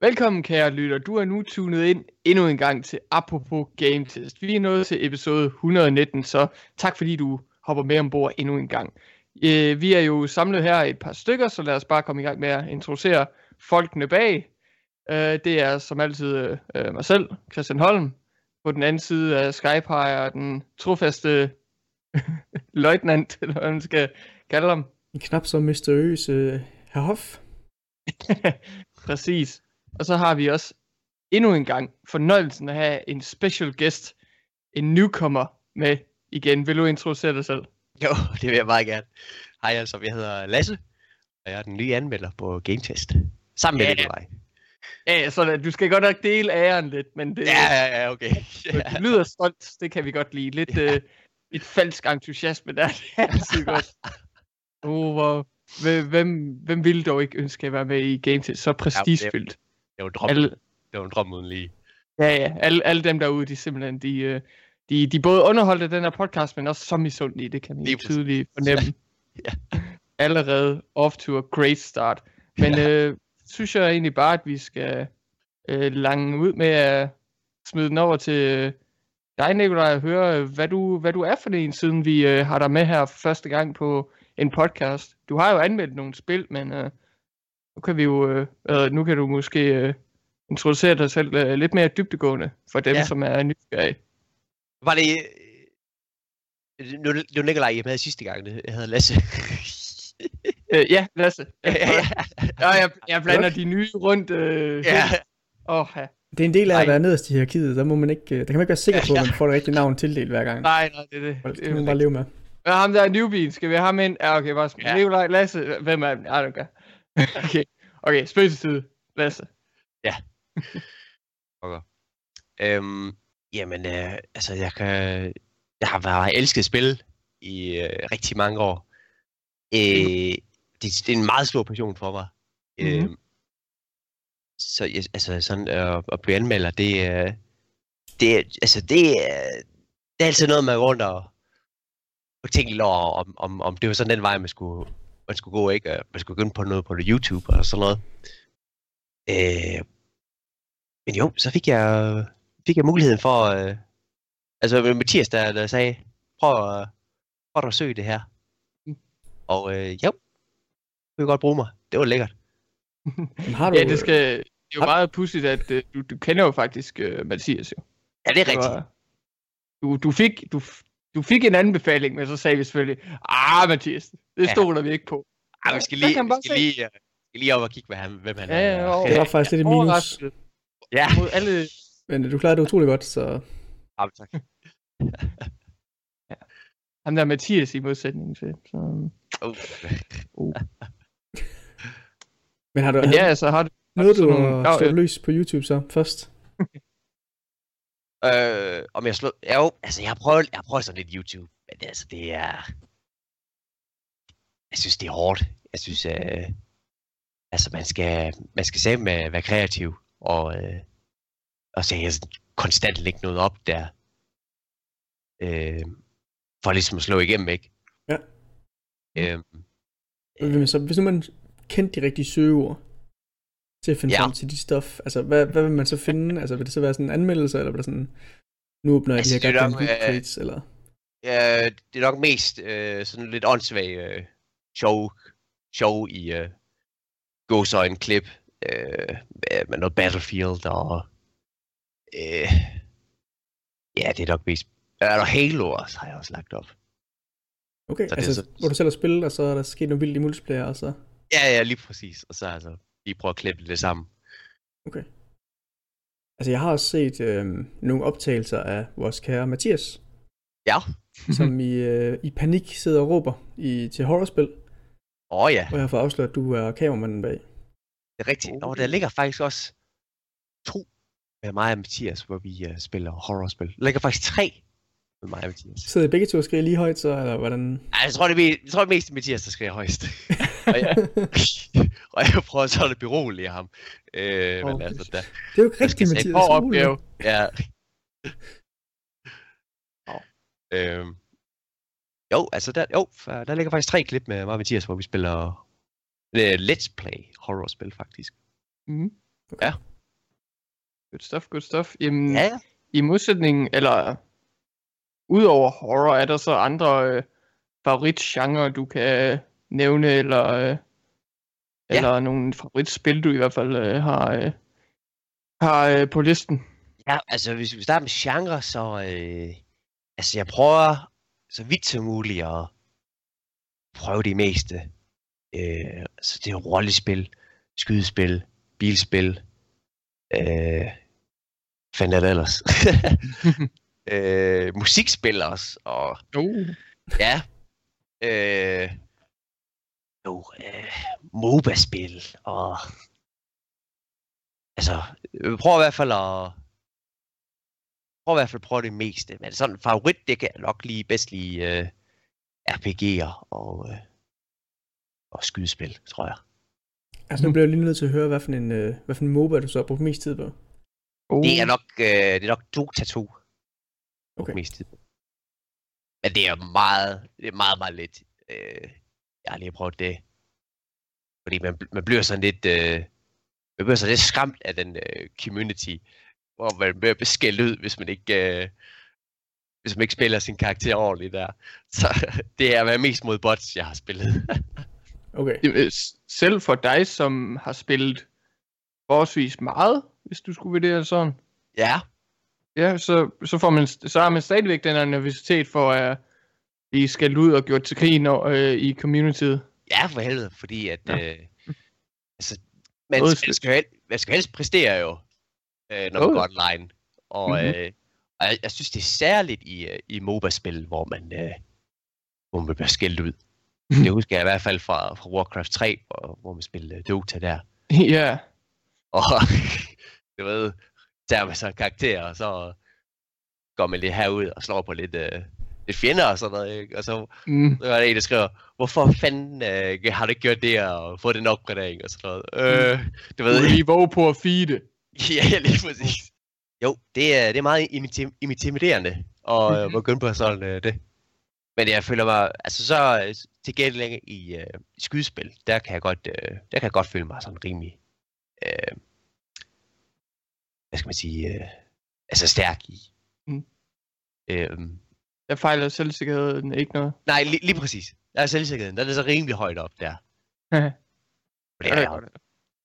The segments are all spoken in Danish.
Velkommen kære lytter, du er nu tunet ind endnu en gang til Apropos Game Test. Vi er nået til episode 119, så tak fordi du hopper med ombord endnu en gang. Øh, vi er jo samlet her et par stykker, så lad os bare komme i gang med at introducere folkene bag. Øh, det er som altid øh, mig selv, Christian Holm. På den anden side af Skype har jeg den trofaste løjtnant, eller hvad man skal kalde ham. En knap så mysteriøse herr Hoff. Præcis. Og så har vi også endnu en gang fornøjelsen at have en special guest, en newcomer med igen. Vil du introducere dig selv? Jo, det vil jeg meget gerne. Hej altså, jeg hedder Lasse, og jeg er den nye anmelder på Game Test. Sammen med Ja. Nikolaj. Ja, så du skal godt nok dele æren lidt, men det, Ja, ja, ja, okay. det lyder stolt. Det kan vi godt lide. Lidt, Ja. øh, lidt falsk entusiasme der. Det er altid godt. Oh, wow. Hvem, hvem, ville dog ikke ønske at være med i Game Test? Så prestigefyldt. Det var en drøm, Alle, det var en drøm uden lige. Ja, ja. Alle, alle dem derude, de simpelthen, de, øh, de, de både underholdt af den her podcast, men også så misundelige. Det kan man tydeligt fornemme. Ja. Allerede off to a great start. Men øh, synes jeg egentlig bare, at vi skal øh, lange ud med at smide den over til øh, dig, Nikolaj, og høre, øh, hvad du, hvad du er for en, siden vi øh, har dig med her første gang på en podcast. Du har jo anmeldt nogle spil, men øh, nu kan vi jo, øh, nu kan du måske øh, introducere dig selv øh, lidt mere dybdegående for dem, ja. Som er nysgerrige. Var det... øh, Nu, det var Nikolaj, jeg havde sidste gang. det- Jeg hedder Lasse. Øh, ja, Lasse. ja, ja, Ja, jeg, jeg blander de nye rundt. Øh, ja. Åh, ja. Det er en del af at være nederst i hierarkiet. Der, må man ikke, øh, der kan man ikke være sikker på, at man får det rigtige navn tildelt hver gang. Nej, nej, det er det. Og det Det man jo bare leve med. Hvad ham der er newbie? Skal vi have ham ind? Ja, okay, bare Ja. ja. Nikolaj, Lasse. Hvem er den? Ja, okay. okay, okay spøgelsestid. Lasse. Okay. Øhm, jamen, øh, altså, jeg kan... Jeg har været elsket spil i øh, rigtig mange år. Øh, det, det er en meget stor passion for mig. Mhm. Øh, så jeg, altså, sådan øh, at blive anmelder, det er... Det, er- altså, det er... Det er altid noget, man går rundt og, og tænker over, om, om, om det var sådan den vej, man skulle, man skulle gå, ikke? Man skulle begynde på noget på YouTube og sådan noget. Øh, men jo, så fik jeg, fik jeg muligheden for, øh, altså med Mathias, der, der sagde, prøv, at- prøv at søge det her. Og øh, jo, det vil godt bruge mig. Det var lækkert. Har du, Ja, det skal... Det er jo har- meget pudsigt, at øh, du, du kender jo faktisk uh, Mathias jo. Ja, det er rigtigt. Du, du, fik, du, du fik en anbefaling, men så sagde vi selvfølgelig, ah Mathias, det Ja. stoler vi ikke på. Ej, vi skal lige, vi skal se. lige, øh, skal lige op og kigge, hvad han, hvem han Ja, ja, er. jo. det var faktisk lidt et minus. Overrasket ja. mod alle... Men øh, du klarede det utrolig godt, så Ja, tak. Ham der Mathias i modsætning til. Så... Uh. Men har du Men ja, så har du... noget, du Ja, øh. løs på YouTube så først? Øh, om jeg slår... Ja, jo, altså jeg har prøvet, jeg har prøvet sådan lidt YouTube, men altså det er... Jeg synes, det er hårdt. Jeg synes, øh, altså man skal, man skal med være kreativ, og, øh, og så jeg konstant lægge noget op der, øh, for ligesom at slå igennem, ikke? Ja. Øh, Øh. Så hvis nu man kendte de rigtige søgeord til at finde Ja. frem til de stof, altså hvad, hvad vil man så finde? Altså vil det så være sådan en anmeldelse, eller vil det sådan, nu åbner jeg Altså, de her det er goddamn nok, øh, crates, eller? Ja, det er nok mest øh, sådan lidt åndssvag øh, show, show i øh, gåsøjne klip øh, med, noget Battlefield og øh, ja, det er nok mest er der Halo også, har jeg også lagt op. Okay, så det altså så- hvor du selv har spillet, og så er der sket noget vildt i multiplayer, og så... Ja, ja, lige præcis. Og så altså lige prøve at klippe det sammen. Okay. Altså jeg har også set øh, nogle optagelser af vores kære Mathias, Ja. som i, øh, i panik sidder og råber i, til horrorspil, Åh oh, ja, hvor jeg har fået afsløret, at du er kameramanden bag. det er rigtigt. Og der ligger faktisk også to med mig og Mathias, hvor vi uh, spiller horrorspil. Der ligger faktisk tre med mig og Mathias. Sidder I begge to og skriger lige højt, så, eller hvordan? Ej, jeg tror, det er, jeg tror, det er mest Mathias, der skriger højst. og, jeg, og jeg prøver så at berolige ham. Øh, men Åh, altså, der, Det er jo ikke rigtigt, Mathias. Hård opgave. ja. øhm, jo, altså, der, jo, der ligger faktisk tre klip med mig og Mathias, hvor vi spiller uh, Let's Play horrorspil, faktisk. Mm. Good stuff, good stuff. Jamen, Ja, ja. i modsætning, eller udover horror, er der så andre øh, favoritgenre, du kan nævne, eller, øh, Ja. eller nogle favoritspil, du i hvert fald øh, har, øh, har øh, på listen. Ja, altså hvis vi starter med genre, så øh, altså jeg prøver så vidt som muligt at prøve det meste. Øh, så det er rollespil, skydespil, bilspil, øh, fandt er det ellers. øh, musikspil også, og Uh. ja, øh, jo, øh, MOBA-spil, og altså, jeg prøver i hvert fald at prøver i hvert fald at prøve det meste, men sådan en favorit, det kan jeg nok lige bedst lide øh, RPG'er og, øh, og skydespil, tror jeg. Altså nu bliver jeg lige nødt til at høre, hvad for en, øh, hvad for en MOBA du så har brugt mest tid på. Uh. Det er nok, øh, det er nok Dota 2 Okay. mest tid. Men det er meget, det er meget, meget lidt. Øh, jeg har lige prøvet det. Fordi man, man bliver sådan lidt, øh, man bliver sådan lidt skræmt af den øh, community, hvor man bliver skældt ud, hvis man ikke, øh, hvis man ikke spiller sin karakter ordentligt der. Så det er været mest mod bots, jeg har spillet. Okay. S- Selv for dig, som har spillet forholdsvis meget, hvis du skulle vurdere det sådan, ja, ja, så, så, får man, så har man stadigvæk den her nervøsitet for at blive skældt ud og gjort til krigen og, øh, i communityet. ja for helvede, fordi at, Ja. øh, altså, man, man, skal, jo hel- man skal helst præstere jo, øh, når man går online. Og, Mhm. øh, og jeg, jeg synes, det er særligt i, øh, i MOBA-spil, hvor man, øh, hvor man bliver skældt ud. Det husker jeg i hvert fald fra, fra Warcraft 3, hvor, hvor man spillede Dota der. ja, Og du ved, tager man så en karakter, og så går man lidt herud og slår på lidt, øh, lidt fjender og sådan noget. Ikke? Og så, mm, så er der en, der skriver, hvorfor fanden øh, har du ikke gjort det og fået den opgradering og sådan noget. Øh, du ved, lige våge på at feede. ja, lige præcis. Jo, det er, det er meget intimiderende at øh, begynde på sådan øh, det. Men jeg føler mig, altså så øh, til gengæld i, øh, i skydespil, der kan jeg godt, øh, der kan jeg godt føle mig sådan rimelig, øh, hvad skal man sige, øh, altså stærk i. Mm. Øhm, Der fejler selvsikkerheden ikke noget. nej, lige, lige præcis. Der er selvsikkerheden, den er så rimelig højt op der. Ja, Det er, ja,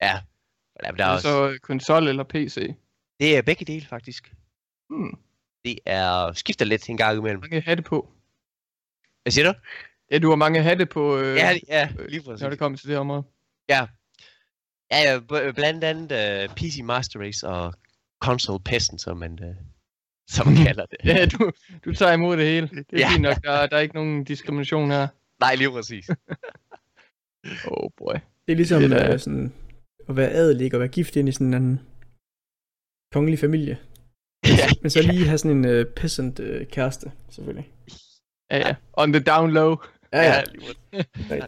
ja. Der, der er også, så konsol eller PC. det er begge dele faktisk. Hmm, Det er skifter lidt en gang imellem. mange hatte på. Hvad siger du? Ja, du har mange hatte på, øh, Ja, ja, lige præcis. når det kommer til det område. Ja. Ja, ja blandt andet uh, PC Master Race og Console Peasant, som man, uh, som man kalder det. Ja, du, du tager imod det hele. Det er Ja. fint nok, der, der er ikke nogen diskrimination her. Nej, lige præcis. Oh boy. Det er ligesom Det er da- øh, sådan, at være adelig og være gift ind i sådan en kongelig familie. ja, Men så lige have sådan en øh, peasant øh, kæreste, selvfølgelig. Ja, ja. On the down low. Ja, ja. ja.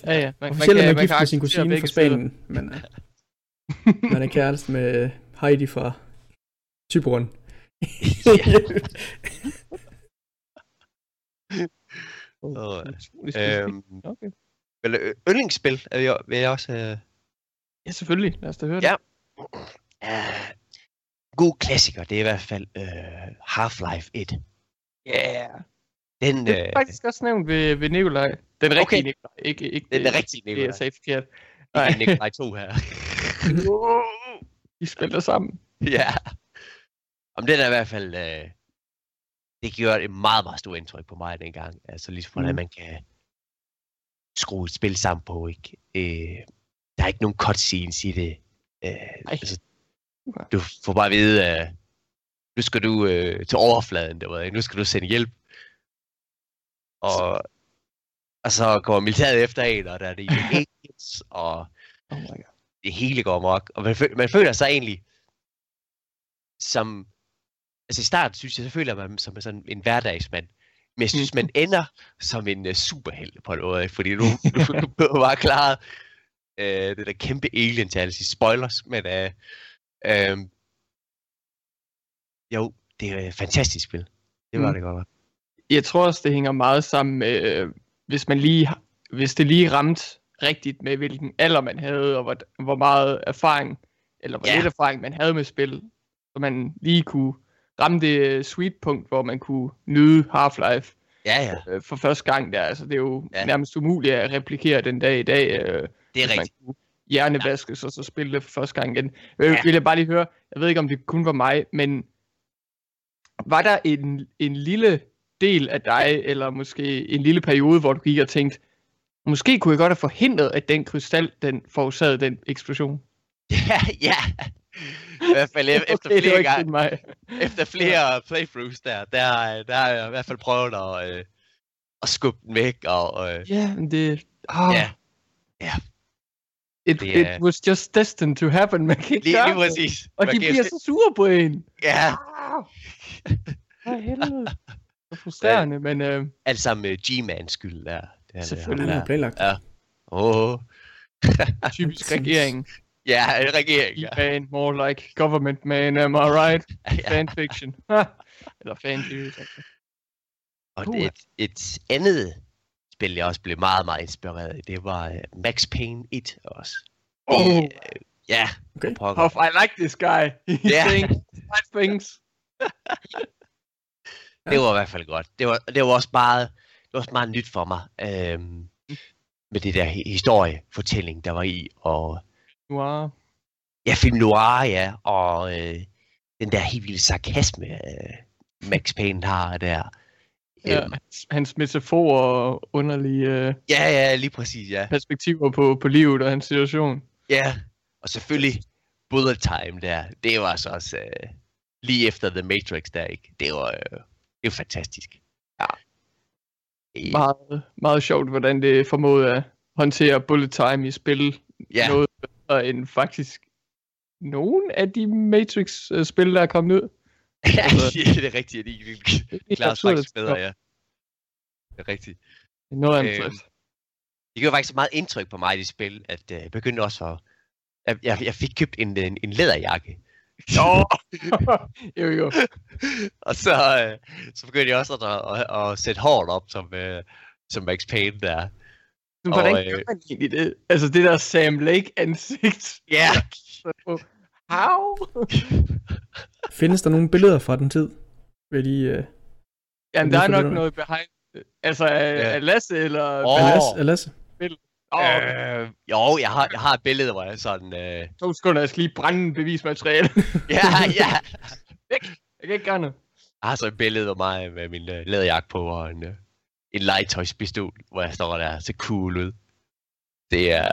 Ja, ja. Man, Officielt er man gift kan med sin kusine fra. Spanien, men man er kæreste med Heidi fra Typeron. Specifikt. øhm, Okay. øh, yndlingsspil er jo, vil jeg også... Uh, Ja, selvfølgelig. Lad os da høre Ja. det. uh, god klassiker, det er i hvert fald uh, Half-Life 1. Yeah. Den, Det er uh, faktisk også nævnt ved, ved Nikolaj. Den rigtige Okay. Nikolaj. Ikke, ikke den det, er rigtig det, jeg Nikolaj. sagde forkert. Nej. Nikolaj 2 her. de spiller sammen. ja. Om den er i hvert fald... Øh, det gjorde et meget, meget stort indtryk på mig dengang. Altså ligesom, hvordan Mm. man kan skrue et spil sammen på, ikke? Øh, der er ikke nogen cutscenes i det. Øh, altså, Uha. du får bare at vide, at nu skal du øh, til overfladen, der, ved, nu skal du sende hjælp. Og, og så kommer militæret efter en, og der er det aliens, og Oh my god. det hele går amok. Og man, føl- man føler sig egentlig som... Altså i starten synes jeg, så føler man som sådan en hverdagsmand. Men jeg synes, man ender som en uh, superhelt på en måde. Fordi nu, nu, nu du bare klaret uh, det der kæmpe alien til altså spoilers. Men uh, uh, jo, det er et fantastisk spil. Det var Mm. det godt. nok. Jeg tror også, det hænger meget sammen med, øh, hvis man lige, hvis det lige ramte rigtigt med, hvilken alder man havde, og hvor, hvor meget erfaring, eller hvor Ja. lidt erfaring man havde med spil. så man lige kunne ramme det øh, sweet punkt, hvor man kunne nyde Half-Life Ja, ja, øh, for første gang der. Altså, det er jo Ja. ja. nærmest umuligt at replikere den dag i dag. Øh, det er man rigtigt. kunne hjernevaskes og så spille det for første gang igen. Øh, Ja. Vil jeg bare lige høre, jeg ved ikke om det kun var mig, men var der en, en lille del af dig, eller måske en lille periode, hvor du gik og tænkte, måske kunne jeg godt have forhindret, at den krystal, den forårsagede den eksplosion. Ja, ja. I hvert fald e- efter okay, det var flere gange, mig. efter flere playthroughs der, der, der har jeg i hvert fald prøvet at, øh, at skubbe den væk, og øh, Ja, men det... Oh, ja, it, det er- it was just destined to happen. Man kan ikke lige, gøre lige det. præcis. Og Man de bliver så sure på en. Ja, Hvad helvede. Så frustrerende, men øh, alt sammen med G-Mans skyld der. Det er det. Selvfølgelig. Den er Ja. planlagt. Ja. Åh. typisk regeringen. Ja, regering. Ja. Man, more like government man, am I right? ja. Fanfiction. Eller altså. Og det, et, et andet spil, jeg også blev meget, meget inspireret af, det var uh, Max Payne 1 også. Oh, øh, ja, Okay. for pokker. Huff, I like this guy. He Ja. saying right things. Det var i hvert fald godt. Det var, det var også meget, det var også meget nyt for mig. Øhm, med det der hi- historiefortælling, der var i. Og Wow. ja, film noir, ja. Og øh, den der helt vilde sarkasme, øh, Max Payne har der. Ja, Øhm, hans, hans metaforer og underlige øh, ja, ja, lige præcis, ja. perspektiver på, på livet og hans situation. Ja, og selvfølgelig bullet time der. Det var så også øh, lige efter The Matrix der, ikke? Det var, øh, det var fantastisk. Ja. Øh, Meget, meget sjovt, hvordan det formåede at håndtere bullet time i spil. Ja, Noget end faktisk nogle af de Matrix-spil, der er kommet ud. ja, det er rigtigt. Det er klarer faktisk at- bedre, ja. Det er rigtigt. Noget Øhm, fest. Det gjorde faktisk meget indtryk på mig i det spil, at øh, jeg begyndte også at... Jeg, jeg, jeg fik købt en, en, en læderjakke. jo, jo. og så, øh, så begyndte jeg også at, at, at sætte håret op som, øh, som Max Payne der. Men hvordan Og, gør øh, man egentlig det? Altså det der Sam Lake ansigt. Ja! How? Findes der nogle billeder fra den tid? Vil lige... Uh, Jamen, der er er nok noget behind. Altså, af, Ja. af Lasse eller... Oh. Lasse, Lasse. Åh, Øh, jo, jeg har, jeg har et billede, hvor jeg sådan... Øh, to sekunder, jeg skal lige brænde bevismateriale. ja, ja. jeg kan ikke gøre noget. Jeg har så et billede af mig med min øh, læderjakke på og en, øh, en legetøjspistol, hvor jeg står der så cool ud. Det er...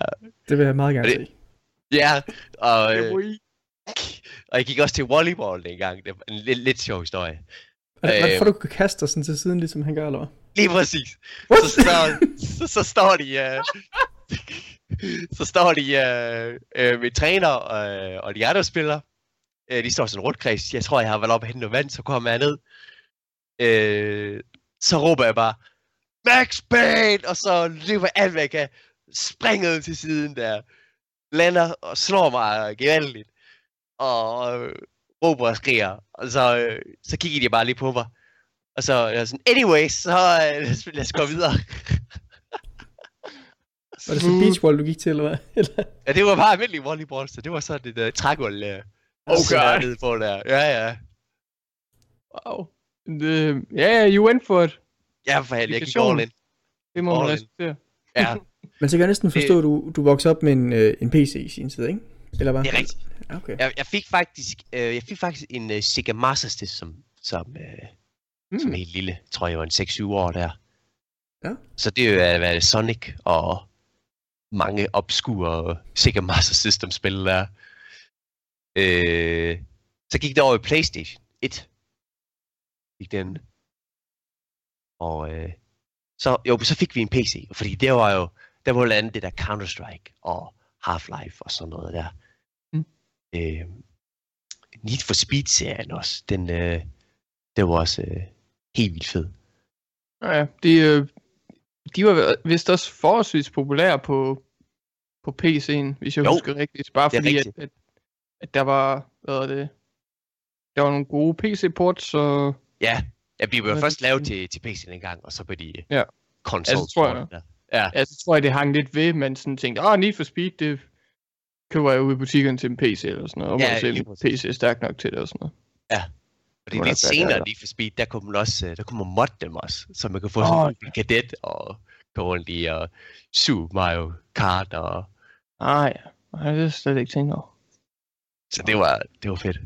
Det vil jeg meget gerne Er det- se. Ja, og, øh, og jeg gik også til volleyball dengang. Det var en lidt, lidt sjov historie. Er det, Øh, for du kan kaste dig sådan til siden, ligesom han gør, eller hvad? Lige præcis. What? Så står, så, så står de... Øh, så står de øh, øh, med træner øh, og de andre spillere. Øh, de står sådan en rundkreds. Jeg tror, jeg har været oppe og hente noget vand, så kommer jeg ned. Øh, så råber jeg bare, Max Payne! Og så løber alt, hvad kan. Springer ud til siden der. Lander og slår mig gevaldigt. Og øh, råber og skriger. Og så, øh, så kigger de bare lige på mig. Og så jeg sådan, anyway, så øh, lad, os, lad os gå videre. Var det så beachball, du gik til, eller hvad? Ja, det var bare almindelig volleyball, så det var sådan et uh, trægulv. Uh, Oh god. nede på der. Ja, ja. Wow. Ja, ja, you went for it. Ja, for helvede, jeg gik all in. Det må man All in. respektere. Ja, Men så kan jeg næsten forstå, at du, du voksede op med en, øh, en PC i sin tid, ikke? Eller hvad? det er rigtigt. Okay. Jeg, jeg fik faktisk, øh, jeg fik faktisk en uh, Sega Master System som, som, øh, Mm. som helt lille. Jeg tror, jeg var en 6-7 år der. Ja. Så det er jo øh, er det, Sonic og mange obskure Sega Master System spil der. Øh, så gik det over i Playstation 1. Gik den. Og øh, så, jo, så fik vi en PC, fordi det var jo, der var jo andet det der Counter-Strike og Half-Life og sådan noget der. Mm. Øh, Need for Speed-serien også, den, øh, det var også øh, helt vildt fed. Ja, ja. De, øh, de var vist også forholdsvis populære på, på PC'en, hvis jeg Jo, husker rigtigt. Bare det fordi, at, rigtigt. at, at, der var, hvad er det, der var nogle gode PC-ports, og Ja, ja de blev Ja, først det- lavet til, til PC'en engang, og så på de Ja. konsol. Altså, tror jeg- der. Ja, ja, så tror jeg, det hang lidt ved, man sådan tænkte, åh, Need for Speed, det køber jeg ude i butikkerne til en PC eller sådan noget, og Ja, se, om. PC er stærk nok til det og sådan noget. Fordi må lidt nok være senere lige for Speed, der kunne man også øh, der kunne man modde dem også, så man kan få Åh, sådan en kadet og gå rundt i og Super Mario Kart og Ah ja, Nej, det er slet ikke tænkt over. så det var det var fedt.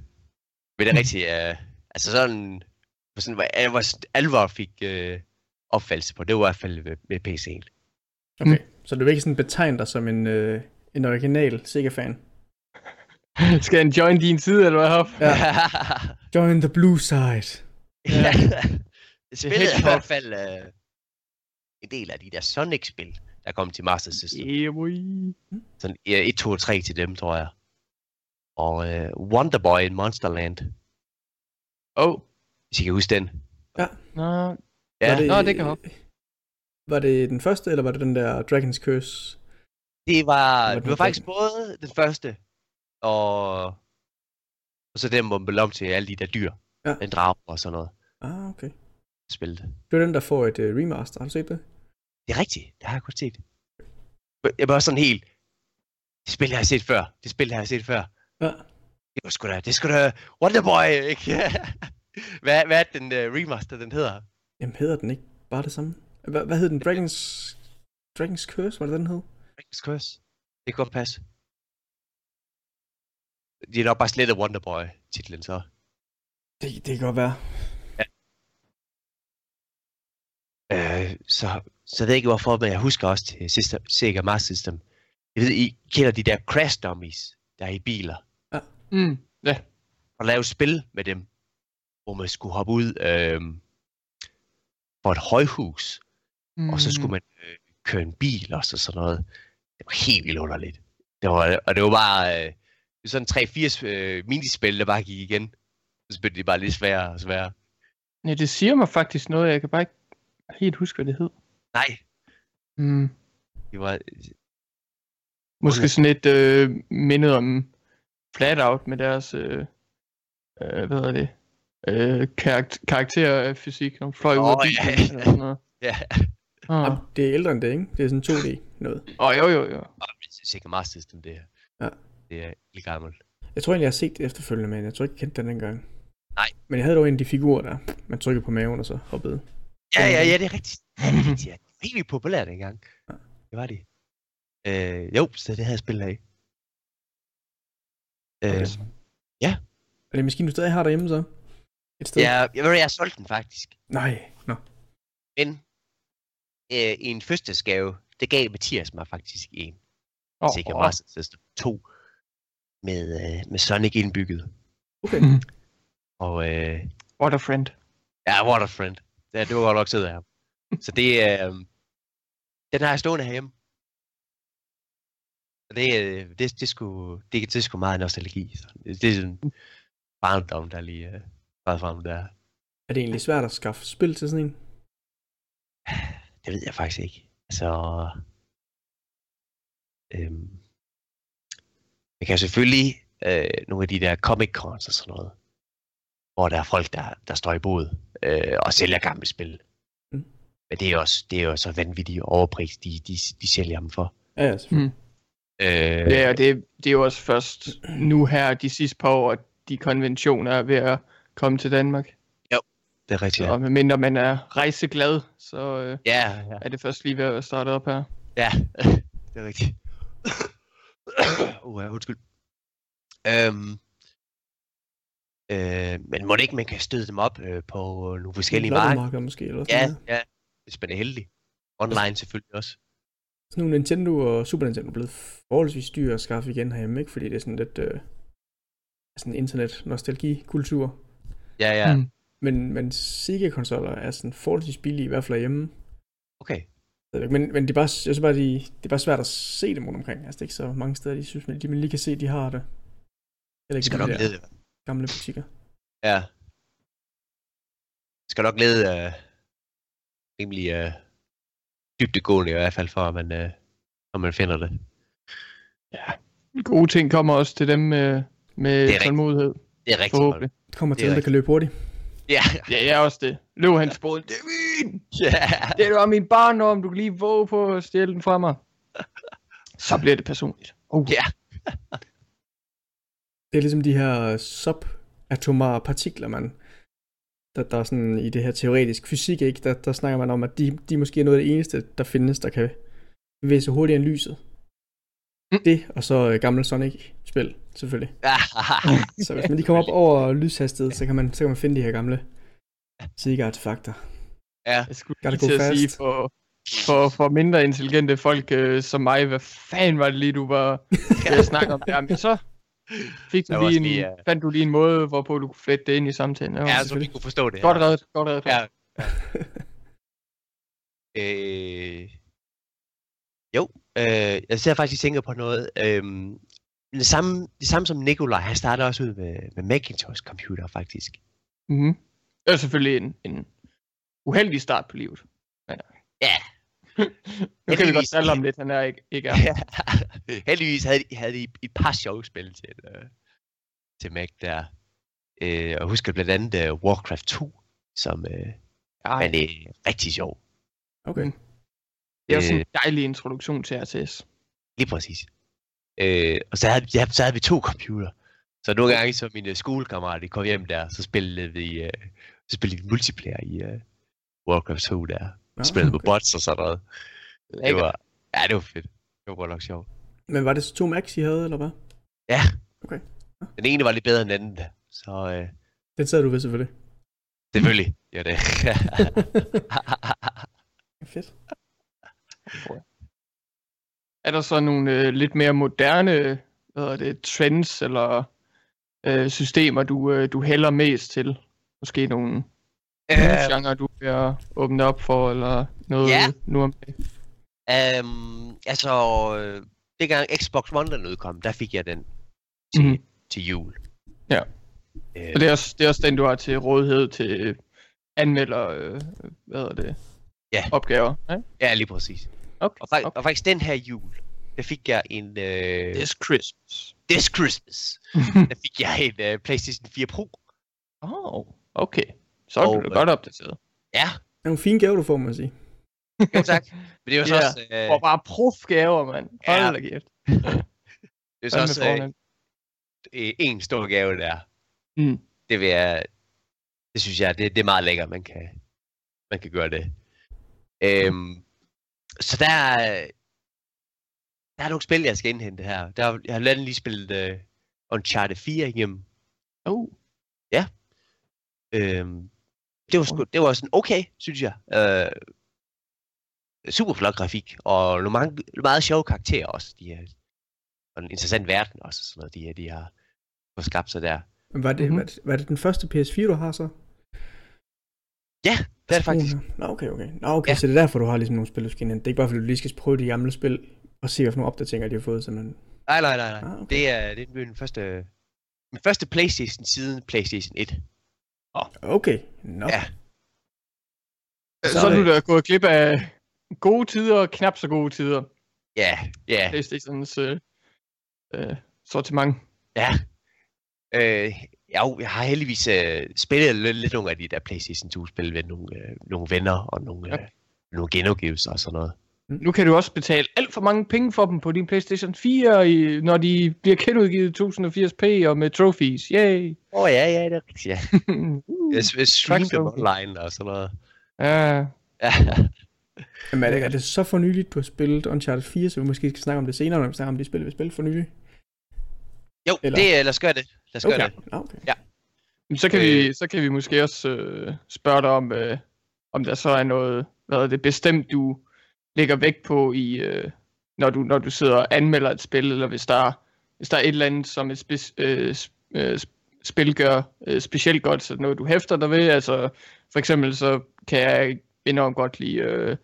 Men det er rigtig uh, altså sådan sådan hvor jeg var alvor fik uh, opfattelse på, det var i hvert fald med, med PC'en. Okay, så du vil ikke sådan betegne dig som en, øh, en original Sega-fan? Skal han join din side, eller hvad, Hoff? Ja. Join the blue side. ja. det spillede i hvert fald uh, en del af de der Sonic-spil, der kom til Master System. Yeah, boy. Sådan ja, 1, 2 og 3 til dem, tror jeg. Og uh, Wonderboy in Monsterland, Oh, hvis I kan huske den. nå, Ja, var det, Nå, det kan hoppe. Var det den første, eller var det den der Dragon's Curse? det var, Hvad det var den faktisk både den første, og, og så den, hvor man blev om til alle de der dyr. Ja. Den drage og sådan noget. Ah, okay. Spillet. Det er den, der får et uh, remaster. Har du set det? Det er rigtigt, det har jeg kun set. Jeg var også sådan helt, det spil har jeg set før, det spil har jeg set før. Ja. Det var sgu da, det sgu da Wonderboy, ikke? hvad, hvad er den uh, remaster, den hedder? Jamen, hedder den ikke bare det samme? Hvad, hvad hed den? Dragon's, Dragon's Curse, var det den hed? Dragon's Curse. Det kan godt passe. De er nok bare slettet Wonderboy-titlen, så. Det, det kan godt være. Øh, så, så jeg ved ikke hvorfor, men jeg husker også til System, Sega Master System. Jeg ved, I kender de der crash dummies, der er i biler. Mm, ja. Og lave spil med dem, hvor man skulle hoppe ud øh, for et højhus, mm. og så skulle man øh, køre en bil og sådan noget. Det var helt vildt underligt. Det var, og det var bare øh, det sådan 3-4 øh, minispil, der bare gik igen. Så blev de bare lidt sværere og sværere. Ja, det siger mig faktisk noget, jeg kan bare ikke helt huske, hvad det hed. Nej, Mm. det var... Måske sådan lidt øh, mindet om Flat Out med deres, øh, øh, hvad hedder det, øh, karakter, karakterfysik, når fløj ud af Åh, bilen ja. eller sådan noget. Ja, Åh, Jamen, det er ældre end det, ikke? Det er sådan 2D noget. oh, jo, jo, jo. Sega Master System, det, Ja. det er lidt gammelt. Jeg tror egentlig, jeg har set det efterfølgende, men jeg tror ikke, jeg kendte den dengang. Nej. Men jeg havde dog en af de figurer der. Man trykkede på maven og så hoppede. Ja, ja, ja, det er rigtigt. Ja, det er ja. Det helt populært dengang. Ja. Det var det. Øh, jo, så det havde jeg spillet af. Øh, Okay. Er det maskinen, du stadig har derhjemme så? Et sted? ja, jeg ved, jeg har solgt den faktisk. Nej, nå. Men øh, i en fødselsgave, det gav Mathias mig faktisk en. Oh, Sega Master System 2. Med, øh, med Sonic indbygget. Okay. Og øh, What a friend. ja, what a friend. Det, det var godt nok af ham. Så det, øh, den har jeg stående herhjemme. Og det, øh, det, det, skulle, det, det er sgu meget nostalgi. Så det, det er sådan barndom, der lige øh, var frem der. Er det egentlig svært at skaffe spil til sådan en? Det ved jeg faktisk ikke. Altså... Øhm, jeg kan selvfølgelig øh, nogle af de der comic cons og sådan noget, hvor der er folk, der, der står i bod øh, og sælger gamle spil. Mm. Men det er, også, det er jo så vanvittigt overpris, de, de, de sælger dem for. Ja, ja, selvfølgelig. Øh, Ja, og det, det er jo også først nu her, de sidste par år, at de konventioner er ved at komme til Danmark. det er rigtigt. Så Ja, medmindre man er rejseglad, så øh, ja, ja. er det først lige ved at starte op her. ja det er rigtigt. uh, ja, undskyld. Øhm, øh, men må det ikke, man kan støde dem op øh, på nogle forskellige markeder? Måske, eller sådan Ja, noget. ja. Hvis man er heldig. Online selvfølgelig også. Sådan nogle Nintendo og Super Nintendo er blevet forholdsvis dyre at skaffe igen herhjemme, ikke? Fordi det er sådan lidt øh, sådan internet-nostalgi-kultur. Ja, ja. Mm. Men, men Sega-konsoller er sådan forholdsvis billige, i hvert fald hjemme. Okay. Men, men det, er bare, jeg synes bare, de, det er bare svært at se dem rundt omkring. Altså, det er ikke så mange steder, de synes, men de man lige kan se, de har det. Eller ikke skal de nok lede. gamle butikker. Ja. Det skal nok lede uh, rimelig uh, dybdegående i hvert fald, for at man, uh, når man finder det. Gode ting kommer også til dem med, med rigtigt. tålmodighed, Det er rigtig godt. Det kommer til dem, der kan løbe hurtigt. Ja. Ja, jeg er også det. Løb han spurgte, det er min! ja. Det var min barndom, du kan lige våge på at stjæle den fra mig. Så bliver det personligt. Oh. Ja. Det er ligesom de her subatomare partikler, man, der, der er sådan i det her teoretisk fysik, ikke? Der, der snakker man om, at de, de måske er noget af det eneste, der findes, der kan bevæge sig hurtigere end lyset. Mm. Det, og så øh, gammel Sonic-spil, selvfølgelig. Så hvis man lige kommer op over lyshastighed, så kan man, så kan man finde de her gamle Sega-artefakter. ja, Jeg skulle lige til at sige, fast. for, for, for mindre intelligente folk øh, som mig, hvad fanden var det lige, du var ved at snakke om der? Men så fik du lige en, lige, øh, fandt du lige en måde, hvorpå du kunne flette det ind i samtalen. Ja, så vi selvfølgelig. kunne forstå det. Godt her. reddet, godt reddet. Ja. Øh, jo, øh, jeg ser faktisk tænker på noget. Øh, det, samme, det samme som Nikolaj, han startede også ud med, med Macintosh computer faktisk. Mm-hmm. Det er selvfølgelig en, en uheldig start på livet. Men, Ja. nu kan vi godt tale om lidt, han er ikke, ikke er. Heldigvis havde de, havde de et par sjove spil til, øh, til Mac der. Øh, og husker blandt andet uh, Warcraft 2, som øh, Ej, øh, rigtig sjov. Okay. Det er også øh, en dejlig introduktion til RTS. Lige præcis. Øh, og så havde, ja, så havde vi to computer. Så nogle gange, så mine skolekammerater de kom hjem der, så spillede vi, øh, så spillede vi multiplayer i øh, Warcraft 2 der. Nå, Spillede med okay. bots og sådan noget. Det var, ja, det var fedt. Det var godt nok sjovt. Men var det så to Max, I havde, eller hvad? Ja. Okay. Den ene var lidt bedre end den anden. Så øh, Den sad du ved selvfølgelig. selvfølgelig. Ja, det. Fedt. Er der så nogle øh, lidt mere moderne hvad hedder det, trends eller øh, systemer, du, øh, du hælder mest til? Måske nogle Øh, genre, du vil åbne op for, eller noget Ja. nu om dagen? øhm, altså, øh, dengang Xbox One den udkom, der fik jeg den til, mm. til jul. Ja. Øh, Og det er, også, det er også den, du har til rådighed til anmelder, øh, hvad hedder det, Ja. opgaver. Ja? ja, lige præcis. Okay. Og, fak- okay. og faktisk den her jul, der fik jeg en... Øh, This Christmas. This Christmas, der fik jeg en uh, PlayStation 4 Pro. oh, okay. Så er du da øh, godt opdateret. Ja, Det er nogle fine gaver, du får, må jeg sige. jo tak. Men det er jo så Ja. også, øh, Og bare profgaver, mand. Hold Ja. da kæft. det er så også øh, øh, en stor gave der. Mm. Det vil jeg, det synes jeg, det, det er meget lækkert, man kan, man kan gøre det. Øhm, så der er, der er nogle spil, jeg skal indhente her. Der, er- jeg har blandt lige spillet uh, Uncharted 4 igennem. Oh. Øhm, det var, sgu, det var sådan okay, synes jeg. Øh, super flot grafik, og nogle mange, meget sjove karakterer også. De er, og en interessant verden også, og sådan noget, de, her, de har fået skabt sig der. Men var det, mm-hmm. var, det, var det den første PS4, du har så? Ja, det er det faktisk. Nå, okay, okay. Nå, okay, Ja. så det er derfor, du har ligesom nogle spil, du skal indhente. Det er ikke bare, fordi du lige skal prøve de gamle spil, og se, hvilke nogle opdateringer, de har fået, simpelthen. Nej, nej, nej, nej. Ah, okay. Det er, det er min første, min første Playstation siden Playstation 1. Okay, nå. Ja. Så, Så er du da gået glip af gode tider og knap så gode tider. Ja, ja, Playstations øh, øh, sortiment. ja. Øh, jo, jeg har heldigvis øh, spillet lidt, lidt nogle af de der Playstation 2-spil med nogle, øh, nogle venner og nogle, Ja. øh, nogle genudgivelser og sådan noget. Nu kan du også betale alt for mange penge for dem på din PlayStation 4, i, når de bliver genudgivet 1080p og med trophies. Yay! Åh oh, ja, ja, det er rigtigt, ja. uh, Jeg streamer dem online og sådan noget. ja. Ja, Men er det, er det så for nyligt, du har spillet Uncharted 4, så vi måske skal snakke om det senere, når vi snakker om de spil, vi spillet for nylig? Jo, Eller- det, øh, lad os gøre det. Lad os gøre Okay. det. Nå, okay. Men Så kan, øh. vi, så kan vi måske også øh, spørge dig om, øh, om der så er noget, hvad er det bestemt, du lægger vægt på, i, øh, når, du, når du sidder og anmelder et spil, eller hvis der, er- hvis der er et eller andet, som et spe, øh, sp- øh, sp- spil gør øh, specielt godt, så det noget, du hæfter dig ved. Altså, for eksempel så kan jeg enormt godt lide øh,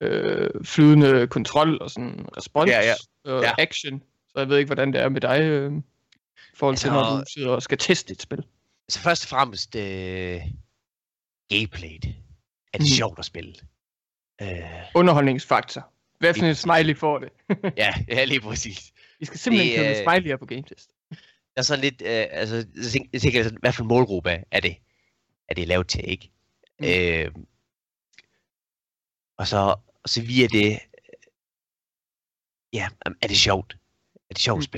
øh, flydende kontrol og sådan respons Ja, ja. og Ja. action. Så jeg ved ikke, hvordan det er med dig, øh, forhold til, Altså- når du sidder og skal teste et spil. Så først og fremmest, øh, gameplayet. Er det Mhm. sjovt at spille? Øh, underholdningsfaktor. Hvad for en smiley får det? ja, ja, lige præcis. Vi skal simpelthen købe øh, smiley her på Game Test. Jeg er sådan lidt, øh, altså, jeg tænker, sådan, hvad for en målgruppe er det, er det lavet til, ikke? Mm. Mm. Øh, og så, og så via det, øh, ja, er det sjovt? Er det sjovt Mm. at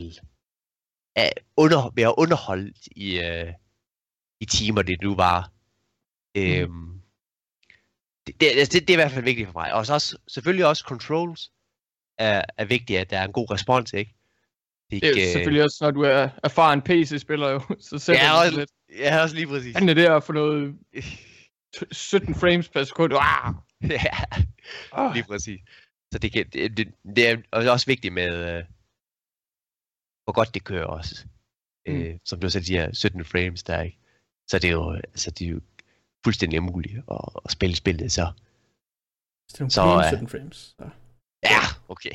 er under, være underholdt i, øh, i timer, det nu var. Øhm, det, det, det, det er i hvert fald vigtigt for mig. Og så også, selvfølgelig også controls er, er vigtigt, at der er en god respons, ikke? Det er jo selvfølgelig også, når du er erfaren PC-spiller jo, så sætter Ja, også, lidt. ja, også lige præcis. Han er der for noget 17 frames per sekund. Ah! ja, lige præcis. Så det, kan, det, det, det er også vigtigt med, øh, hvor godt det kører også. Mm. Øh, som du så siger, 17 frames der, ikke? Så det er jo, altså, det er jo fuldstændig umuligt at, at spille spillet, så Så, det er Så, nogle øh, 17 frames. Så. ja, okay.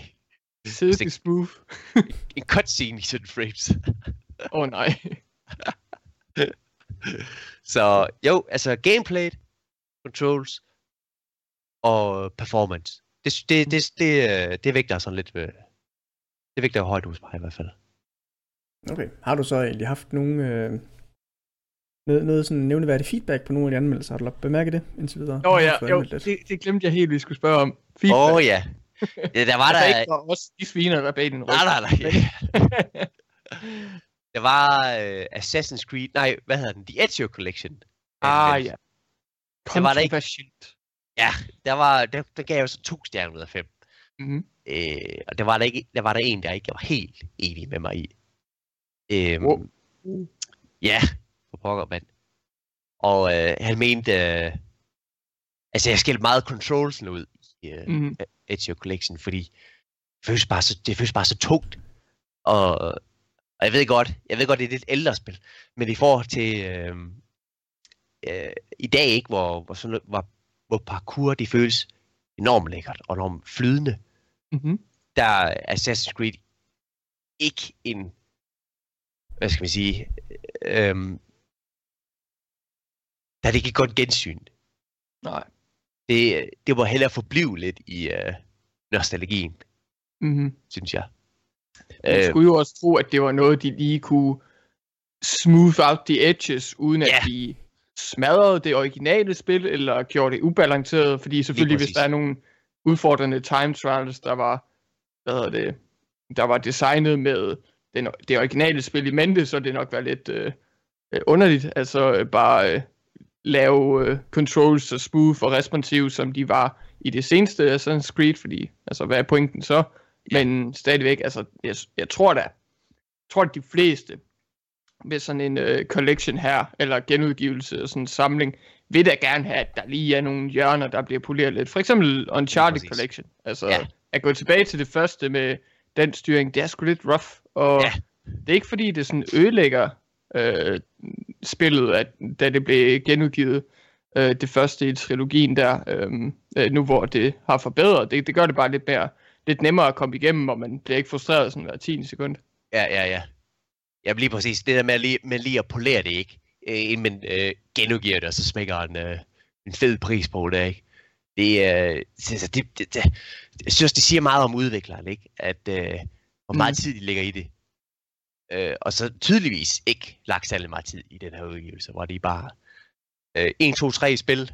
Silky smooth. En cutscene i 17 frames. Åh oh, nej. så jo, altså gameplay, controls og performance. Det, det, det, det, øh, det vægter sådan lidt, øh, det vægter højt hos mig i hvert fald. Okay. Har du så egentlig haft nogen, øh, noget, noget sådan nævneværdigt feedback på nogle af de anmeldelser? Har du lagt bemærket det indtil videre? Åh oh, ja, jo, lidt? det, det glemte jeg helt, vi skulle spørge om. Åh Feedback. oh, ja. ja. Der var der der... ikke var også de sviner, der bag ryg. Nej, nej, nej. Der var uh, Assassin's Creed, nej, hvad hedder den? The Ezio Collection. ah, ja. Der var der ikke-. Ja, der var, der, der gav jeg så to stjerner ud af fem. Mhm. Øh, og der var der, ikke, der var der en, der ikke var helt enig med mig i. Øhm, Wow. Ja, for pokker, mand. Og øh, han mente, øh, altså jeg skældte meget controlsen ud i øh, Mhm. Ezio Collection, fordi det føles bare så, det føles bare så tungt. Og, og jeg ved godt, jeg ved godt, det er et lidt ældre spil, men i forhold til øh, øh, i dag, ikke, hvor, hvor, sådan, hvor, hvor parkour, det føles enormt lækkert og enormt flydende, Mhm. der er Assassin's Creed ikke en, hvad skal man sige, øhm, der er det ikke et godt gensyn. Nej. Det, det må hellere forblive lidt i øh, nostalgien, Mhm. synes jeg. Man Øh, skulle jo også tro, at det var noget, de lige kunne smooth out the edges, uden at Ja. de smadrede det originale spil, eller gjorde det ubalanceret, fordi selvfølgelig, hvis der er nogle udfordrende time trials, der var, hvad hedder det, der var designet med den, det originale spil i mente, så det nok være lidt øh, øh, underligt, altså øh, bare øh, lave øh, controls så smooth og responsive, som de var i det seneste Assassin's Creed, fordi, altså hvad er pointen så? Ja. Men stadigvæk, altså, jeg, jeg tror da, jeg tror at de fleste med sådan en øh, collection her, eller genudgivelse og sådan en samling, vil da gerne have, at der lige er nogle hjørner, der bliver poleret lidt. For eksempel Uncharted præcis. Collection. Altså, Ja. ja. at gå tilbage til det første med den styring, det er sgu lidt rough. Og Ja. det er ikke fordi, det sådan ødelægger øh, spillet, at, da det blev genudgivet øh, det første i trilogien der, øh, øh, nu hvor det har forbedret. Det, det gør det bare lidt mere lidt nemmere at komme igennem, og man bliver ikke frustreret sådan hver 10 sekund. Ja, ja, ja. Ja, lige præcis. Det der med lige, med lige at polere det, ikke? Øh, inden man øh, genudgiver det, og så smækker en, øh, en fed pris på det, ikke? Det, øh, det, det, det, det, jeg synes, det siger meget om udvikleren, ikke? At øh, hvor meget Mm. tid de lægger i det. Øh, og så tydeligvis ikke lagt særlig meget tid i den her udgivelse, hvor de bare øh, 1, 2, 3 spil.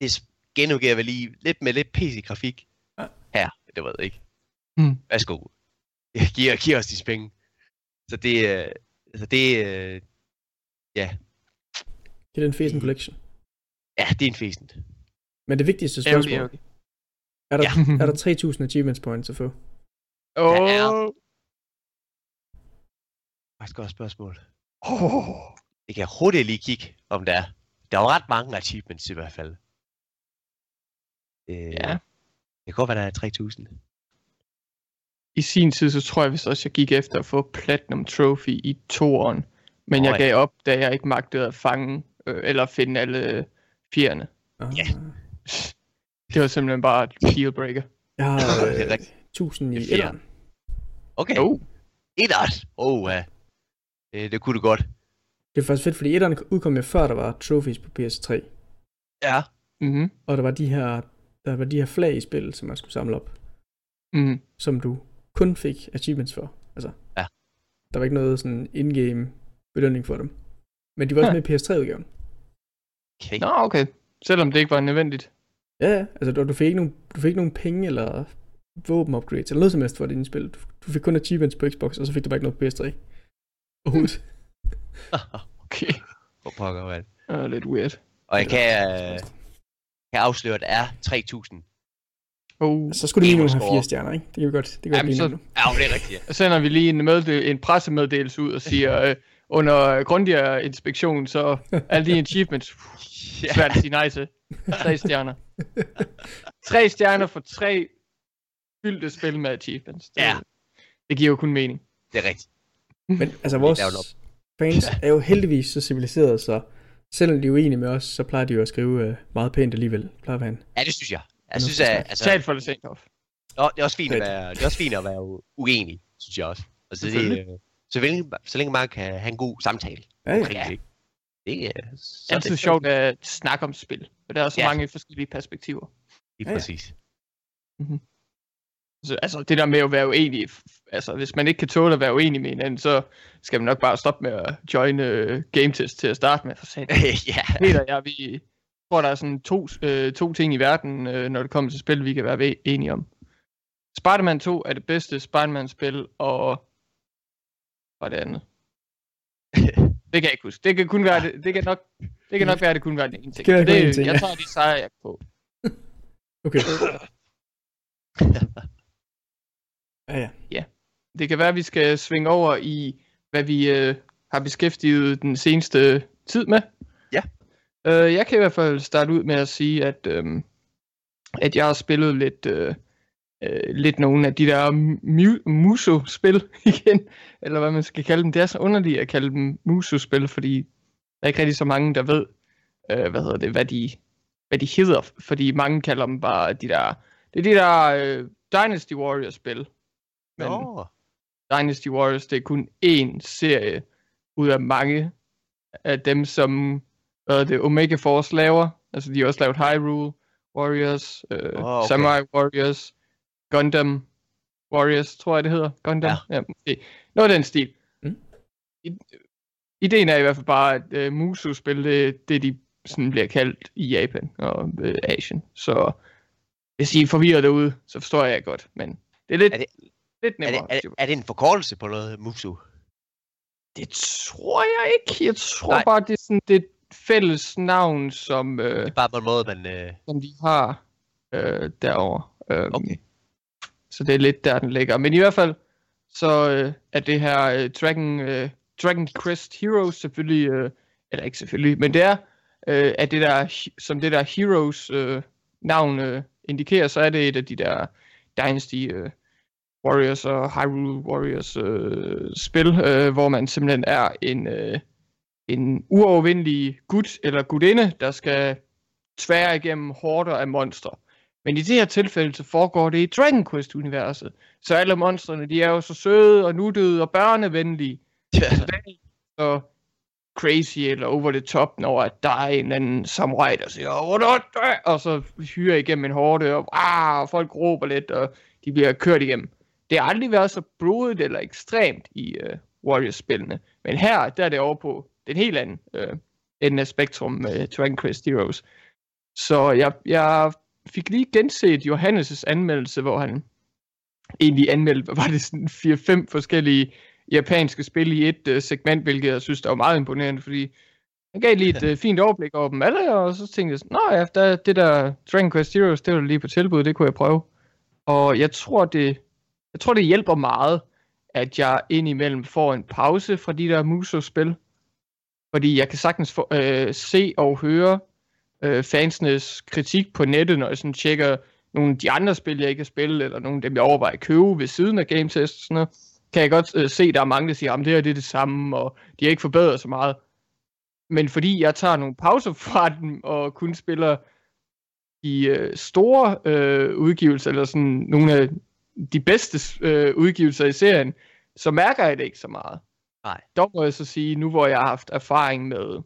Det genudgiver vi lige lidt med lidt PC-grafik. Ja. Her, det ved jeg ikke. Mm. Værsgo. Giv, giv os de penge. Så det, øh, altså det, øh, ja, Det er den Fesen Collection. ja, det er en fæsent. Men det vigtigste Okay, spørgsmål, okay. er der, Ja. er der 3.000 achievements points at få? Åh, Ja. Faktisk godt spørgsmål. oh. Det kan jeg hurtigt lige kigge, om der er. Der er jo ret mange achievements i hvert fald. Øh, Ja. Det kan godt være, der er 3000. I sin tid, så tror jeg vist også, jeg gik efter at få Platinum Trophy i toeren. Men Åh, jeg ja. gav op, da jeg ikke magtede at fange, øh, eller finde alle fjerne. Ah. Ja. Det var simpelthen bare et dealbreaker. Jeg har Det er øh, rigtigt. 1000 i Det er etteren. Okay. Jo. Ettert. Oh, ja. Øh, det kunne du godt. Det er faktisk fedt, fordi etteren udkom jo før, der var trophies på PS3. Ja. Mhm. Og der var de her, der var de her flag i spillet, som man skulle samle op, Mhm. som du kun fik achievements for. Altså, Ja. Der var ikke noget sådan in-game belønning for dem. Men de var også Ja. med i PS3-udgaven. Okay. Nå, okay. Selvom det ikke var nødvendigt. Ja, ja. Altså, du, du, fik ikke nogen, du fik ikke nogen penge eller våben upgrades eller noget som helst for det inde i spil. Du, du fik kun achievements på Xbox, og så fik du bare ikke noget på PS3. overhovedet. Okay. Hvor pokker man. Det er lidt weird. Og jeg kan, øh, kan afsløre, at der er 3.000. Oh. Så skulle det minimum have fire stjerner, ikke? Det kan vi godt, det kan Jamen, godt så nu. Ja, det er rigtigt. så sender vi lige en, meddel- en pressemeddelelse ud og siger, øh, under grundigere inspektion, så alle de achievements, Ja. svært at sige nej til. Tre stjerner. Tre stjerner for tre fyldte spil med achievements. Det, Ja. det giver jo kun mening. Det er rigtigt. Men altså, vores fans er jo heldigvis så civiliserede, så selvom de er uenige med os, så plejer de jo at skrive øh, meget pænt alligevel. Plejer at være en. Ja, det synes jeg. Jeg synes, at, jeg altså, Talt for det sent off. Nå, det er også fint at være, det er også fint at være uenig, synes jeg også. Altså, det, øh, så, længe, så længe man kan have en god samtale. Ja, ja. omkring det, ikke? Det er så er Altid det sjovt at snakke om spil. For der er så Ja. mange forskellige perspektiver. Lige Ja, ja. præcis. Så, altså det der med at være uenig, altså hvis man ikke kan tåle at være uenig med hinanden, så skal man nok bare stoppe med at join uh, game test til at starte med. For satan. ja, Peter jeg, vi tror, der er sådan to, øh, to ting i verden, øh, når det kommer til spil, vi kan være enige om. Spider-Man 2 er det bedste Spider-Man-spil, og hvad er det andet? det kan jeg ikke huske. Det kan kun være det, det kan nok, det kan nok være, det kun være den ene ting. Det kan én ting, jeg ja. tager de sejre, jeg kan få. Okay. ja, ja. Det kan være, at vi skal svinge over i, hvad vi øh, har beskæftiget den seneste tid med. Ja. Øh, jeg kan i hvert fald starte ud med at sige, at, øh, at jeg har spillet lidt, øh, øh, lidt nogle af de der mu- Muso-spil igen, eller hvad man skal kalde dem. Det er så underligt at kalde dem Muso-spil, fordi der er ikke rigtig så mange, der ved, øh, hvad hedder det, hvad de, hvad de hedder, fordi mange kalder dem bare de der, det er de der øh, Dynasty Warriors-spil. Men, Nå, Dynasty Warriors, det er kun én serie ud af mange af dem, som hvad er det, Omega Force laver. Altså, de har også lavet Hyrule Warriors, øh, oh, okay. Samurai Warriors, Gundam Warriors, tror jeg det hedder. Gundam? Ja. ja måske. Noget af den stil. Mm. I, ideen er i hvert fald bare, at øh, Muso-spil, det, det de sådan bliver kaldt i Japan og øh, Asien. Så hvis I er forvirret derude, så forstår jeg godt, men det er lidt, Er det- lidt er nemmere. det, er, det, er det en forkortelse på noget Musu? Det tror jeg ikke. Jeg tror Nej. Bare, det er sådan det er et fælles navn, som, øh, Det er bare på en måde, man... Øh, som de har øh, derovre. Øh, Okay. Så det er lidt der, den ligger. Men i hvert fald, så øh, er det her øh, Dragon, øh, Dragon Quest Heroes selvfølgelig, øh, eller ikke selvfølgelig, men det er, øh, at det der, som det der Heroes øh, navn øh, indikerer, så er det et af de der Dynasty øh, Warriors og Hyrule Warriors øh, spil, øh, hvor man simpelthen er en, øh, en uovervindelig gut eller gudinde, der skal tvære igennem horder af monstre. Men i det her tilfælde, så foregår det i Dragon Quest-universet. Så alle monstrene, de er jo så søde og nuttede og børnevenlige. Så det er crazy eller over the top, når at der er en eller anden samurai, der siger, og så hyrer igennem en horde, og, ah, og folk råber lidt, og de bliver kørt igennem. Det har aldrig været så blodigt eller ekstremt i uh, Warriors-spillene. Men her, der er det over på den helt anden uh, ende af spektrum med Dragon Quest Heroes. Så jeg, jeg fik lige genset Johannes' anmeldelse, hvor han egentlig anmeldte, var det sådan 4-5 forskellige japanske spil i et uh, segment, hvilket jeg synes, der var meget imponerende, fordi han gav lige et uh, fint overblik over dem alle, og så tænkte jeg sådan, nå ja, der, det der Dragon Quest Heroes, det var lige på tilbud, det kunne jeg prøve. Og jeg tror, det, jeg tror, det hjælper meget, at jeg indimellem får en pause fra de der Muso-spil, fordi jeg kan sagtens få, øh, se og høre øh, fansenes kritik på nettet, når jeg sådan tjekker nogle af de andre spil, jeg ikke har spillet, eller nogle af dem, jeg overvejer at købe ved siden af Game Test, og sådan noget, kan jeg godt øh, se, der er mange, der siger, at det her det er det samme, og de har ikke forbedret så meget. Men fordi jeg tager nogle pauser fra dem, og kun spiller de øh, store øh, udgivelser, eller sådan nogle af de bedste øh, udgivelser i serien, så mærker jeg det ikke så meget. Nej. Dog må jeg så sige, nu hvor jeg har haft erfaring med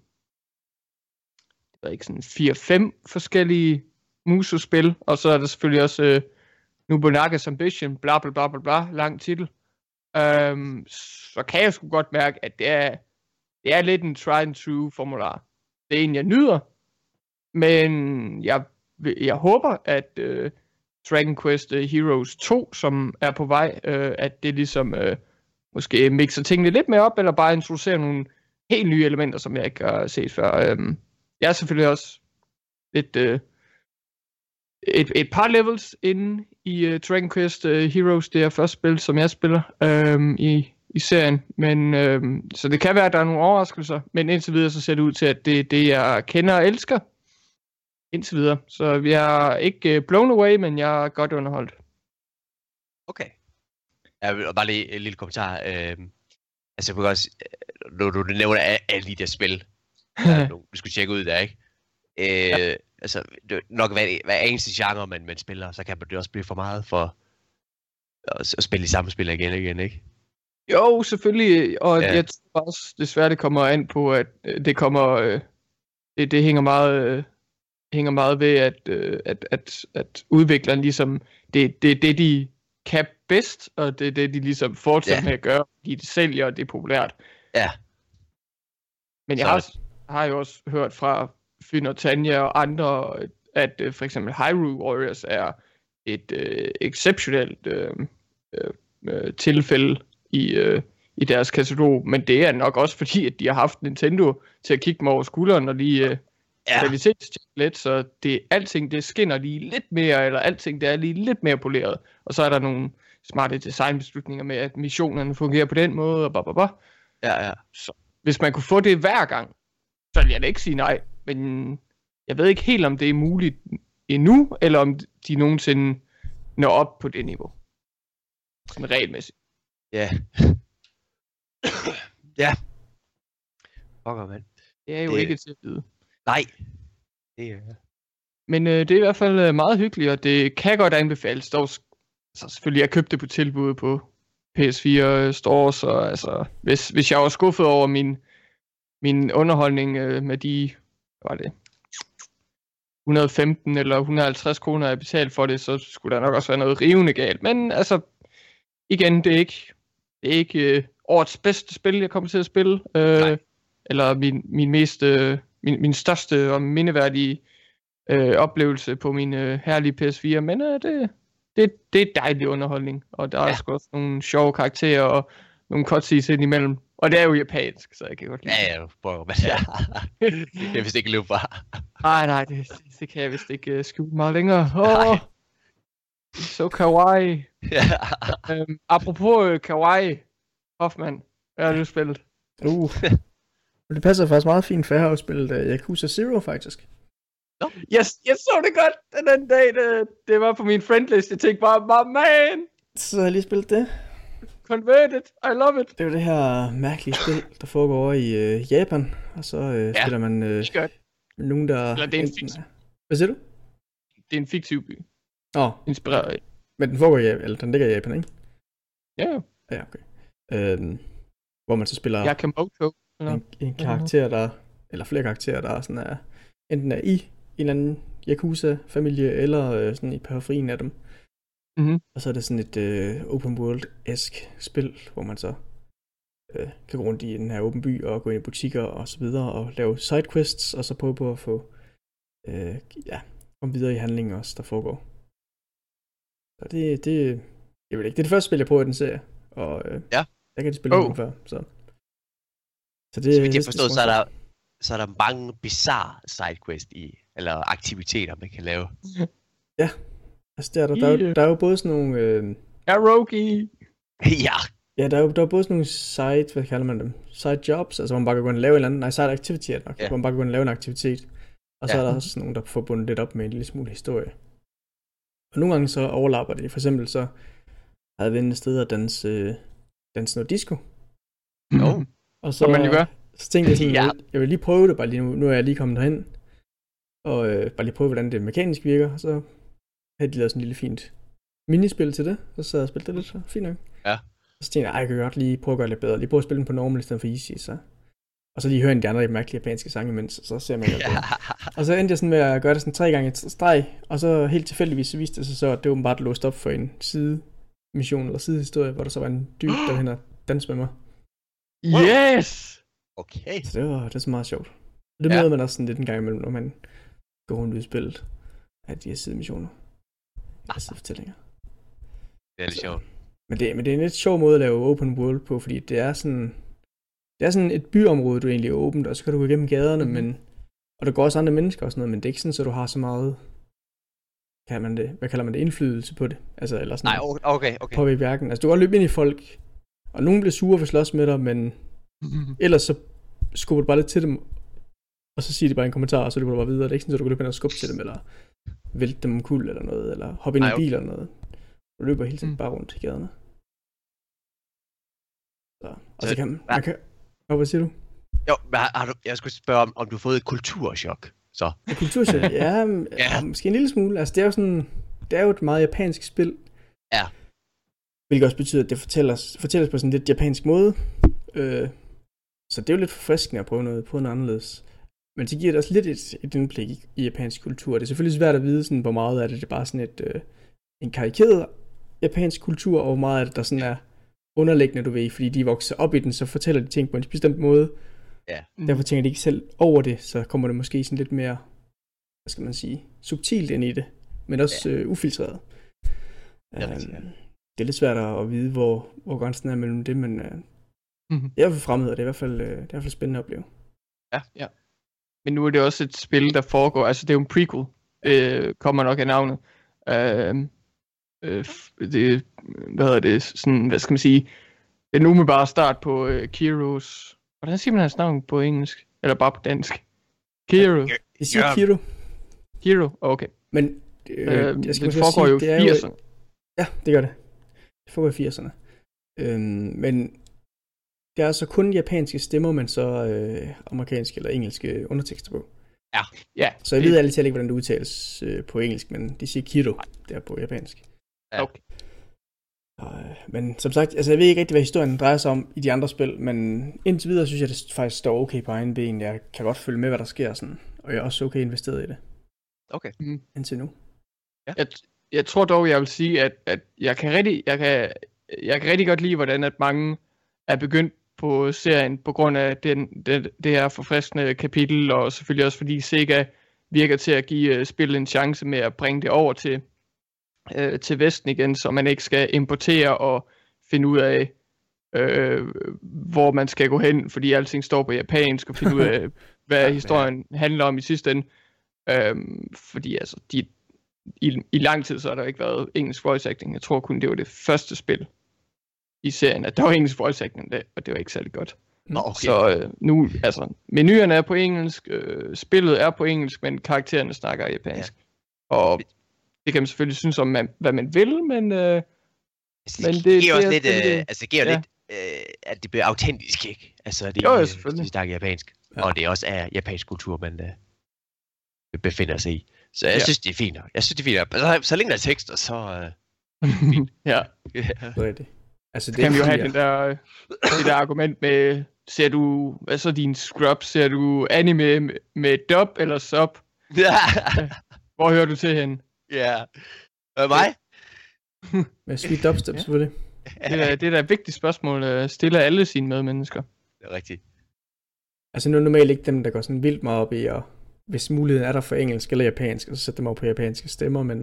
jeg ved ikke, sådan 4-5 forskellige musospil, og så er der selvfølgelig også øh, Nobunaga's Ambition, bla bla bla bla bla, lang titel. Øhm, så kan jeg sgu godt mærke, at det er, det er lidt en try and true formular. Det er en, jeg nyder, men jeg, jeg håber, at øh, Dragon Quest øh, Heroes 2, som er på vej, øh, at det ligesom øh, måske mixer tingene lidt mere op, eller bare introducerer nogle helt nye elementer, som jeg ikke har set før. Øhm, jeg er selvfølgelig også et, Øh, et, et par levels inde i uh, Dragon Quest uh, Heroes, det er første spil, som jeg spiller øhm, i, i serien. Men, øhm, så det kan være, at der er nogle overraskelser, men indtil videre så ser det ud til, at det er det, jeg kender og elsker. Indtil videre. Så vi er ikke uh, blown away, men jeg er godt underholdt. Okay. Jeg vil bare lige en lille kommentar. Øh, altså, jeg kan også, når du nævner alle de der spil, der du skulle tjekke ud der, ikke? Øh, ja. Altså, det, nok hver, hver eneste genre, man, man spiller, så kan det også blive for meget for at, at spille i samme spil igen og igen, ikke? Jo, selvfølgelig, og ja. jeg tror også desværre, det kommer an på, at øh, det kommer, øh, det, det hænger meget, øh, hænger meget ved, at, at, at, at udvikleren ligesom, det, det, det de kan bedst, og det er det, de ligesom fortsætter ja. med at gøre, fordi det sælger, og det er populært. Ja. Men jeg har, også, har jo også hørt fra Finn og Tanja og andre, at uh, for eksempel Hyrule Warriors er et uh, exceptionelt uh, uh, tilfælde i, uh, i deres katalog, men det er nok også fordi, at de har haft Nintendo til at kigge dem over skulderen, når de uh, ja. kvalitetstjekke lidt, så det, alting det skinner lige lidt mere, eller alting det er lige lidt mere poleret. Og så er der nogle smarte designbeslutninger med, at missionerne fungerer på den måde, og blah, blah, blah. Ja, ja. Så hvis man kunne få det hver gang, så vil jeg da ikke sige nej. Men jeg ved ikke helt, om det er muligt endnu, eller om de nogensinde når op på det niveau. Sådan regelmæssigt. Ja. ja. Fucker, mand. Det er jo det... ikke til at vide. Nej. Det er... Men øh, det er i hvert fald øh, meget hyggeligt, og det kan godt anbefales. Dog, så selvfølgelig, jeg købte det på tilbud på PS4 Store, så altså, hvis, hvis jeg var skuffet over min, min underholdning øh, med de, hvad var det, 115 eller 150 kroner, jeg betalt for det, så skulle der nok også være noget rivende galt. Men altså, igen, det er ikke, det er ikke øh, årets bedste spil, jeg kommer til at spille. Øh, eller min, min mest, øh, min, min største og mindeværdige øh, oplevelse på min øh, herlige PS4. Men øh, det, det, det er dejlig underholdning, og der ja. er sgu også nogle sjove karakterer og nogle cutscenes ind imellem. Og det er jo japansk, så jeg kan godt lide Ja, ja, bro, men ja. det er vist ikke løbe bare. Nej, nej, det, det kan jeg vist ikke uh, skjule meget længere. Oh, så kawaii. ja. øhm, apropos uh, kawaii, Hoffman, hvad har du spillet? Uh. det passer faktisk meget fint, for jeg har jo spillet uh, Yakuza Zero, faktisk. No. Jeg, jeg så det godt den anden dag, det, det var på min friendlist. Jeg tænkte bare, my man! Så har jeg lige spillet det. Converted, I love it. Det er jo det her mærkelige spil, der foregår over i øh, Japan, og så øh, ja, spiller man øh, nogen, der... Eller det er en fiktiv. Hvad siger du? Det er en fiktiv by. Åh. Oh. Inspireret af. Men den foregår i Japan, eller den ligger i Japan, ikke? Ja. Ja, okay. Øhm, hvor man så spiller... Yakamoto. Eller? En, en karakter, der... Eller flere karakterer, der er sådan er... Enten er i en eller anden Yakuza-familie, eller øh, sådan i periferien af dem. Mm-hmm. Og så er det sådan et øh, open world-esk spil, hvor man så øh, kan gå rundt i den her åben by og gå ind i butikker og så videre og lave sidequests, og så prøve på at få øh, ja, komme videre i handlingen også, der foregår. Så det, det, jeg ved ikke, det er det første spil, jeg prøver i den serie, og øh, ja. jeg kan det spille oh. før, så. Så det, så vidt jeg forstår, så er der, så er der mange bizarre sidequests i, eller aktiviteter, man kan lave. Ja, Altså, der, der, der, der, der er jo både sådan nogle... Øh... Arogi! ja! Ja, der er jo der er både sådan nogle side, hvad kalder man dem? Side jobs, altså hvor man bare kan gå ind og lave en eller anden, nej, side activity er nok, ja. hvor man bare kan gå ind og lave en aktivitet. Og så ja. er der også sådan nogle, der får bundet lidt op med en lille smule historie. Og nogle gange så overlapper det. For eksempel så havde vi et sted at danse, øh, danse noget disco. No. Og så, man jo gør. Så tænkte jeg sådan, ja. jeg vil lige prøve det bare lige nu. Nu er jeg lige kommet derhen. Og øh, bare lige prøve, hvordan det mekanisk virker. Og så havde de lavet sådan en lille fint minispil til det, så sad jeg og spillede det lidt, så fint nok. Ja. Så tænkte jeg, jeg kan godt lige prøve at gøre det lidt bedre, lige prøve at spille den på normal i stedet for easy, så. Og så lige høre en af de andre mærkelige japanske sange imens, og så ser man jo ja. Og så endte jeg sådan med at gøre det sådan tre gange i streg, og så helt tilfældigvis så viste det sig så, at det var bare låst op for en side mission eller sidehistorie, hvor der så var en dyb, der hen og danse med mig. Yes! Okay. Så det var, det var så meget sjovt. Det ja. møder man også sådan lidt en gang imellem, når man går rundt ud i spillet af de her sidemissioner. Masse fortællinger. Det er lidt sjovt. Men det, men det er en lidt sjov måde at lave open world på, fordi det er sådan, det er sådan et byområde, du egentlig er åbent, og så kan du gå igennem gaderne, Mhm. men, og der går også andre mennesker og sådan noget, men det er ikke sådan, at du har så meget, kan man det, hvad kalder man det, indflydelse på det, altså, eller sådan Nej, okay, okay. påvirke hverken. Altså, du kan godt løbe ind i folk, og nogen bliver sure for at slås med dig, men ellers så skubber du bare lidt til dem, og så siger de bare en kommentar, og så løber du bare videre. Det er ikke sådan, at du kan løbe ind og skubbe til dem, eller vælte dem omkuld eller noget, eller hoppe ind i en bil eller noget. Du løber hele tiden Mm. bare rundt i gaderne. Så, og så, Så- kan man, man kan, og hvad siger du? Jo, men har, har du, jeg skulle spørge, om, om du har fået et kulturschok. Så. Ja, Kulturchok, ja, ja. Ja. måske en lille smule. Altså, det er jo sådan, det er jo et meget japansk spil. Ja. Hvilket også betyder, at det fortælles, fortælles på sådan en lidt japansk måde. Øh, så det er jo lidt forfriskende at prøve noget, prøve noget anderledes. Men det giver det også lidt et, et indblik i, i japansk kultur. Det er selvfølgelig svært at vide, sådan, hvor meget af det, det er bare sådan et, øh, en karikeret japansk kultur, og hvor meget af det, der sådan er underliggende, du ved, fordi de vokser op i den, så fortæller de ting på en bestemt måde. Mm. Derfor tænker de ikke selv over det, så kommer det måske sådan lidt mere, hvad skal man sige, subtilt ind i det, men også ja. øh, ufiltreret. Det er ja. Øhm, det er lidt svært at vide, hvor, hvor grænsen er mellem det, men øh, Mhm. er hvert fald fremmed, og det er i hvert fald, øh, det er i hvert fald spændende at opleve. Men nu er det også et spil, der foregår, altså det er jo en prequel, øh, kommer nok af navnet. Øh, øh, f- det, hvad hedder det, sådan, hvad skal man sige, den umiddelbare start på øh, Kiros, hvordan siger man hans navn på engelsk? Eller bare på dansk? Kiro. Det siger Ja. Kiro, Kiro, okay. men øh, Øh, jeg det skal måske foregår sige, jo det er i jo, 80'erne. Ja, det gør det. Det foregår i 80'erne. Øhm, men det er altså kun japanske stemmer, men så øh, amerikanske eller engelske undertekster på. Ja, Så jeg det- ved talt ikke, hvordan det udtales øh, på engelsk, men de siger Kiro der på japansk. Ja. Okay. Og, øh, men som sagt, altså jeg ved ikke rigtig, hvad historien drejer sig om i de andre spil, men indtil videre synes jeg, det faktisk står okay på egen ben. Jeg kan godt følge med, hvad der sker, sådan, og jeg er også okay investeret i det Okay. indtil nu. Jeg, jeg tror dog, jeg vil sige, at, at jeg, kan rigtig, jeg, kan, jeg kan rigtig godt lide, hvordan at mange er begyndt på serien på grund af den, den, det her forfriskende kapitel, og selvfølgelig også fordi Sega virker til at give uh, spillet en chance med at bringe det over til, uh, til Vesten igen, så man ikke skal importere og finde ud af, uh, hvor man skal gå hen, fordi alting står på japansk, og finde ud af, hvad historien handler om i sidste ende. Um, fordi altså, de, i, i lang tid, så har der ikke været engelsk voice acting. Jeg tror kun, det var det første spil i serien, at der var engelsk voice acting, det, og det var ikke særlig godt. Nå, okay. Så øh, nu, altså, menuerne er på engelsk, øh, spillet er på engelsk, men karaktererne snakker japansk. Ja. Og det kan man selvfølgelig synes om, man, hvad man vil, men øh, altså, men det, det- giver det også lidt, øh, selvfølgelig- altså, det giver ja. lidt, øh, at det bliver autentisk, ikke? Altså, det, Jo, øh, selvfølgelig. De snakker japansk, Ja. ja. og det er også er japansk kultur, man øh, befinder sig i. Så jeg Ja. ja. synes, det er fint nok. Jeg synes, det er fint nok. Altså, så længe der er tekster, så... Øh, ja, Så er det. Altså, det kan vi jo have den der, øh, det der argument med, ser du, hvad så din scrub, ser du anime med, med dub eller sub? Hvor hører du til hen? ja. Hvad mig? Med sweet dubstep, Ja. selvfølgelig. Det er, det er da et vigtigt spørgsmål, at stille alle sine medmennesker. Det er rigtigt. Altså, nu er normalt ikke dem, der går sådan vildt meget op i, og hvis muligheden er der for engelsk eller japansk, så sætter dem over på japanske stemmer, men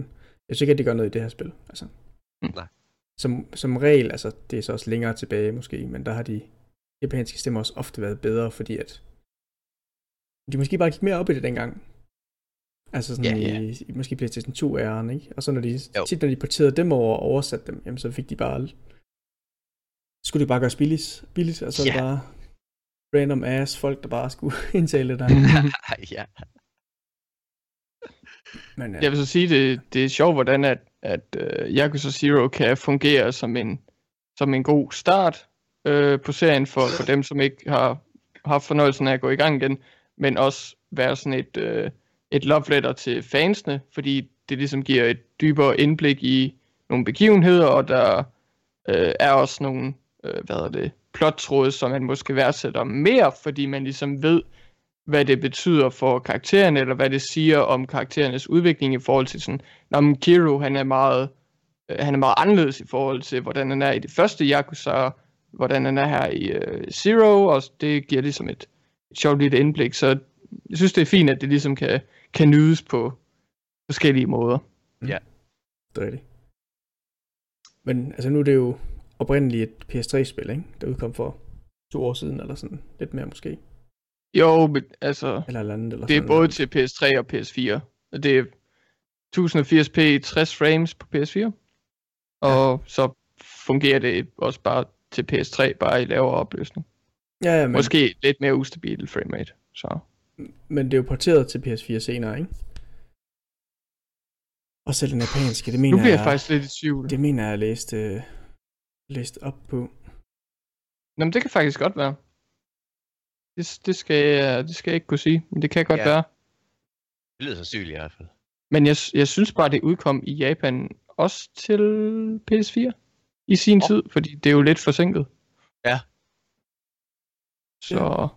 jeg synes ikke, at det gør noget i det her spil. Altså. Nej. Som, som regel, altså det er så også længere tilbage måske, men der har de japanske stemmer også ofte været bedre, fordi at de måske bare gik mere op i det dengang. Altså sådan Ja, ja. i, måske PlayStation 2 æren, ikke? Og så når de, Jo. tit når de porterede dem over og oversatte dem, jamen så fik de bare, skulle de bare gøre billigt, billigt og så Ja. bare random ass folk, der bare skulle indtale det der. ja. Men, ja. Jeg vil så sige, det, det er sjovt, hvordan at, at uh, Yakuza Zero kan fungere som en, som en god start uh, på serien for, for dem, som ikke har haft fornøjelsen af at gå i gang igen, men også være sådan et, uh, et love letter til fansene, fordi det ligesom giver et dybere indblik i nogle begivenheder, og der uh, er også nogle, uh, hvad er det, plottråde, som man måske værdsætter mere, fordi man ligesom ved, hvad det betyder for karakteren, eller hvad det siger om karakterernes udvikling i forhold til sådan, når men Kiro, han er meget, øh, han er meget anderledes i forhold til, hvordan han er i det første Yakuza, hvordan han er her i øh, Zero, og det giver ligesom et, et sjovt lille indblik, så jeg synes, det er fint, at det ligesom kan, kan nydes på forskellige måder. Det er rigtigt. Men altså nu er det jo oprindeligt et PS3-spil, ikke? Der udkom for to år siden, eller sådan lidt mere måske. Jo, men altså, Eller et eller andet, eller det er både til PS3 og PS4. Og det er 1080p i 60 frames på PS4. Og så fungerer det også bare til PS3, bare i lavere opløsning. Ja, ja, men, Måske lidt mere ustabil framerate. Så. men det er jo porteret til PS4 senere, ikke? Og selv den japanske, det mener Nu bliver jeg jeg, faktisk lidt i tvivl. det mener jeg, jeg læste, øh, læste op på. Nå, men det kan faktisk godt være. Det, det, skal jeg, det skal jeg ikke kunne sige, men det kan godt Ja. være. Det lyder sandsynligt i hvert fald. Men jeg, jeg synes bare, det udkom i Japan også til PS4 i sin Åh. tid, fordi det er jo lidt forsinket. Ja. Så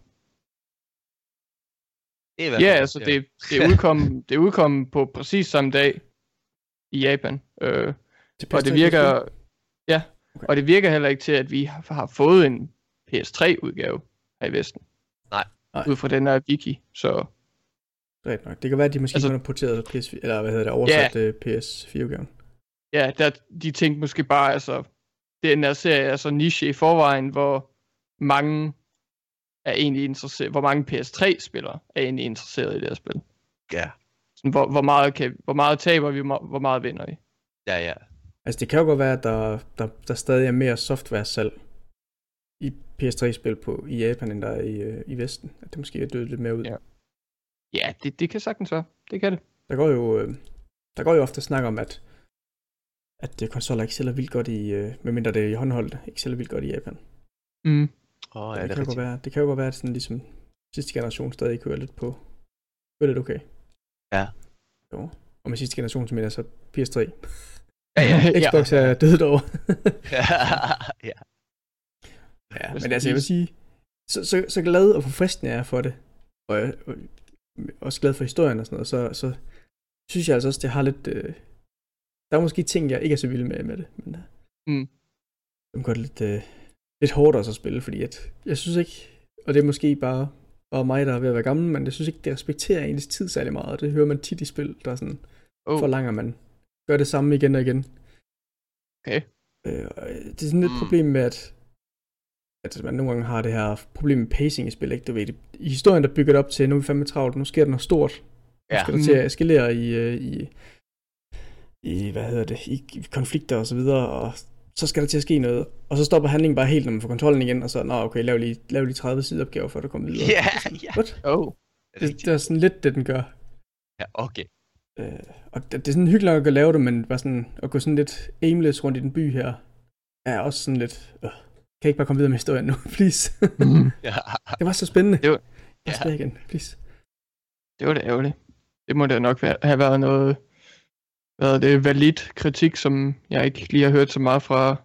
Det er ja, altså det, det, udkom, det udkom på præcis samme dag i Japan. Øh, Til og det PS3, virker, ja, Okay. og det virker heller ikke til, at vi har, har fået en PS3-udgave her i Vesten. Nej. Nej. Ud fra den her wiki, så Det rigtigt nok. Det kan være, at de måske Altså- kun har porteret PS4, eller hvad hedder det, oversat yeah. PS4-udgaven. ja, der, de tænkte måske bare, altså, den her serie er så niche i forvejen, hvor mange er egentlig interesseret, hvor mange PS3-spillere er egentlig interesseret i det her spil. Ja, Sådan, hvor, hvor, meget kan, hvor meget taber vi, hvor meget vinder vi. ja, ja. Altså, det kan jo godt være, at der, der, der stadig er mere software-salg i PS3-spil på i Japan, end der er i, øh, i Vesten. At det måske er dødt lidt mere ud. Ja. Ja, det, det kan sagtens være. Det kan det. Der går jo, øh, der går jo ofte snak om, at at konsoller ikke sælger vildt godt i, øh, medmindre det er i håndholdt, ikke sælger vildt godt i Japan. Mm. Åh, Oh, ja, det, det kan jo godt rigtigt. være, det kan jo godt være, at sådan ligesom sidste generation stadig kører lidt på, kører lidt okay. Ja. Jo. Og med sidste generation, så mener jeg så PS3. Ja, ja. Xbox er død over. ja. Ja, Rest men altså, jeg vil sige, så, så, så glad og forfriskende jeg er for det, og jeg og, også glad for historien og sådan noget, så, så synes jeg altså også, det har lidt, øh, der er måske ting, jeg ikke er så vild med med det, men øh, Mm. det går lidt, øh, lidt hårdt også at spille, fordi at, jeg synes ikke, og det er måske bare, bare mig, der er ved at være gammel, men jeg synes ikke, det respekterer ens tid særlig meget, og det hører man tit i spil, der er sådan, Oh. forlanger man, gør det samme igen og igen. Okay. Øh, og det er sådan lidt et Mm. problem med, at, at man nogle gange har det her problem med pacing i spil, ikke? Du ved, det, i historien, der bygger det op til, nu er vi fandme travlt, nu sker der noget stort. Nu Ja. skal der til at eskalere i, øh, i, i, hvad hedder det, i, konflikter og så videre, og så skal der til at ske noget, og så stopper handlingen bare helt, når man får kontrollen igen, og så, nå okay, lav lige, lav lige 30 sideopgaver, før du kommer videre. Ja, ja. What? Oh. Det, det, er sådan lidt det, den gør. Ja, okay. Øh, og det, det er sådan hyggeligt nok at lave det, men bare sådan, at gå sådan lidt aimless rundt i den by her, er også sådan lidt, øh, kan jeg ikke bare komme videre med historien nu, please? Mm. Ja. det var så spændende. Det var- Jeg Ja. ja. igen, please. Det var da ærgerligt. Det må da nok være, have været noget været det valid kritik, som jeg ikke lige har hørt så meget fra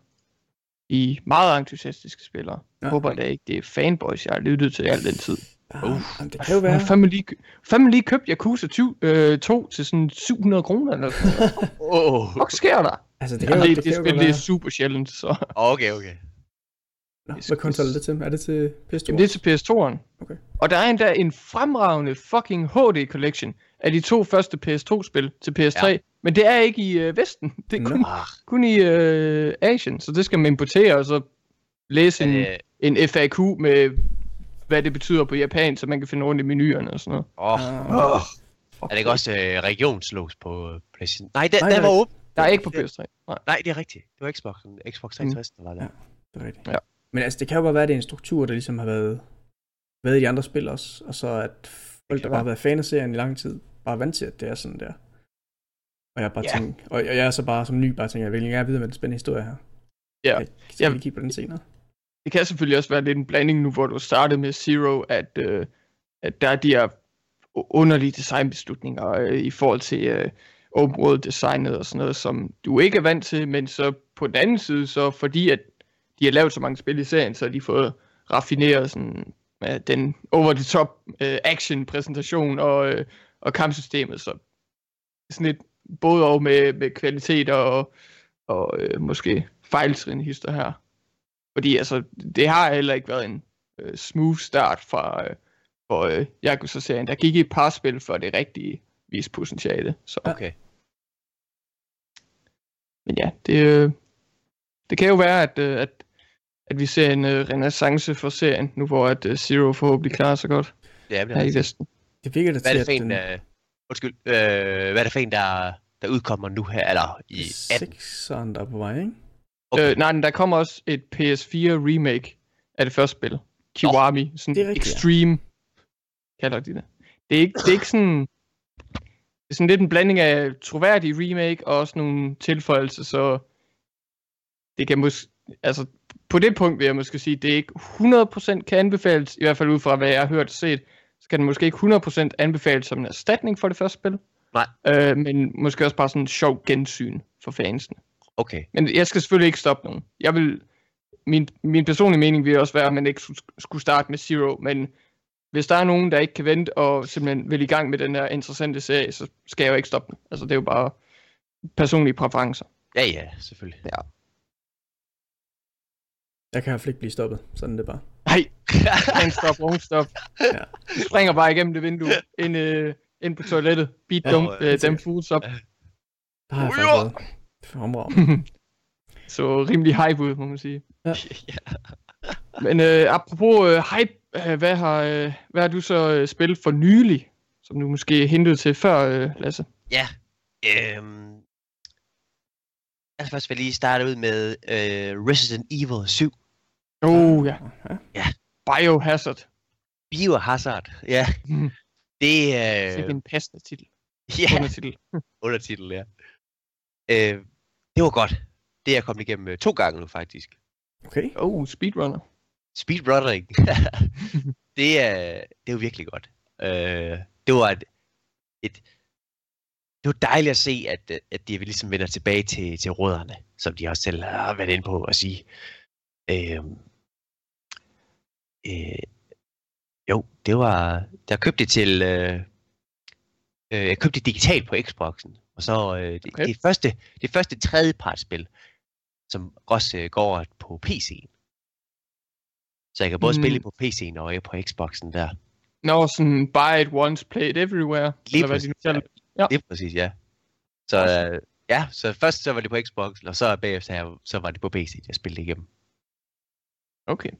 i meget entusiastiske spillere. Jeg Ja. håber da ikke, det er fanboys, jeg har lyttet til al den tid. Uh. jamen, det kan jo Jeg være. har fandme lige, fandme lige købt Yakuza 20, øh, 2 til sådan 700 kroner eller sådan noget. Åh, Hvad sker der? altså, det Jamen, kan jo, det, det, det, godt det er super sjældent, så... okay, okay. Nå, det- hvad konsol er det til? Er det til PS2? Jamen, det er til PS2'eren. Okay. Og der er endda en fremragende fucking HD collection af de to første PS2-spil til PS3. Ja. Men det er ikke i øh, Vesten. Det er kun, kun i øh, Asien. Så det skal man importere og så læse en, øh, en FAQ med, hvad det betyder på japan, så man kan finde rundt i menuerne og sådan noget. åh, Ah, åh. Er det ikke også øh, regionslås på øh, PlayStation? Nej, den, Nej, den var åben. Der er ikke på PS3. Nej. Nej, det er rigtigt. Det var Xbox, Xbox 360, der var der. Ja. det er rigtigt. Ja. Men altså, det kan jo godt være, at det er en struktur, der ligesom har været, været i de andre spil også, og så at folk, der bare har være. været fan af serien i lang tid, bare er vant til, at det er sådan der. Og jeg bare Ja. tænker, og jeg er så bare som ny, bare tænker, jeg vil gerne vide med den spændende historie her. Ja. Jeg Ja. lige kigge på den senere. Det kan selvfølgelig også være lidt en blanding nu, hvor du startede med Zero, at, øh, at der er de her underlige designbeslutninger øh, i forhold til øh, open world designet og sådan noget, som du ikke er vant til, men så på den anden side, så fordi at de har lavet så mange spil i serien, så har de fået raffineret sådan, øh, den over-the-top øh, action-præsentation og, øh, og kampsystemet, så sådan lidt både og med, med kvalitet og, og øh, måske fejltrin hister her. Fordi altså, det har heller ikke været en øh, smooth start fra øh, for øh, Yakuza-serien. Der gik et par spil, før det rigtige viste potentiale. Så. Okay. Men ja, det, øh, det kan jo være, at, øh, at, at vi ser en øh, renaissance for serien, nu hvor at øh, Zero forhåbentlig klarer sig godt Ja, det er her i rigtigt. Vesten. Det virker det Hvad er til, det for en, den øh, undskyld, øh, hvad er det for en, der, der udkommer nu her, eller i 18? 6'eren, der er på vej, ikke? Okay. Øh, nej, men der kommer også et PS4 remake af det første spil. Kiwami, sådan det er rigtigt, ja. Extreme, kalder de det. Det er ikke, det er ikke sådan... Det er sådan lidt en blanding af troværdig remake og også nogle tilføjelser, så det kan måske... Altså, på det punkt vil jeg måske sige, at det ikke 100% kan anbefales, i hvert fald ud fra hvad jeg har hørt og set, så kan det måske ikke 100% anbefales som en erstatning for det første spil. Nej. Øh, men måske også bare sådan en sjov gensyn for fansene. Okay. Men jeg skal selvfølgelig ikke stoppe nogen. Jeg vil, min, min personlige mening vil også være, at man ikke sk- skulle starte med Zero, men hvis der er nogen, der ikke kan vente og simpelthen vil i gang med den her interessante serie, så skal jeg jo ikke stoppe den. Altså det er jo bare personlige præferencer. Ja, ja, selvfølgelig. Jeg kan i hvert fald ikke blive stoppet. Sådan er det bare. Nej, en stop, wrong stop. Ja. Du springer bare igennem det vindue, ind, øh, ind på toilettet, beat Ja, dem, ja, øh, dem fools op. Der har jeg faktisk været. Så rimelig hype ud, må man sige. ja. Men øh, apropos øh, hype, øh, hvad, har, øh, hvad har du så øh, spillet for nylig, som du måske hentede til før, øh, Lasse? Ja. Øhm, jeg skal først vil lige starte ud med øh, Resident Evil 7. Oh ja, ja. Biohazard. Biohazard. Ja. Mm. Det Det er en passende titel. ja, Undertitel. undertitel, ja. Øh, det var godt. Det er jeg kommet igennem øh, to gange nu, faktisk. Okay. Oh, speedrunner. Speedrunning. det, er, det er jo virkelig godt. Øh, det var et, et, det var dejligt at se, at, øh, at de ligesom vender tilbage til, til rødderne, som de også selv har været inde på at sige. Øh, øh, jo, det var, der købte det til, øh, øh, jeg købte det digitalt på Xboxen, og så øh, det, Okay. det, første, det første tredjepartsspil, som også øh, går på PC'en. Så jeg kan både Mm. spille på PC'en og på Xboxen der. Nå, sådan buy it once, play it everywhere. Lige eller hvad de nu præcis. Ja. Det er præcis, ja. Så øh, ja, så først så var det på Xbox, og så bagefter så var det på PC, jeg spillede igennem. Okay.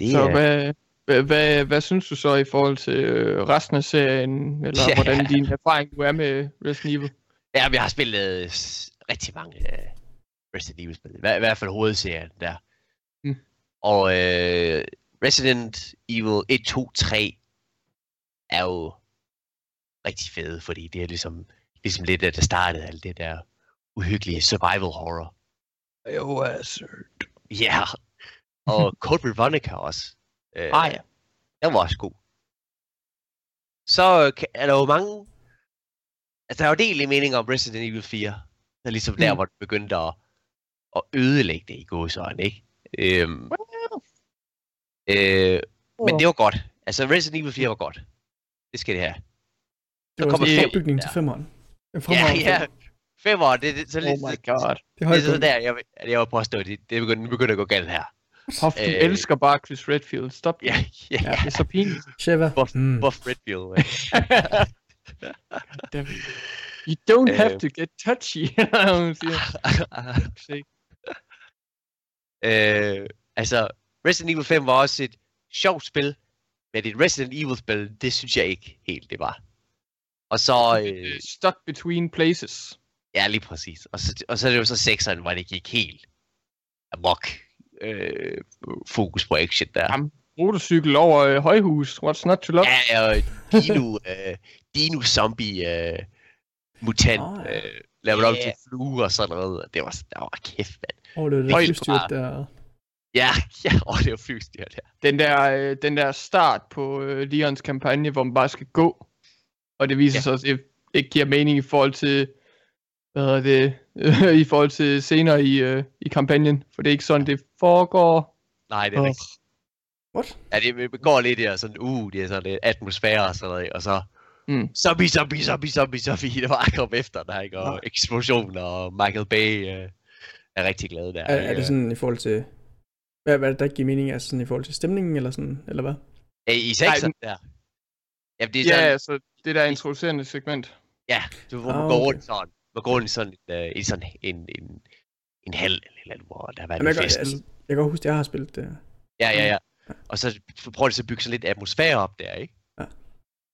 Det Så er, hvad, hvad, hvad, hvad synes du så i forhold til øh, resten af serien, eller Ja. hvordan din erfaring nu er med Resident Evil? ja, vi har spillet øh, rigtig mange øh, Resident Evil spil. I, hver- I hvert fald hovedserien der. Mm. Og øh, Resident Evil 1, 2, 3 er jo rigtig fede, fordi det er ligesom, ligesom lidt, det startede alt det der uhyggelige survival horror. Jo, altså. Ja, og Code Veronica også. Øh, Ah ja. Den var også god. Så øh, er der jo mange... Altså, der er jo del i mening om Resident Evil 4. Det er ligesom der, Mm. hvor det begyndte at, at ødelægge det i gåsøjne, ikke? Øhm, øh, men det var godt. Altså, Resident Evil 4 var godt. Det skal det have. Det var kommer en fem. opbygning Ja. til femmeren. En Ja, fremragende ja. femmer. Fem år, det, det, så Oh lidt, my det, god. Det er det er højt sådan der, jeg, vil- at jeg var påstå, at det, det begynder, nu begynder at gå galt her. Hoff, du Øh. elsker bare Chris Redfield. Stop. Ja, ja, Ja, det er så pinligt. Sheva. Buff, Mm. Buff Redfield. you don't have Øh. to get touchy. Øh, altså, Resident Evil 5 var også et sjovt spil, men et Resident Evil spil, det synes jeg ikke helt, det var. Og så, øh, Øh, Stuck between places. ja, lige præcis. Og så, og så er det jo så 6'eren, hvor det gik helt amok. Øh, fokus på action der. Jamen, Motorcykel over øh, højhus. What's not to love? Ja, og Dino, øh, Dino zombie øh, mutant, Åh, ja. øh, lavet om Ja. til flue og sådan noget. og Det var, der var kæft, mand. Åh, det var det Højt flystyrt der. Ja, ja, åh, det var flystyr der. Den der, øh, den der start på øh, Leons kampagne, hvor man bare skal gå. Og det viser Ja. ja. sig, at det ikke giver mening i forhold til, hvad hedder det, i forhold til senere i, øh, i kampagnen. For det er ikke sådan, det foregår. Nej, det er rigtigt. What? Ja, det det går lidt der sådan, uh, det er sådan lidt atmosfære og sådan noget, og så Mm. zombie, zombie, zombie, zombie, zombie, det var kom efter der, ikke? Og Nå. eksplosioner, og Michael Bay øh, er rigtig glad der. Er, er ikke? det sådan i forhold til... Hvad, hvad er det, der ikke giver mening? Altså sådan i forhold til stemningen, eller sådan, eller hvad? Ja, I sexen der. Jamen, det er Ja, sådan, altså det der introducerende segment. ja, du, hvor Ah, man går okay. rundt sådan, man går rundt i sådan, øh, i sådan en, en, en halv eller et eller andet, hvor der har været Jamen, jeg, en kan, fest. altså, jeg kan godt huske, at jeg har spillet det. Ja, ja, ja. Og så prøver de så at bygge sådan lidt atmosfære op der, ikke? Ja.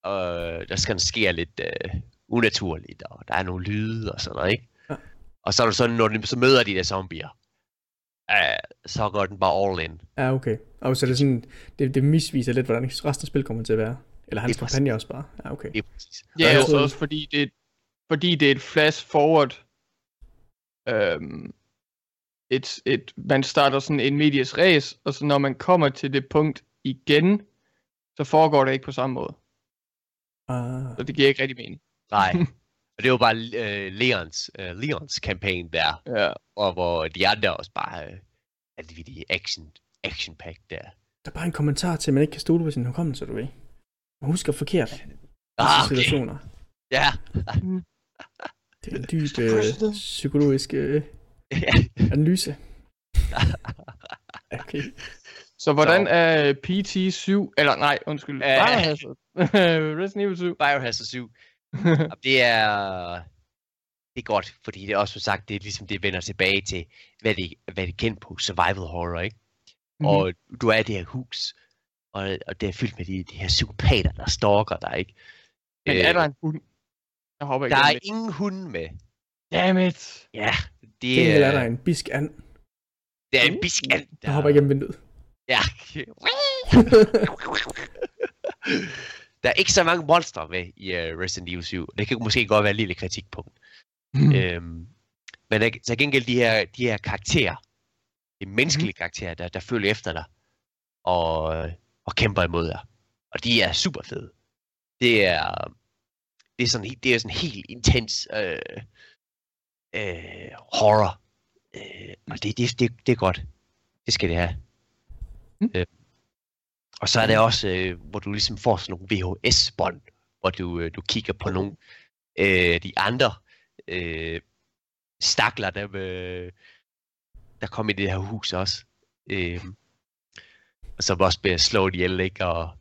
Og der skal ske lidt uh, unaturligt, og der er nogle lyde og sådan noget, ikke? Ja. Og så er det sådan, når de så møder de der zombier, uh, så går den bare all in. Ja, okay. Og så er det sådan, det, det misviser lidt, hvordan resten af spil kommer til at være. Eller hans kampagne også bare. Ja, okay. Det er præcis. Ja, jeg og så troede- også fordi det, fordi det er et flash forward. Øhm, et, et, man starter sådan en medias race, og så når man kommer til det punkt igen, så foregår det ikke på samme måde. Ah, Så det giver ikke rigtig mening. Nej. Og det var bare uh, Leons, uh, Leons campaign der, Ja. og hvor de andre også bare uh, er de action, action pack der. der er bare en kommentar til, at man ikke kan stole på sin hukommelse, du ved. Man husker forkert Ah, okay. okay. situationer. Ja. Det er en dyb øh, psykologisk øh, analyse. Okay. Så hvordan er PT7, eller nej, undskyld, Ja. Biohazard, Resident Evil 7. Biohazard 7. Jamen, det er... Det er godt, fordi det er også som sagt, det er ligesom det vender tilbage til, hvad det, hvad det er kendt på, survival horror, ikke? Mm-hmm. Og du er i det her hus, og, og det er fyldt med de, de her psykopater, der stalker dig, ikke? Men Øh, er der en hund? Jeg hopper ikke der er i ingen hunde med. det. Damn it. Ja, det Gengæld er der er, en bisk and, det er en biskand. der hopper igennem vinduet. Ja. der er ikke så mange monstre med i uh, Resident Evil 7. Det kan måske godt være et lille kritikpunkt. Mm. Øhm, men der, til gengæld de her, de her karakterer, de menneskelige mm. karakterer, der, der følger efter dig, og, og kæmper imod dig. Og de er super fede. Det er, det er sådan, det er sådan helt intens øh, øh, horror. Øh, og det, det, det, det er godt. Det skal det have. Mm. Øh, og så er det også, øh, hvor du ligesom får sådan nogle VHS-bånd, hvor du, øh, du kigger på nogle øh, de andre øh, stakler, der, øh, der kom i det her hus også. Øh, og som også bliver slået ihjel, ikke? Og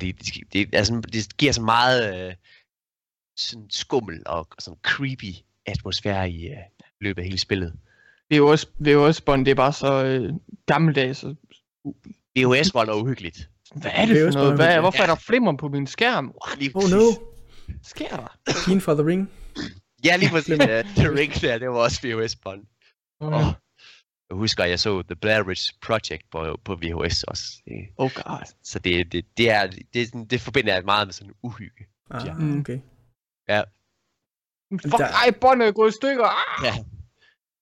det, det, det, altså, det giver så meget øh, sådan skummel og, sådan creepy atmosfære i øh, løbet af hele spillet. VHS, VHS-bånd, det er bare så øh, gammeldags. og- VHS var noget uhyggeligt. Hvad er det for noget? er Hvad, virkelig- hvorfor er der flimmer på min skærm? Lige Oh no, Hvad sker der? Keen for the Ring. Ja, lige præcis. Ja, The Ring der, det var også VHS-bånd. Oh, Oh. Jeg husker, jeg så The Blair Witch Project på, på VHS også. Det, oh god. så det, det, det, er, det, er det forbinder jeg meget med sådan uhygge. Ah, Ja. okay. Fuck, Der- ej, båndet er gået i stykker. Ah! Ja.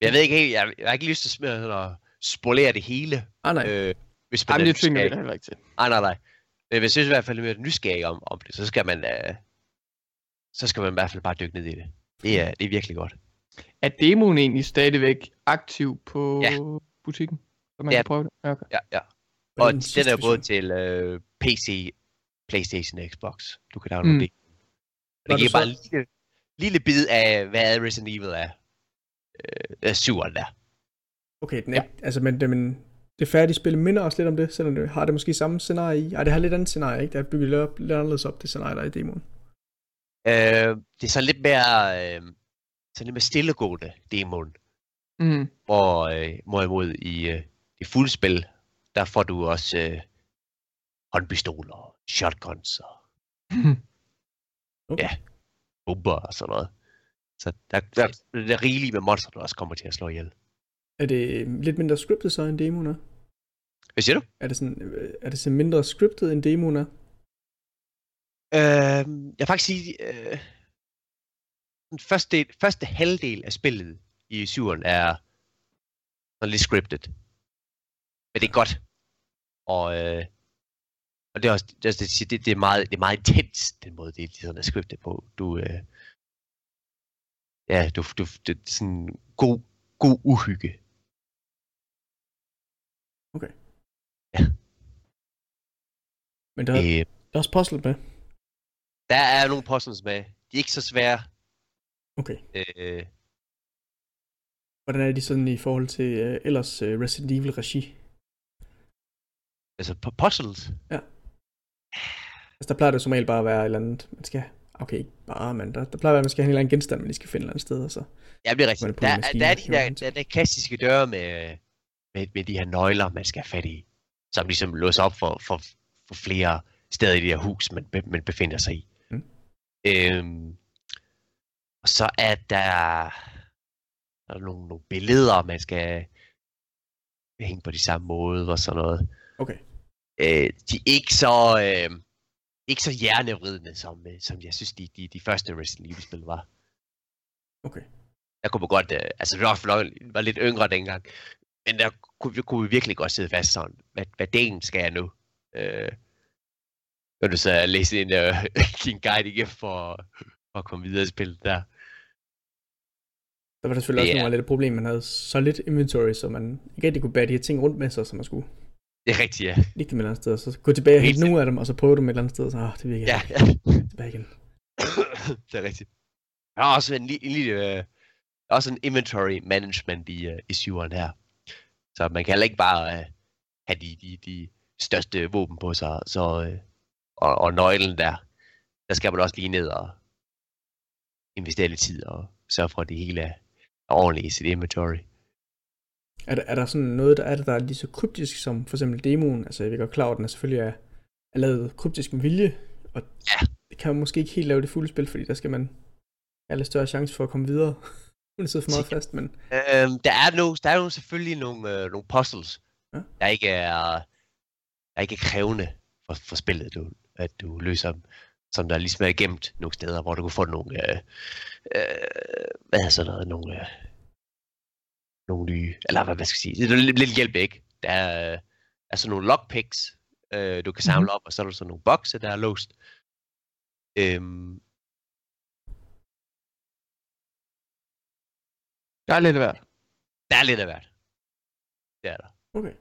Jeg ved ikke helt, jeg, jeg har ikke lyst til at spolere det hele. Ah, nej. Øh, hvis man Jamen, er det tvinger vi heller ikke til. Nej, nej, nej. Men hvis jeg synes i hvert fald, at man er nysgerrig om, om det, så skal man, øh, så skal man i hvert fald bare dykke ned i det. Det er, det er virkelig godt. Er demoen egentlig stadigvæk aktiv på Ja. butikken? Så man Ja. kan prøve det? Ja, Okay. Ja, ja. Og den den, er jo både til øh, PC, Playstation og Xbox. Du kan downloade mm. det. Og Var det giver det bare en lille, lille bid af, hvad Resident Evil er. Øh, er syveren der. Okay, den er, ja. altså, men, det, men det færdige spil minder også lidt om det, selvom det har det måske samme scenarie i. Ej, det har lidt andet scenarie, ikke? Der er bygget lidt, op, lidt anderledes op, det scenarie, der er i demoen. Øh, det er så lidt mere, øh, så lidt mere stillegående demon. Mm. Hvor, øh, hvorimod i, øh, i fuldspil, der får du også øh, håndpistoler, shotguns og Okay. Ja. bomber og sådan noget. Så der, der, der er rigeligt med monster, der også kommer til at slå ihjel. Er det lidt mindre scriptet så end demoen er? Hvad siger du? Er det sådan, øh, er det sådan mindre scriptet end demoen er? Øh, jeg vil faktisk sige, øh, den første, første halvdel af spillet i syveren er sådan lidt scripted. Men det er godt. Og, øh, og det er også, det, er også, det, det, det, er meget, det er meget intens, den måde, det, det sådan er scriptet på. Du, øh, ja, du, du, det er sådan god, god uhygge. Men der, Øh, der er også puzzle med. der er nogle puzzles med. De er ikke så svære. Okay. Øh, Hvordan er de sådan i forhold til øh, ellers øh, Resident Evil regi? altså pu- puzzles. Altså der plejer det som regel bare at være et eller andet, man skal Okay, ikke bare, men der, der plejer at være, at man skal have en eller anden genstand, man lige skal finde et eller andet sted, og så... Ja, det er rigtigt. Der, maskine, der er de der, der, der klassiske døre med, med, med de her nøgler, man skal have fat i. Som ligesom låser op for, for, for flere steder i det her hus, man, man befinder sig i. Mm. Øhm, og så er der, der er nogle, nogle billeder, man skal hænge på de samme måde og sådan noget. Okay. Øh, de er ikke så, øh, ikke så hjernevridende, som, øh, som jeg synes, de, de, de første Resident Evil-spil var. Okay. Der kunne man godt, øh, altså vi var, var lidt yngre dengang, men der kunne, vi- kunne vi virkelig godt sidde fast sådan, hvad, hvad delen skal jeg nu? Øh, når du så læse en, øh, en guide igen for, for at komme videre i spillet der. Der var der selvfølgelig også Det er- nogle lidt et problem, man havde så lidt inventory, så man ikke rigtig kunne bære de her ting rundt med sig, som man skulle. Det er rigtigt, ja. Ligge dem et eller andet sted, og så gå tilbage og hente nogle af dem, og så prøve dem et eller andet sted, og så, ah, det virker Ja, ja. Tilbage igen. det er rigtigt. Der er også en, li- en lille, øh, også en inventory management i, øh, i syveren her. Så man kan heller ikke bare øh, have de, de, de største våben på sig, så, øh, og, og nøglen der, der skal man også lige ned og investere lidt tid og sørge for, at det hele er ordentligt i sit inventory. Er der, er der sådan noget, der er, der er lige så kryptisk som for eksempel demoen? Altså, jeg ved godt klar, over, at den er selvfølgelig er, er lavet kryptisk med vilje, og Ja. det kan man måske ikke helt lave det fulde spil, fordi der skal man have lidt større chance for at komme videre, uden at sidde for meget fast, men Øhm, der er nu, der er nu selvfølgelig nogle, øh, nogle puzzles, Ja. der ikke er, der ikke er krævende for, for spillet, du, at du løser dem, som der ligesom er gemt nogle steder, hvor du kan få nogle, øh, øh, hvad hedder sådan noget, nogle, øh, nogle nye, eller hvad man skal sige, det er lidt, lidt hjælp, ikke? Der er, øh, sådan nogle lockpicks, øh, du kan samle op, og så er der sådan nogle bokse, der er låst. Øhm, Der er lidt af hvert. der er lidt af hvert. Det er der. okay.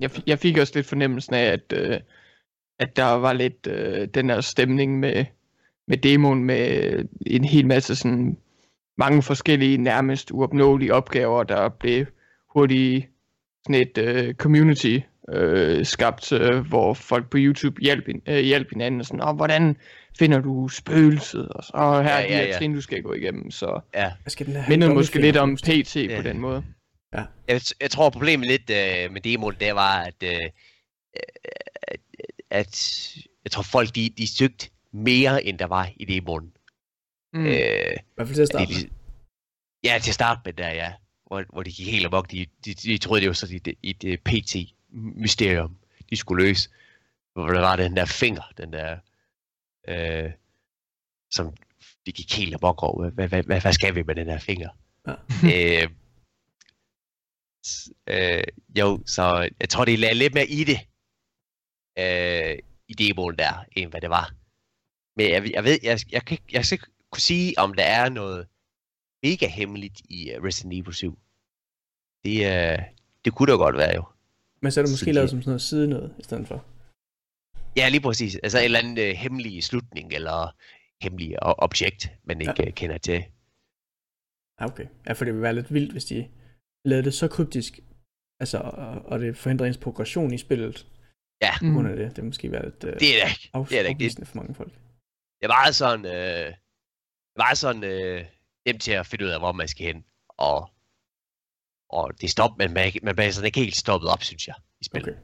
Jeg, f- jeg fik også lidt fornemmelsen af, at, øh, at der var lidt øh, den der stemning med, med demoen, med en hel masse sådan mange forskellige nærmest uopnåelige opgaver, der blev hurtigt sådan et øh, community øh, skabt, øh, hvor folk på YouTube hjalp, øh, hjalp hinanden og sådan, og hvordan finder du spøgelset, og så og her Ja, er de ja, her ja. trin, du skal gå igennem, så mindede have måske lidt om? PT Ja. på den måde. Jeg, jeg tror problemet lidt øh, med demoen, det var, at, øh, at, at jeg tror folk, de, de søgte mere, end der var i demoen. Mm. Øh, hvert fald til at starte de, ja, til at starte med der, ja. Hvor, hvor de gik helt amok. De, de, de troede, det var så et, et, et PT-mysterium, de skulle løse. Hvor der var den der finger, den der, øh, som de gik helt amok over. Hvad, hvad, hvad, hvad skal vi med den her finger? Ja. øh, øh, jo, så jeg tror, de lagde lidt mere i det. Øh, I demoen der, end hvad det var. Men jeg, jeg ved, jeg, jeg, jeg skal ikke kunne sige, om der er noget mega hemmeligt i uh, Resident Evil 7. Det, uh, det kunne da godt være jo. Men så er det måske Så lavet det- som sådan noget side noget, i stedet for. Ja, lige præcis. Altså en eller anden uh, hemmelig slutning, eller hemmelig o- objekt, man ikke ja. kender til. Ja, okay. Ja, for det vil være lidt vildt, hvis de lavede det så kryptisk, altså, og, og det forhindrer ens progression i spillet, Ja, grund af det. Det måske være lidt uh, det er da ikke. af, det er ikke. Det, afvisende for mange folk. det er meget sådan, øh, det meget sådan øh, nemt til at finde ud af, hvor man skal hen. Og, og det stop, men man, man bliver sådan ikke helt stoppet op, synes jeg, i spillet. Okay.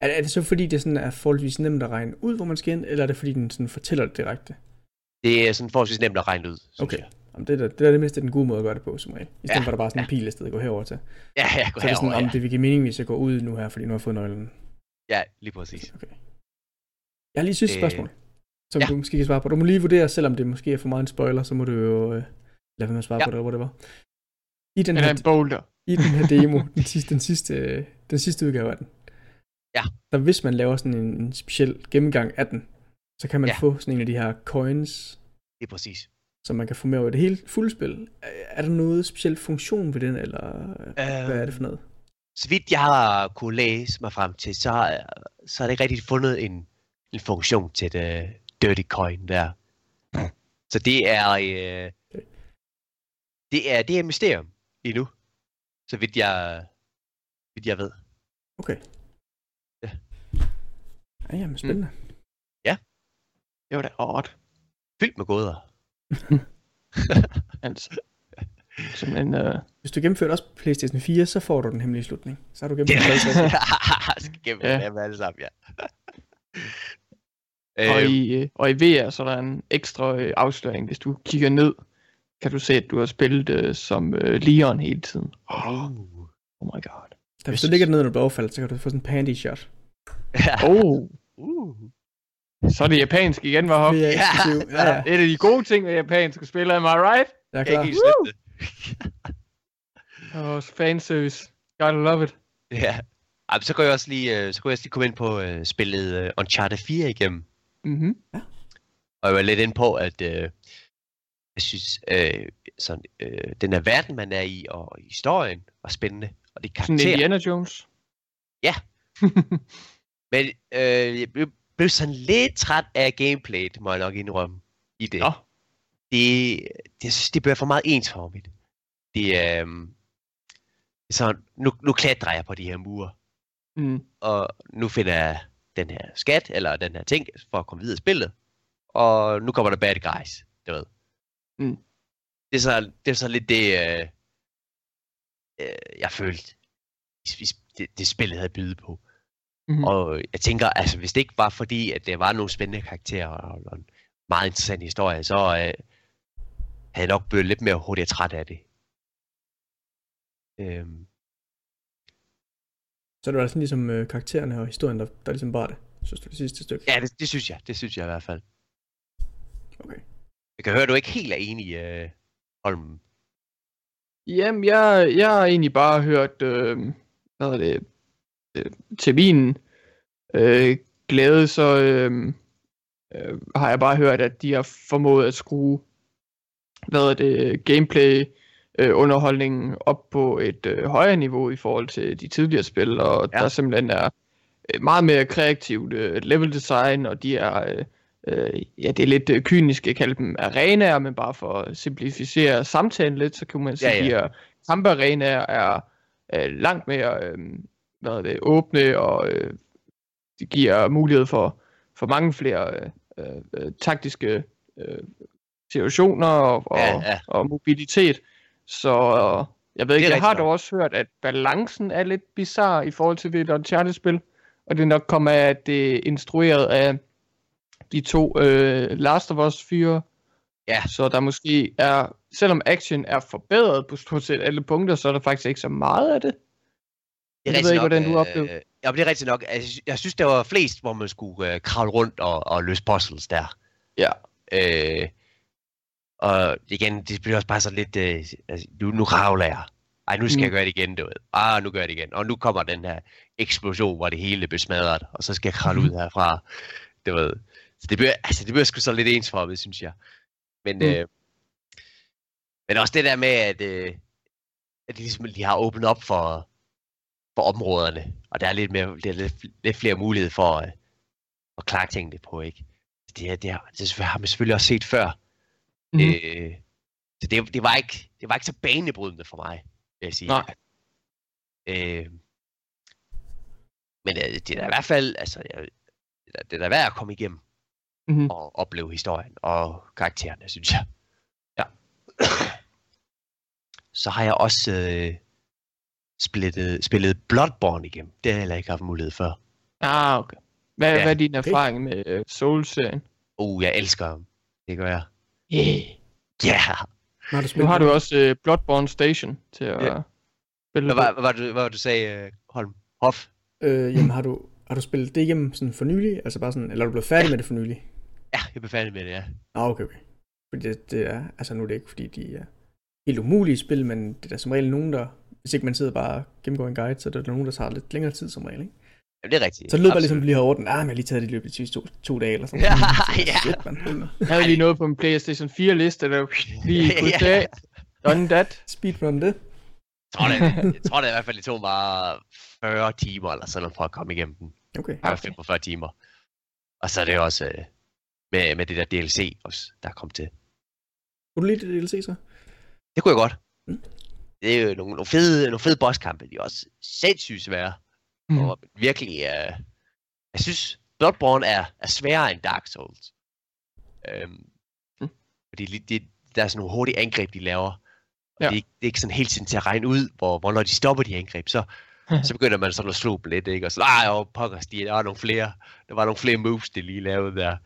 Er, er det så fordi, det sådan er forholdsvis nemt at regne ud, hvor man skal hen, eller er det fordi, den sådan fortæller det direkte? Det er sådan forholdsvis nemt at regne ud, synes Okay. jeg. Jamen, det, er, det er det mindste den gode måde at gøre det på, som regel. I stedet Ja, for, at der bare er sådan en ja. pil et sted at gå herover til. Ja, ja, gå Så er det sådan, herover, om ja. det vil give mening, hvis jeg går ud nu her, fordi nu har jeg fået nøglen. ja, lige præcis. Okay. Jeg har lige sidste Øh, spørgsmål, som ja. du måske kan svare på. Du må lige vurdere, selvom det måske er for meget en spoiler, så må du jo øh, lade være med at svare Ja. på det, eller hvor det var. I den, her, en boulder. I den her demo, den sidste, den sidste, øh, den sidste udgave af den, Ja. der hvis man laver sådan en, en speciel gennemgang af den, så kan man Ja. få sådan en af de her coins, Lige præcis. som man kan få med over det hele fulde spil. Er- Er der noget speciel funktion ved den, eller øh, hvad er det for noget? Så vidt jeg har kunne læse mig frem til, så, er- så er det ikke rigtig fundet en, en funktion til det dirty coin der. Så det er, øh, det er, det er et mysterium endnu. Så vidt jeg, vidt jeg ved. Okay. Ja. Ja, jamen spændende. Det var da odd. Fyldt med gåder. Altså. Som en, uh... Hvis du gennemfører også PlayStation 4, så får du den hemmelige slutning. Så har du Ja. gennemført PlayStation. Jeg skal gemme Ja. ja. dem alle sammen, ja. Og øh, i, øh, og i VR, så er der en ekstra øh, afsløring. Hvis du kigger ned, kan du se, at du har spillet øh, som øh, Leon hele tiden. Oh, oh my god. Da hvis du ligger ned, når du bliver overfaldet, så kan du få sådan en panty shot. ja. Oh, Uh. så er det japansk igen, var er eksklusiv. Ja, ja. Et af de gode ting ved japanske spil, am I right? Jeg er klar. ikke helt. Åh, oh, fanservice. Gotta love it. Ja. Ej, så kan jeg også lige, øh, så kunne jeg også lige komme ind på uh, spillet uh, Uncharted 4 igennem. Mhm. Og jeg var lidt ind på, at øh, jeg synes, øh, sådan, øh, den her verden, man er i, og historien var spændende. Og det Sådan karakterer. Indiana Jones. Ja. Men øh, jeg blev, blev sådan lidt træt af gameplayet, må jeg nok indrømme, i det. Nå. Det, det, jeg synes, det bliver for meget ensformigt. Det er, øh, sådan, nu, nu klatrer jeg på de her mure, Mm. og nu finder jeg den her skat, eller den her ting, for at komme videre i spillet. Og nu kommer der bad guys, du ved. Mm. Det er så, det er så lidt det, øh, øh, jeg følte, vi- vi- det, det spillet havde bydet på. Mhm. Og jeg tænker, altså hvis det ikke var fordi, at det var nogle spændende karakterer og, og en meget interessant historie, så øh, havde jeg nok blevet lidt mere hurtigt træt af det. Øhm, Så er det altså ligesom øh, karaktererne og historien, der, der ligesom bare det, synes du, det sidste stykke. ja, det, det synes jeg. Det synes jeg i hvert fald. Okay. Jeg kan høre, at du ikke helt er enig, øh, Holm. Jamen, jeg, jeg har egentlig bare hørt, øh, hvad er det, øh, til min øh, glæde, så øh, øh, har jeg bare hørt, at de har formået at skrue, hvad er det, gameplay øh, underholdningen op på et øh, højere niveau i forhold til de tidligere spil, og Ja. der simpelthen er øh, meget mere kreativt øh, level design, og de er, øh, øh, ja, det er lidt øh, kynisk at kalde dem arenaer, men bare for at simplificere samtalen lidt, så kan man sige, Ja, at ja. de her kampearenaer er øh, langt mere øh, hvad er det, åbne, og øh, det giver mulighed for, for mange flere øh, øh, taktiske øh, situationer og, og, Ja, ja. og mobilitet. Så øh, jeg ved ikke, jeg har dog nok. også hørt, at balancen er lidt bizarre i forhold til det Uncharted-spil, og det nok kommer af, at det er instrueret af de to øh, Last of Us fyre, Ja. så der måske er, selvom action er forbedret på stort set alle punkter, så er der faktisk ikke så meget af det. Det Jeg ved ikke, hvordan du oplevede. Øh, ja, men det er rigtigt nok. Altså, jeg synes, der var flest, hvor man skulle øh, kravle rundt og, og løse puzzles der. Ja. Øh, og igen, det bliver også bare så lidt, øh, altså, nu, nu kravler jeg. Ej, nu skal Mm. jeg gøre det igen, du ved. Ah, nu gør jeg det igen. Og nu kommer den her eksplosion, hvor det hele bliver smadret, og så skal jeg kravle ud herfra. Du ved. Så det bliver, altså, det bliver sgu så lidt ensformet, synes jeg. Men, Mm. øh, men også det der med, at, øh, at de, ligesom, de har åbnet op for, for områderne, og der er lidt, mere, der er lidt, lidt flere muligheder for øh, at klare tingene på, ikke? Det, er- det, er, det har man selvfølgelig også set før. Mm. Øh, så det, det, var ikke, det var ikke så banebrydende for mig, vil jeg sige. Nej. Øh, men øh, det er da i hvert fald, altså, jeg, det, er, da værd at komme igennem Mhm. og opleve historien og karaktererne, synes jeg. Ja. Så har jeg også øh, spillet, spillet Bloodborne igennem. Det har jeg heller ikke haft mulighed for. Ah, okay. Hvad, Ja, hvad er din okay. erfaring med uh, Souls-serien? Uh, jeg elsker dem. Det gør jeg. Yeah. Ja! Yeah. Nu har du Nu spillet har du også uh, Bloodborne Station til at Ja. ja. spille Hvad var, hvad var, du, hvad var du sagde, øh, Holm? Hof? Øh, jamen, har du, har du spillet det igennem sådan for nylig? Altså bare sådan, eller er du blevet færdig med det for nylig? Ja, jeg blev færdig med det, ja. Ah, okay, okay. Fordi det, det er, altså nu er det ikke, fordi de er helt umulige spil, men det er der som regel nogen, der, hvis ikke man sidder bare og gennemgår en guide, så er der nogen, der tager lidt længere tid som regel, ikke? Jamen, det er rigtigt. Så det lød bare ligesom, at lige har orden. Ah, men jeg har lige taget det i løbet af de sidste to, to dage eller sådan Ja, noget. ja. Shit, man. Jeg havde lige noget på en PlayStation 4 liste, der lige kunne Ja. ja. Done that. Speedrun det. Jeg tror, det, jeg tror det i hvert fald, det tog mig 40 timer eller sådan noget for at komme igennem den. Okay. Var 45 timer. Og så er det også øh, med, med det der DLC også, der kom til. Kunne du lide det DLC så? Det kunne jeg godt. Mm. Det er jo nogle, nogle, fede, nogle fede bosskampe. De er også sindssygt svære. Mm. Og virkelig, øh, jeg synes, Bloodborne er, er sværere end Dark Souls. Øhm, Mm. Fordi det, der er sådan nogle hurtige angreb, de laver. Og Ja. det, er ikke- det er ikke sådan hele tiden til at regne ud, hvor, hvornår de stopper de angreb. Så, så begynder man sådan at slå dem lidt, ikke? Og så, ej, jo, pokkers, de, der var nogle flere, der var nogle flere moves, de lige lavede der.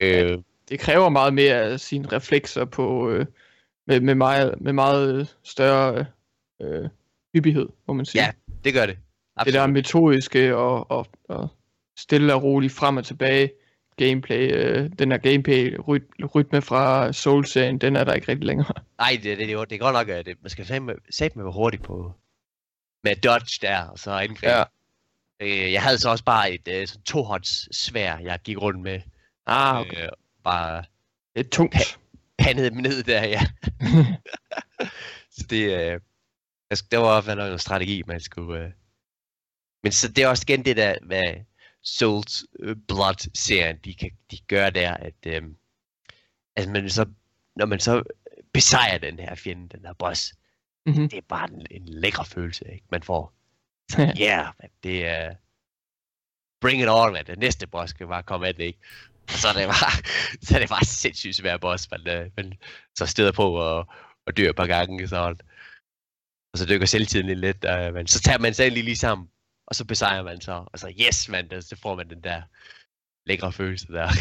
Øh, det kræver meget mere af sine reflekser på, øh, med, med, meget, med meget større øh, hyppighed, må man sige. Ja, det gør det. Det der metodiske og, og, og stille og roligt frem og tilbage gameplay, øh, den der gameplay-rytme fra Soul-serien, den er der ikke rigtig længere. Nej, det, det, det, er- det er godt nok, at det, man skal satme med være hurtigt på med dodge der, og så angreb. Ja. Øh, jeg havde så også bare et øh, sådan tohånds svær, jeg gik rundt med. Ah, okay. Øh, bare Det er tungt. pandede dem ned der, ja. så det, øh, der var i hvert fald noget strategi, man skulle... Øh. Men så det er også igen det der, hvad Souls øh, Blood-serien, de, kan, de gør der, at, øh, at man så, når man så besejrer den her fjende, den her boss, Mhm. det er bare en, en lækker følelse, ikke? Man får, Ja. ja, yeah, man, det er, bring it on, man. Den næste boss kan bare komme af det, ikke? Og så er det bare, så er det bare sindssygt svær boss, man, øh, man så steder på og, og dør et par gange, sådan. Og så dykker selvtiden lidt lidt, øh, men så tager man sig lige lige sammen, og så besejrer man så, og så yes, man, så får man den der lækre følelse der.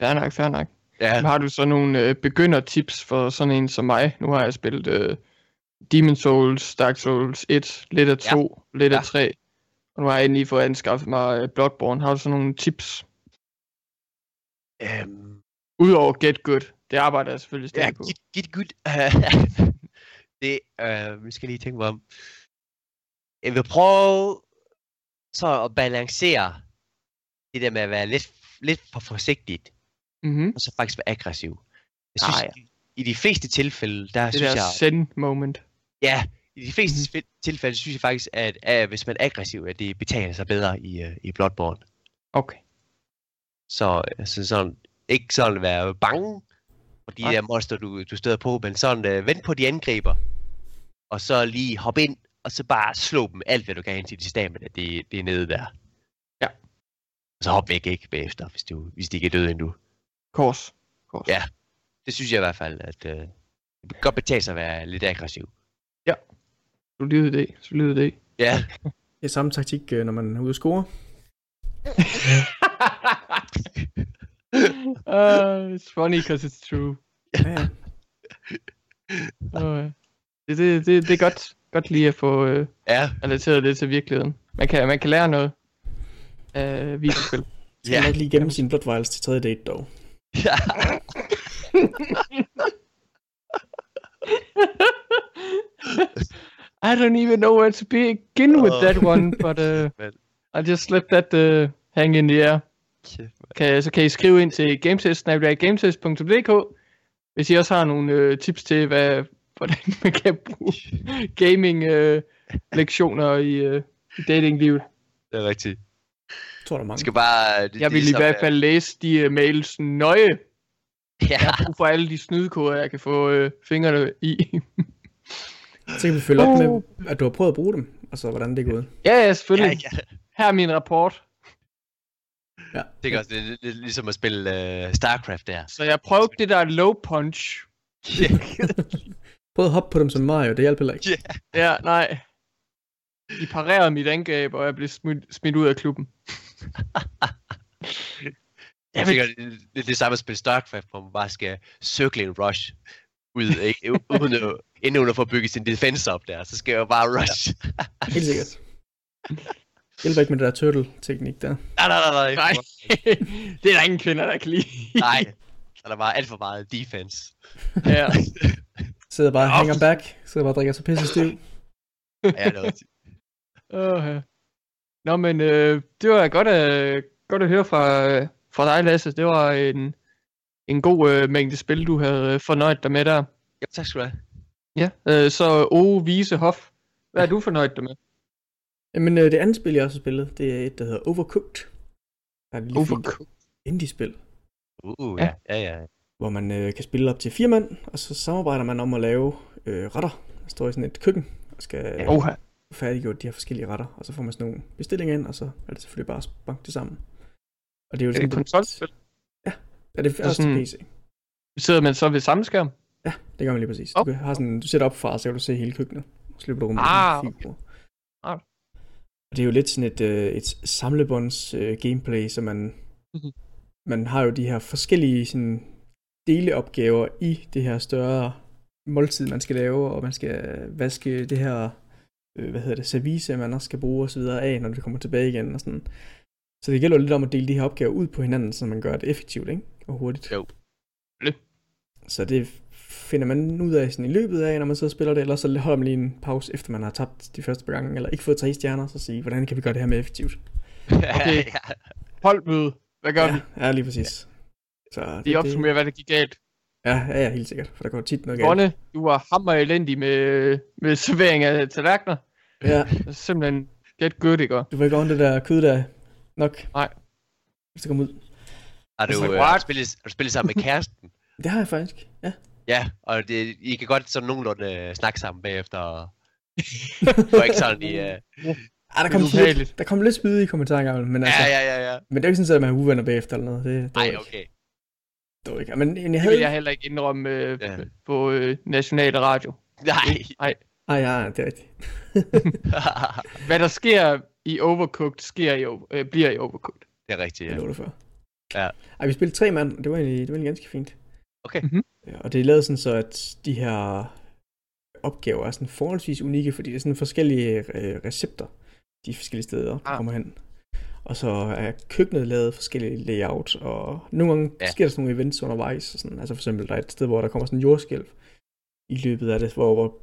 Fair nok, fair nok. ja, Men Har du så nogle øh, begyndertips for sådan en som mig? Nu har jeg spillet øh, Demon Souls, Dark Souls 1, lidt af Ja. 2, lidt af Ja. 3. Og nu har jeg endelig fået anskaffet mig øh, Bloodborne. Har du så nogle tips? øhm, Udover Get Good. Det arbejder jeg selvfølgelig Ja, stadig på. git, git good. det, øh, vi skal lige tænke mig om. Jeg vil prøve så at balancere det der med at være lidt, lidt for forsigtigt, Mm-hmm. og så faktisk være aggressiv. Jeg Ah, synes, i, de fleste tilfælde, der Det synes der jeg, send moment. ja, i de fleste Mhm. mm-hmm. tilfælde, synes jeg faktisk, at, at hvis man er aggressiv, at det betaler sig bedre i, uh, i Bloodborne. Okay. Så, så sådan, ikke sådan at være bange for de Nej. der monster, du, du støder på, men sådan uh, vent på de angriber, og så lige hoppe ind, og så bare slå dem alt, hvad du kan, indtil de stamina, det, det er nede der. Ja. Og så hop væk ikke bagefter, hvis, du, hvis de ikke er døde endnu. Kors. Kors. Ja. Det synes jeg i hvert fald, at uh, det kan godt betale sig at være lidt aggressiv. Solid idé. Solid idé. Ja, Det er samme taktik, øh, når man er ude at score. uh, it's funny because it's true. Ja, ja. Uh, det, det, det, det er godt, godt lige at få uh, ja, relateret det til virkeligheden. Man kan, man kan lære noget af videospil. Skal ja. man ikke lige gemme sine blood vials til tredje date dog? ja. I don't even know where to begin with Oh. that one, but uh, I just let that uh, hang in the air. Kan, så kan I skrive ind til gametest, gametest.dk, hvis I også har nogle øh, tips til, hvad, hvordan man kan bruge gaming øh, lektioner i, øh, i datinglivet. Det er rigtigt. Jeg tror, der er Man mange. skal bare... Det, Jeg det vil er i hvert øh, fald læse de øh, mails nøje. Ja, Jeg har brug for alle de snydekoder, jeg kan få øh, fingrene i. Så kan vi følge op med, at du har prøvet at bruge dem, og så hvordan det er gået. ja, ja, ja, selvfølgelig. ja. Her er min rapport. Ja. Det er også det, det, det, er ligesom at spille uh, StarCraft der. Så jeg prøvede det der low punch. Prøv at hoppe på dem som Mario, det hjælper heller ikke. Ja, nej. De parerede mit angreb, og jeg blev smidt, smidt ud af klubben. Jeg tænker, det, det, er samme at spille StarCraft, hvor man bare skal circle en rush ud, ikke? uden at, inden hun har fået bygget sin defense op der, så skal jeg jo bare rush. Helt sikkert. Hjælper ikke med det der turtle-teknik der. nej, nej, nej, nej. Nej, det er der ingen kvinder, der kan lide. nej. Så er der bare alt for meget defense. Ja. Sidder bare og Ja. hænger back, sidder bare og drikker sig pisse stiv. Ja, det er rigtigt. Uh, Nå, men øh, det var godt at, godt at høre fra, øh, fra dig, Lasse. Det var en, en god øh, mængde spil, du havde øh, fornøjet dig med der. Ja, tak skal du have. Ja, øh, så Ove Vise Hof, hvad er du fornøjet dig med? Jamen, øh, det andet spil, jeg også har spillet, det er et, der hedder Overcooked. Der er et lille Overcooked. indie-spil, Uh, ja, ja, ja. Hvor man øh, kan spille op til fire mand, og så samarbejder man om at lave øh, retter. Der står i sådan et køkken, og skal Ja. Oha. få færdiggjort de her forskellige retter, og så får man sådan nogle bestillinger ind, og så er det selvfølgelig bare at banke det sammen. Og det er jo Er det sådan, konsolspil? Er det også sådan- PC? Sidder man så ved samme skærm? Ja, det gør man lige præcis. Oh. Du, har sådan, du sætter op fra, så kan du se hele køkkenet. Så slipper du med Ah, din figur. Ah. Og det er jo lidt sådan et, øh, et samlebånds øh, gameplay, så man, Mhm. man har jo de her forskellige sådan, deleopgaver i det her større måltid, man skal lave, og man skal vaske det her, øh, hvad hedder det, service, man også skal bruge og så videre af, når det kommer tilbage igen og sådan. Så det gælder jo lidt om at dele de her opgaver ud på hinanden, så man gør det effektivt, ikke? Og hurtigt. Jo. Så det finder man ud af sådan i løbet af, når man og spiller det, eller så holder man lige en pause, efter man har tabt de første par gange, eller ikke fået tre stjerner, så sige, hvordan kan vi gøre det her mere effektivt? Okay. Holdmøde. Hvad gør ja, vi? ja, lige præcis. Så Vi opsummerer, hvad der gik galt. Ja, ja, ja, helt sikkert, for der går tit noget galt. Bonne, du var hammer elendig med, med servering af tallerkener. Ja, Det er simpelthen get good, ikke? du får ikke ordentligt det der kød der nok. Nej. Hvis det kommer ud. Har du, Altså, øh, har du spillet, har du spillet sammen med kæresten? Det har jeg faktisk, ja. Ja, og det, I kan godt sådan nogenlunde øh, snakke sammen bagefter. Og, ikke sådan i... Øh, Ej, der kom, Det lidt, der kom lidt spyde i kommentargangen, men altså, ja, ja, ja, ja. men det er jo ikke sådan, at man er uvenner bagefter eller noget. Det, det var Ej, ikke. okay. Det var ikke. Men, jeg Det havde... vil jeg heller ikke indrømme øh, Ja. på øh, nationale radio. Nej. Nej. Ej, ja, det er rigtigt. Hvad der sker i Overcooked, sker i, øh, bliver i Overcooked. det er rigtigt, Det ja. det før. Ja. Ej, vi spillede tre mand, og det var egentlig, det var egentlig ganske fint. Okay. Mhm. Ja, og det er lavet sådan så, at de her opgaver er sådan forholdsvis unikke, fordi det er sådan forskellige øh, recepter, de forskellige steder, der Ah. kommer hen. Og så er køkkenet lavet forskellige layout, og nogle gange Ja. sker der sådan nogle events undervejs. Og sådan. Altså for eksempel, der er et sted, hvor der kommer sådan en jordskælv i løbet af det, hvor, hvor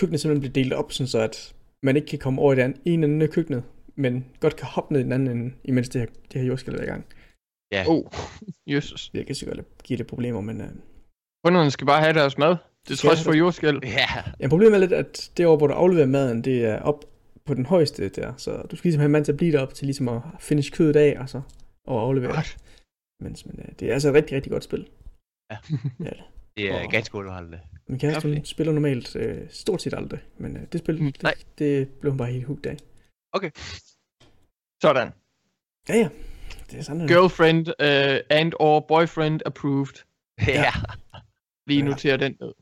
køkkenet simpelthen bliver delt op, sådan så at man ikke kan komme over i den ene ende af køkkenet, men godt kan hoppe ned i den anden ende, imens det her, det her jordskælv er i gang. Ja. Oh, Jesus. Det kan sikkert give lidt problemer, men... Øh, Kunderne skal bare have deres mad. Det Skal trods for jordskæld. Ja. Ja, problemet er lidt, at det år, hvor du afleverer maden, det er op på den højeste der, så du skal ligesom have mand til at blive deroppe til ligesom at finish kødet af, og så og aflevere. Godt. Mens, men, øh, det er altså et rigtig, rigtig godt spil. Ja. ja det. Er Og- ganske underholdende. Min kæreste, hun Okay. spiller normalt øh, stort set aldrig, men øh, det spil, Mm, det, nej. det blev hun bare helt hooked af. Sådan. Ja, ja. Det er sådan. Girlfriend uh, and or boyfriend approved. Ja. Lige Ja. notere den ned.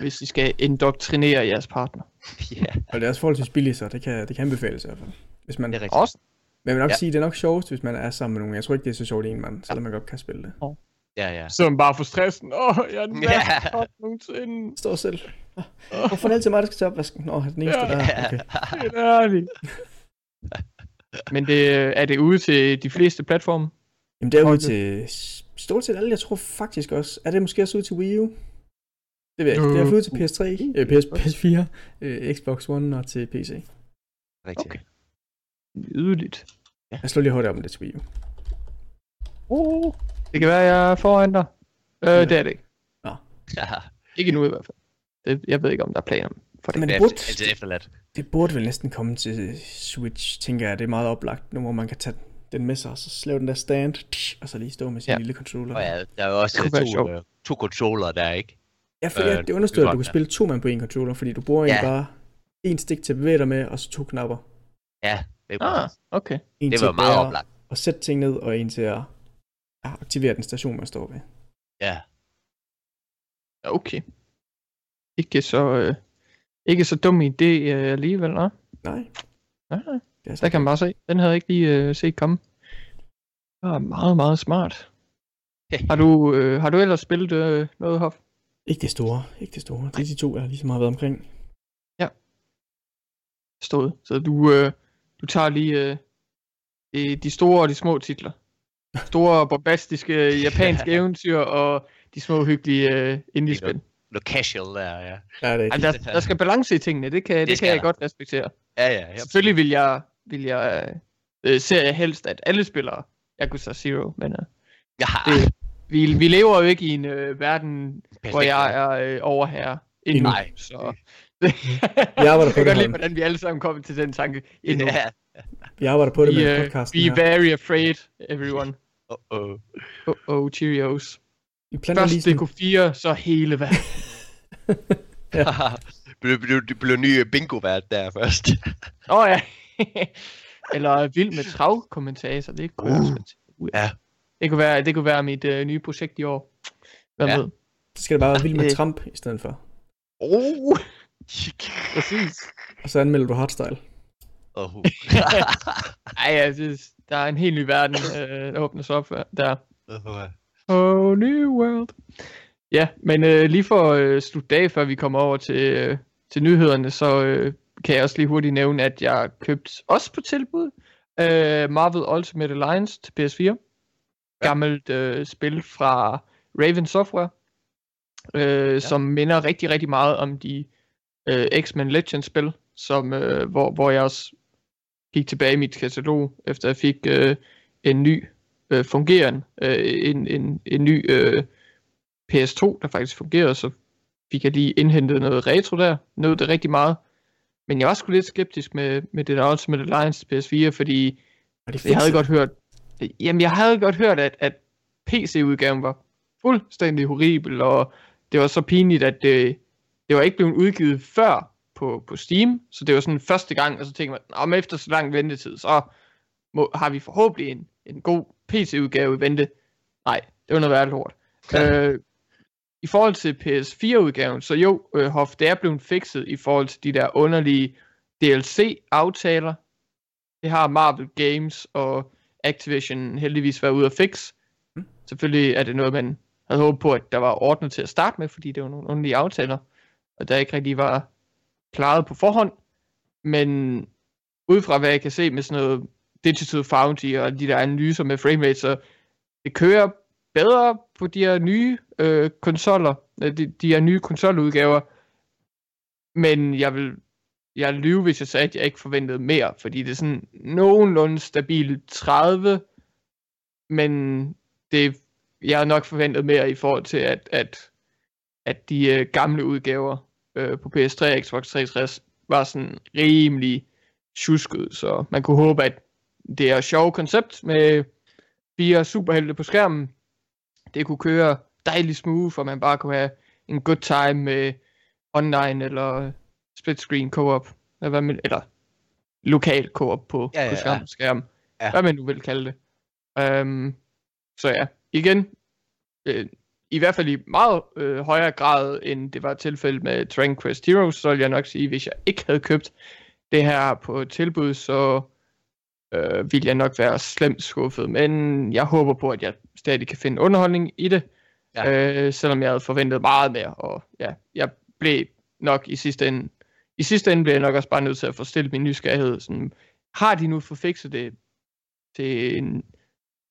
Hvis I skal indoktrinere jeres partner. ja. Og det er også forholdsvis billigt, så det kan, det kan anbefales i hvert fald. Hvis man, Det er rigtigt. Også. men jeg vil nok Ja. ja. sige, det er nok sjovest, hvis man er sammen med nogen. Jeg tror ikke, det er så sjovt en mand, selvom man godt kan spille det. Ja, ja. Så man bare for stressen. Åh, oh, jeg er den Ja. værste top nogensinde. Står selv. Hvorfor er det altid mig, der skal tage opvasken? Nå, den eneste Ja. der. Okay. Det er ærligt. Men det, er det ude til de fleste platforme? Jamen det er ude til stort set alle, jeg tror faktisk også. Er det måske også ude til Wii U? Det ved jeg ikke. Det er ude til PS3, øh, PS, PS4, øh, Xbox One og til PC. Rigtigt. Okay. Yderligt. Jeg slår lige hurtigt op om det til Wii U. Uh, det kan være, jeg er foran dig. Øh, det er det ikke. Ja. Ikke nu i hvert fald. Det, jeg ved ikke, om der er planer for det. Men Det det er burde, altid efterladt. det burde vel næsten komme til Switch, tænker jeg. Det er meget oplagt, nu hvor man kan tage den med sig, og så lave den der stand, og så lige stå med sin Ja. ja. lille controller. Og ja, der er jo også to, øh, to controller der, ikke? Ja, for Øh, det understøtter, at du kan spille to mand på en controller, fordi du bruger Ja. bare en stik til at bevæge dig med, og så to knapper. Ja, det er Ah, bare, okay. En det var at meget bære oplagt. og sætte ting ned, og en til at ja, aktivere den station, man står ved. Ja. Ja, Okay. Ikke så, øh, ikke så dum idé øh, alligevel, nej. Nej, Nej, nej. det er så Der kan man bare se. Den havde jeg ikke lige øh, set komme. Det var meget, meget smart. Har du, øh, har du ellers spillet øh, noget, Hoff? Ikke det store, ikke det store. Det er de to, jeg ligesom har været omkring. Stået. Så du, øh, du tager lige øh, de- store og de små titler. Store, bombastiske japanske eventyr og de små, hyggelige øh, indie-spil. Noget casual der, ja. Ja, det er ikke. der, der skal balance i tingene, det kan, det, det kan jeg der. godt respektere. Ja, ja. ja. Selvfølgelig vil jeg, vil jeg øh, ser jeg helst, at alle spillere Yakuza Zero, men øh, Ja, det, vi, vi lever jo ikke i en øh, verden, hvor perfekt, jeg ja. er øh, overherre endnu. Nej. Så Vi arbejder på jeg kan det, godt lide, Holm. hvordan vi alle sammen kommer til den tanke endnu. Ja. Vi arbejder på det Be, med uh, podcasten be her. very afraid, everyone. Uh-oh. Oh, oh, Cheerios. Vi planter lige Først sådan... DK4, så hele verden. det blev, det blev ny bingo-vært der først. Åh oh, ja. Eller vild med trav kommentator, det kunne jeg også. Uh, Ja. Det kunne være, det kunne være mit øh, nye projekt i år. Hvad Ja. med? Så skal det bare være vild med Øh. Trump i stedet for. Oh! Præcis. Og så anmelder du hardstyle. oh. Ej, jeg synes, der er en helt ny verden, øh, der åbner sig op der. oh. Oh, new world. Ja, men øh, lige for at øh, slutte dag, før vi kommer over til, øh, til nyhederne, så øh, kan jeg også lige hurtigt nævne, at jeg købte også på tilbud øh, Marvel Ultimate Alliance til PS4. Gammelt øh, spil fra Raven Software, øh, ja. som minder rigtig, rigtig meget om de øh, X-Men Legends spil, som, øh, hvor, hvor jeg også gik tilbage i mit katalog, efter jeg fik øh, en ny øh, fungerende, øh, en, en, en ny øh, PS2, der faktisk fungerede, så fik jeg lige indhentet noget retro der, nød det rigtig meget. Men jeg var sgu lidt skeptisk med, med det der Ultimate Alliance til PS4, fordi jeg havde godt hørt, jamen jeg havde godt hørt, at, at PC-udgaven var fuldstændig horribel, og det var så pinligt, at det, det var ikke blevet udgivet før på, på Steam, så det var sådan første gang, og så tænkte man, om efter så lang ventetid, så må, har vi forhåbentlig en, en god PC-udgave i vente. Nej, det var noget værre lort. øh, I forhold til PS4-udgaven, så jo, øh, Hoff, det er blevet fikset i forhold til de der underlige DLC-aftaler. Det har Marvel Games og Activision heldigvis været ude at fikse. Mm. Selvfølgelig er det noget, man havde håbet på, at der var ordnet til at starte med, fordi det var nogle underlige aftaler, og der ikke rigtig var klaret på forhånd. Men ud fra hvad jeg kan se med sådan noget Digital Foundry og de der analyser med framerate, så det kører bedre på de her nye øh, konsoller, øh, de, de her nye konsoludgaver, men jeg vil jeg lyve, hvis jeg sagde, at jeg ikke forventede mere, fordi det er sådan nogenlunde stabilt 30, men det jeg har nok forventet mere i forhold til, at, at, at de øh, gamle udgaver øh, på PS3 og Xbox 360 var sådan rimelig tjusket, så man kunne håbe, at det er et sjovt koncept med fire superhelte på skærmen. Det kunne køre dejligt smooth, og man bare kunne have en good time med online eller split screen co-op, eller, hvad man, eller lokal co-op på, Ja, ja, på ja. skærm, skærm. Ja. hvad man nu vil kalde det. Um, så ja, igen, øh, i hvert fald i meget øh, højere grad, end det var tilfældet med Dragon Quest Heroes, så vil jeg nok sige, hvis jeg ikke havde købt det her på tilbud, så øh, ville jeg nok være slemt skuffet. Men jeg håber på, at jeg stadig kan finde underholdning i det, ja. øh, selvom jeg havde forventet meget mere. Og ja, jeg blev nok i sidste ende, i sidste ende blev jeg nok også bare nødt til at få stillet min nysgerrighed. Sådan, har de nu fået fikset det til en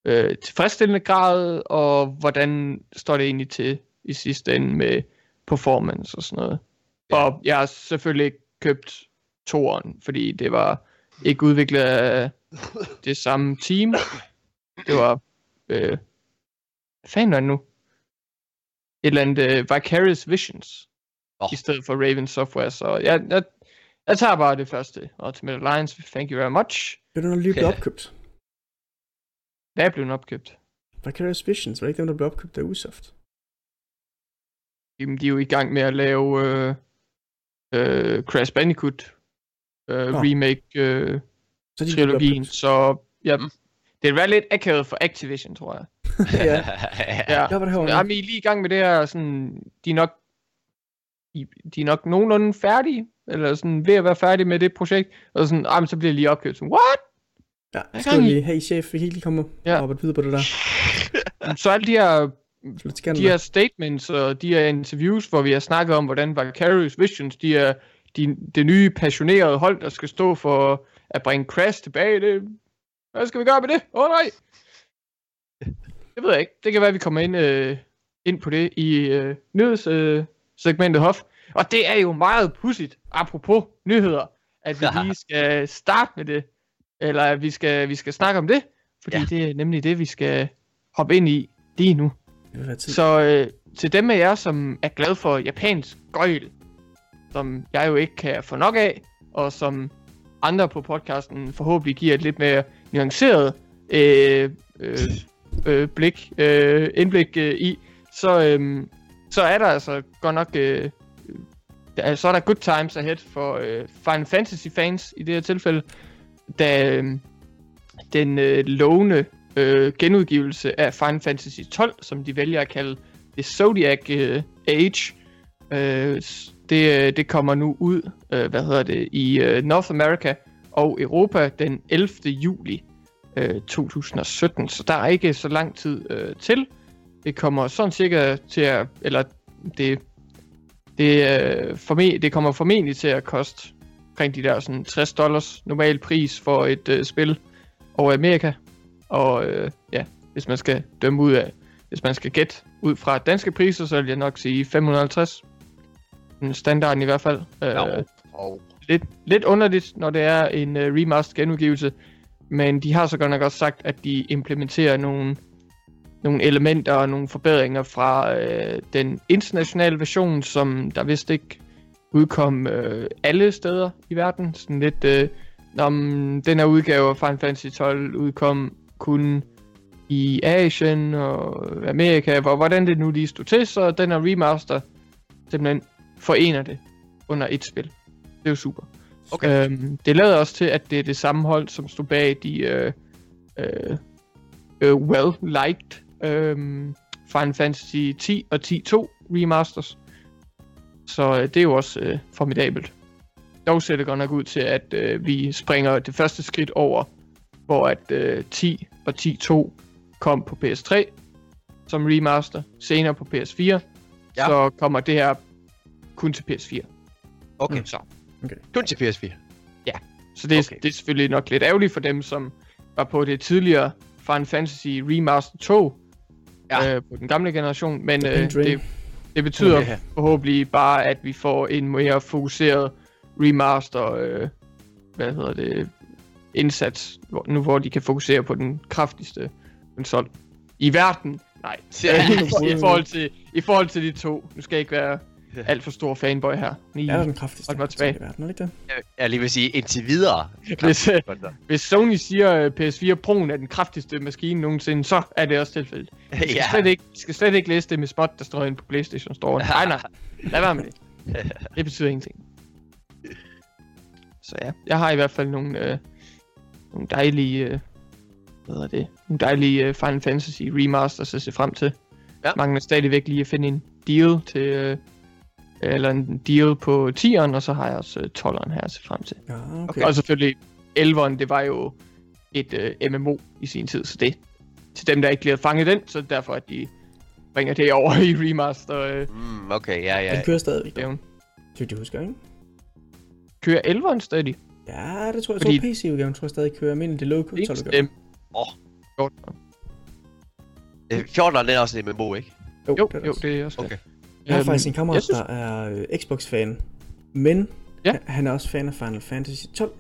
øh, tilfredsstillende grad, og hvordan står det egentlig til i sidste ende med performance og sådan noget. Ja. Og jeg har selvfølgelig ikke købt toren, fordi det var ikke udviklet af det samme team. Det var, øh, hvad fanden er det nu? Et eller andet øh, Vicarious Visions. Oh. i stedet for Raven Software, så jeg, jeg, jeg tager bare det første, Ultimate Alliance, thank you very much. Det er du lige blevet opkøbt. Hvad er blevet opkøbt? Vicarious Visions, var det ikke dem, der blev opkøbt af Ubisoft? Jamen, de er jo i gang med at lave øh, øh, Crash Bandicoot øh, Nå. remake øh, Så trilogien, så ja, det er være lidt akavet for Activision, tror jeg. ja, Ja, jeg var det herovre. Jamen, I er lige i gang med det her, sådan, de er nok, de, de er nok nogenlunde færdige, eller sådan ved at være færdige med det projekt, og sådan, ah, men så bliver de lige opkøbt, sådan, what? Ja, gang i? lige, hey chef, vi kan ikke lige komme Ja. og arbejde videre på det der. Så alle de her de her statements og de her interviews, hvor vi har snakket om, hvordan Vicarious Visions, de er de, det nye passionerede hold, der skal stå for at bringe Crash tilbage. Det, hvad skal vi gøre med det? Åh oh, nej! Det ved jeg ikke. Det kan være, at vi kommer ind, øh, ind på det i øh, nyhedssegmentet øh, segmentet Hof. Og det er jo meget pudsigt, apropos nyheder, at vi lige skal starte med det. Eller at vi skal, vi skal snakke om det. Fordi Ja. det er nemlig det, vi skal hoppe ind i lige nu. Så øh, til dem af jer, som er glad for japansk gøjl, som jeg jo ikke kan få nok af, og som andre på podcasten forhåbentlig giver et lidt mere nuanceret øh, øh, øh, blik, øh, indblik øh, i, så, øh, så er der altså godt nok, øh, der, så er der good times ahead for øh, Final Fantasy fans i det her tilfælde, da øh, den øh, lovende øh, genudgivelse af Final Fantasy 12, som de vælger at kalde The Zodiac øh, Age. Øh, det, øh, det kommer nu ud, øh, hvad hedder det, i øh, North America og Europa den 11. juli øh, 2017, så der er ikke så lang tid øh, til. Det kommer sådan cirka til at, eller det, det, øh, forme, det kommer formentlig til at koste omkring de der sådan 60 dollars normal pris for et øh, spil over Amerika. Og øh, ja, hvis man skal dømme ud af, hvis man skal gætte ud fra danske priser, så vil jeg nok sige 550. Sådan Standarden i hvert fald. Øh, Nå. Og lidt, lidt underligt, når det er en uh, remastered genudgivelse, men de har så godt nok også sagt, at de implementerer nogle, nogle elementer og nogle forbedringer fra uh, den internationale version, som der vist ikke udkom uh, alle steder i verden. Sådan lidt, uh, om den her udgave af Final Fantasy 12 udkom kun i Asien og Amerika, hvor, hvordan det nu lige stod til, så den her remaster simpelthen forener det under et spil. Det er jo super. Okay. Øhm, det lader også til, at det er det samme hold, som stod bag de øh, øh, øh, well-liked øh, Final Fantasy 10 og 10.2 remasters. Så øh, det er jo også øh, formidabelt. Dog ser det godt nok ud til, at øh, vi springer det første skridt over, hvor at øh, 10 og 10.2 kom på PS3 som remaster, senere på PS4. Ja. Så kommer det her kun til PS4. okay. Så Kun til PS4. Så det er, Okay. okay. det er selvfølgelig nok lidt ærgerligt for dem, som var på det tidligere Final Fantasy Remaster 2 Ja. øh, på den gamle generation. Men øh, det, det betyder Ja. forhåbentlig bare, at vi får en mere fokuseret remaster, øh, hvad hedder det, indsats, hvor, nu hvor de kan fokusere på den kraftigste konsol i verden. Nej, i, forhold til, i forhold til de to. Nu skal jeg ikke være alt for stor fanboy her. Lige, Er den kraftigste konsol tilbage. i verden, er ikke det? Jeg, lige vil sige, indtil videre. Hvis, øh, Godt. Hvis Sony siger, at PS4 Pro'en er den kraftigste maskine nogensinde, så er det også tilfældet. Vi skal, ja. slet ikke, skal slet ikke læse det med spot, der står inde på Playstation Store. Nej, nej. Lad være med det. Det betyder ingenting. Så ja, jeg har i hvert fald nogle, øh, nogle dejlige, øh, hvad hedder det, nogle dejlige øh, Final Fantasy remasters at se frem til. Ja. Mangler stadigvæk lige at finde en deal til, øh, eller en deal på 10'eren, og så har jeg også øh, 12'eren her at se frem til. Ja, okay. Okay. Og selvfølgelig 11'eren, det var jo et øh, MMO i sin tid, så det til dem, der ikke lige har fanget den, så derfor at de bringer det over i remaster øh, Mm, okay, ja, ja. Den kører stadigvæk, gaven. Så du husker, ikke? Kører 11'eren stadig? Ja, det tror jeg. Fordi-. PC-udgaven tror jeg stadig kører, men det low Ikke console dem. Åh. 14'eren. Øh, 14 den er også en MMO, ikke? Jo, det er det jo, også. det er også Okay. det. Jeg har Øhm, faktisk en kammerat, synes- der er øh, Xbox-fan, men Ja. han- er også fan af Final Fantasy 12.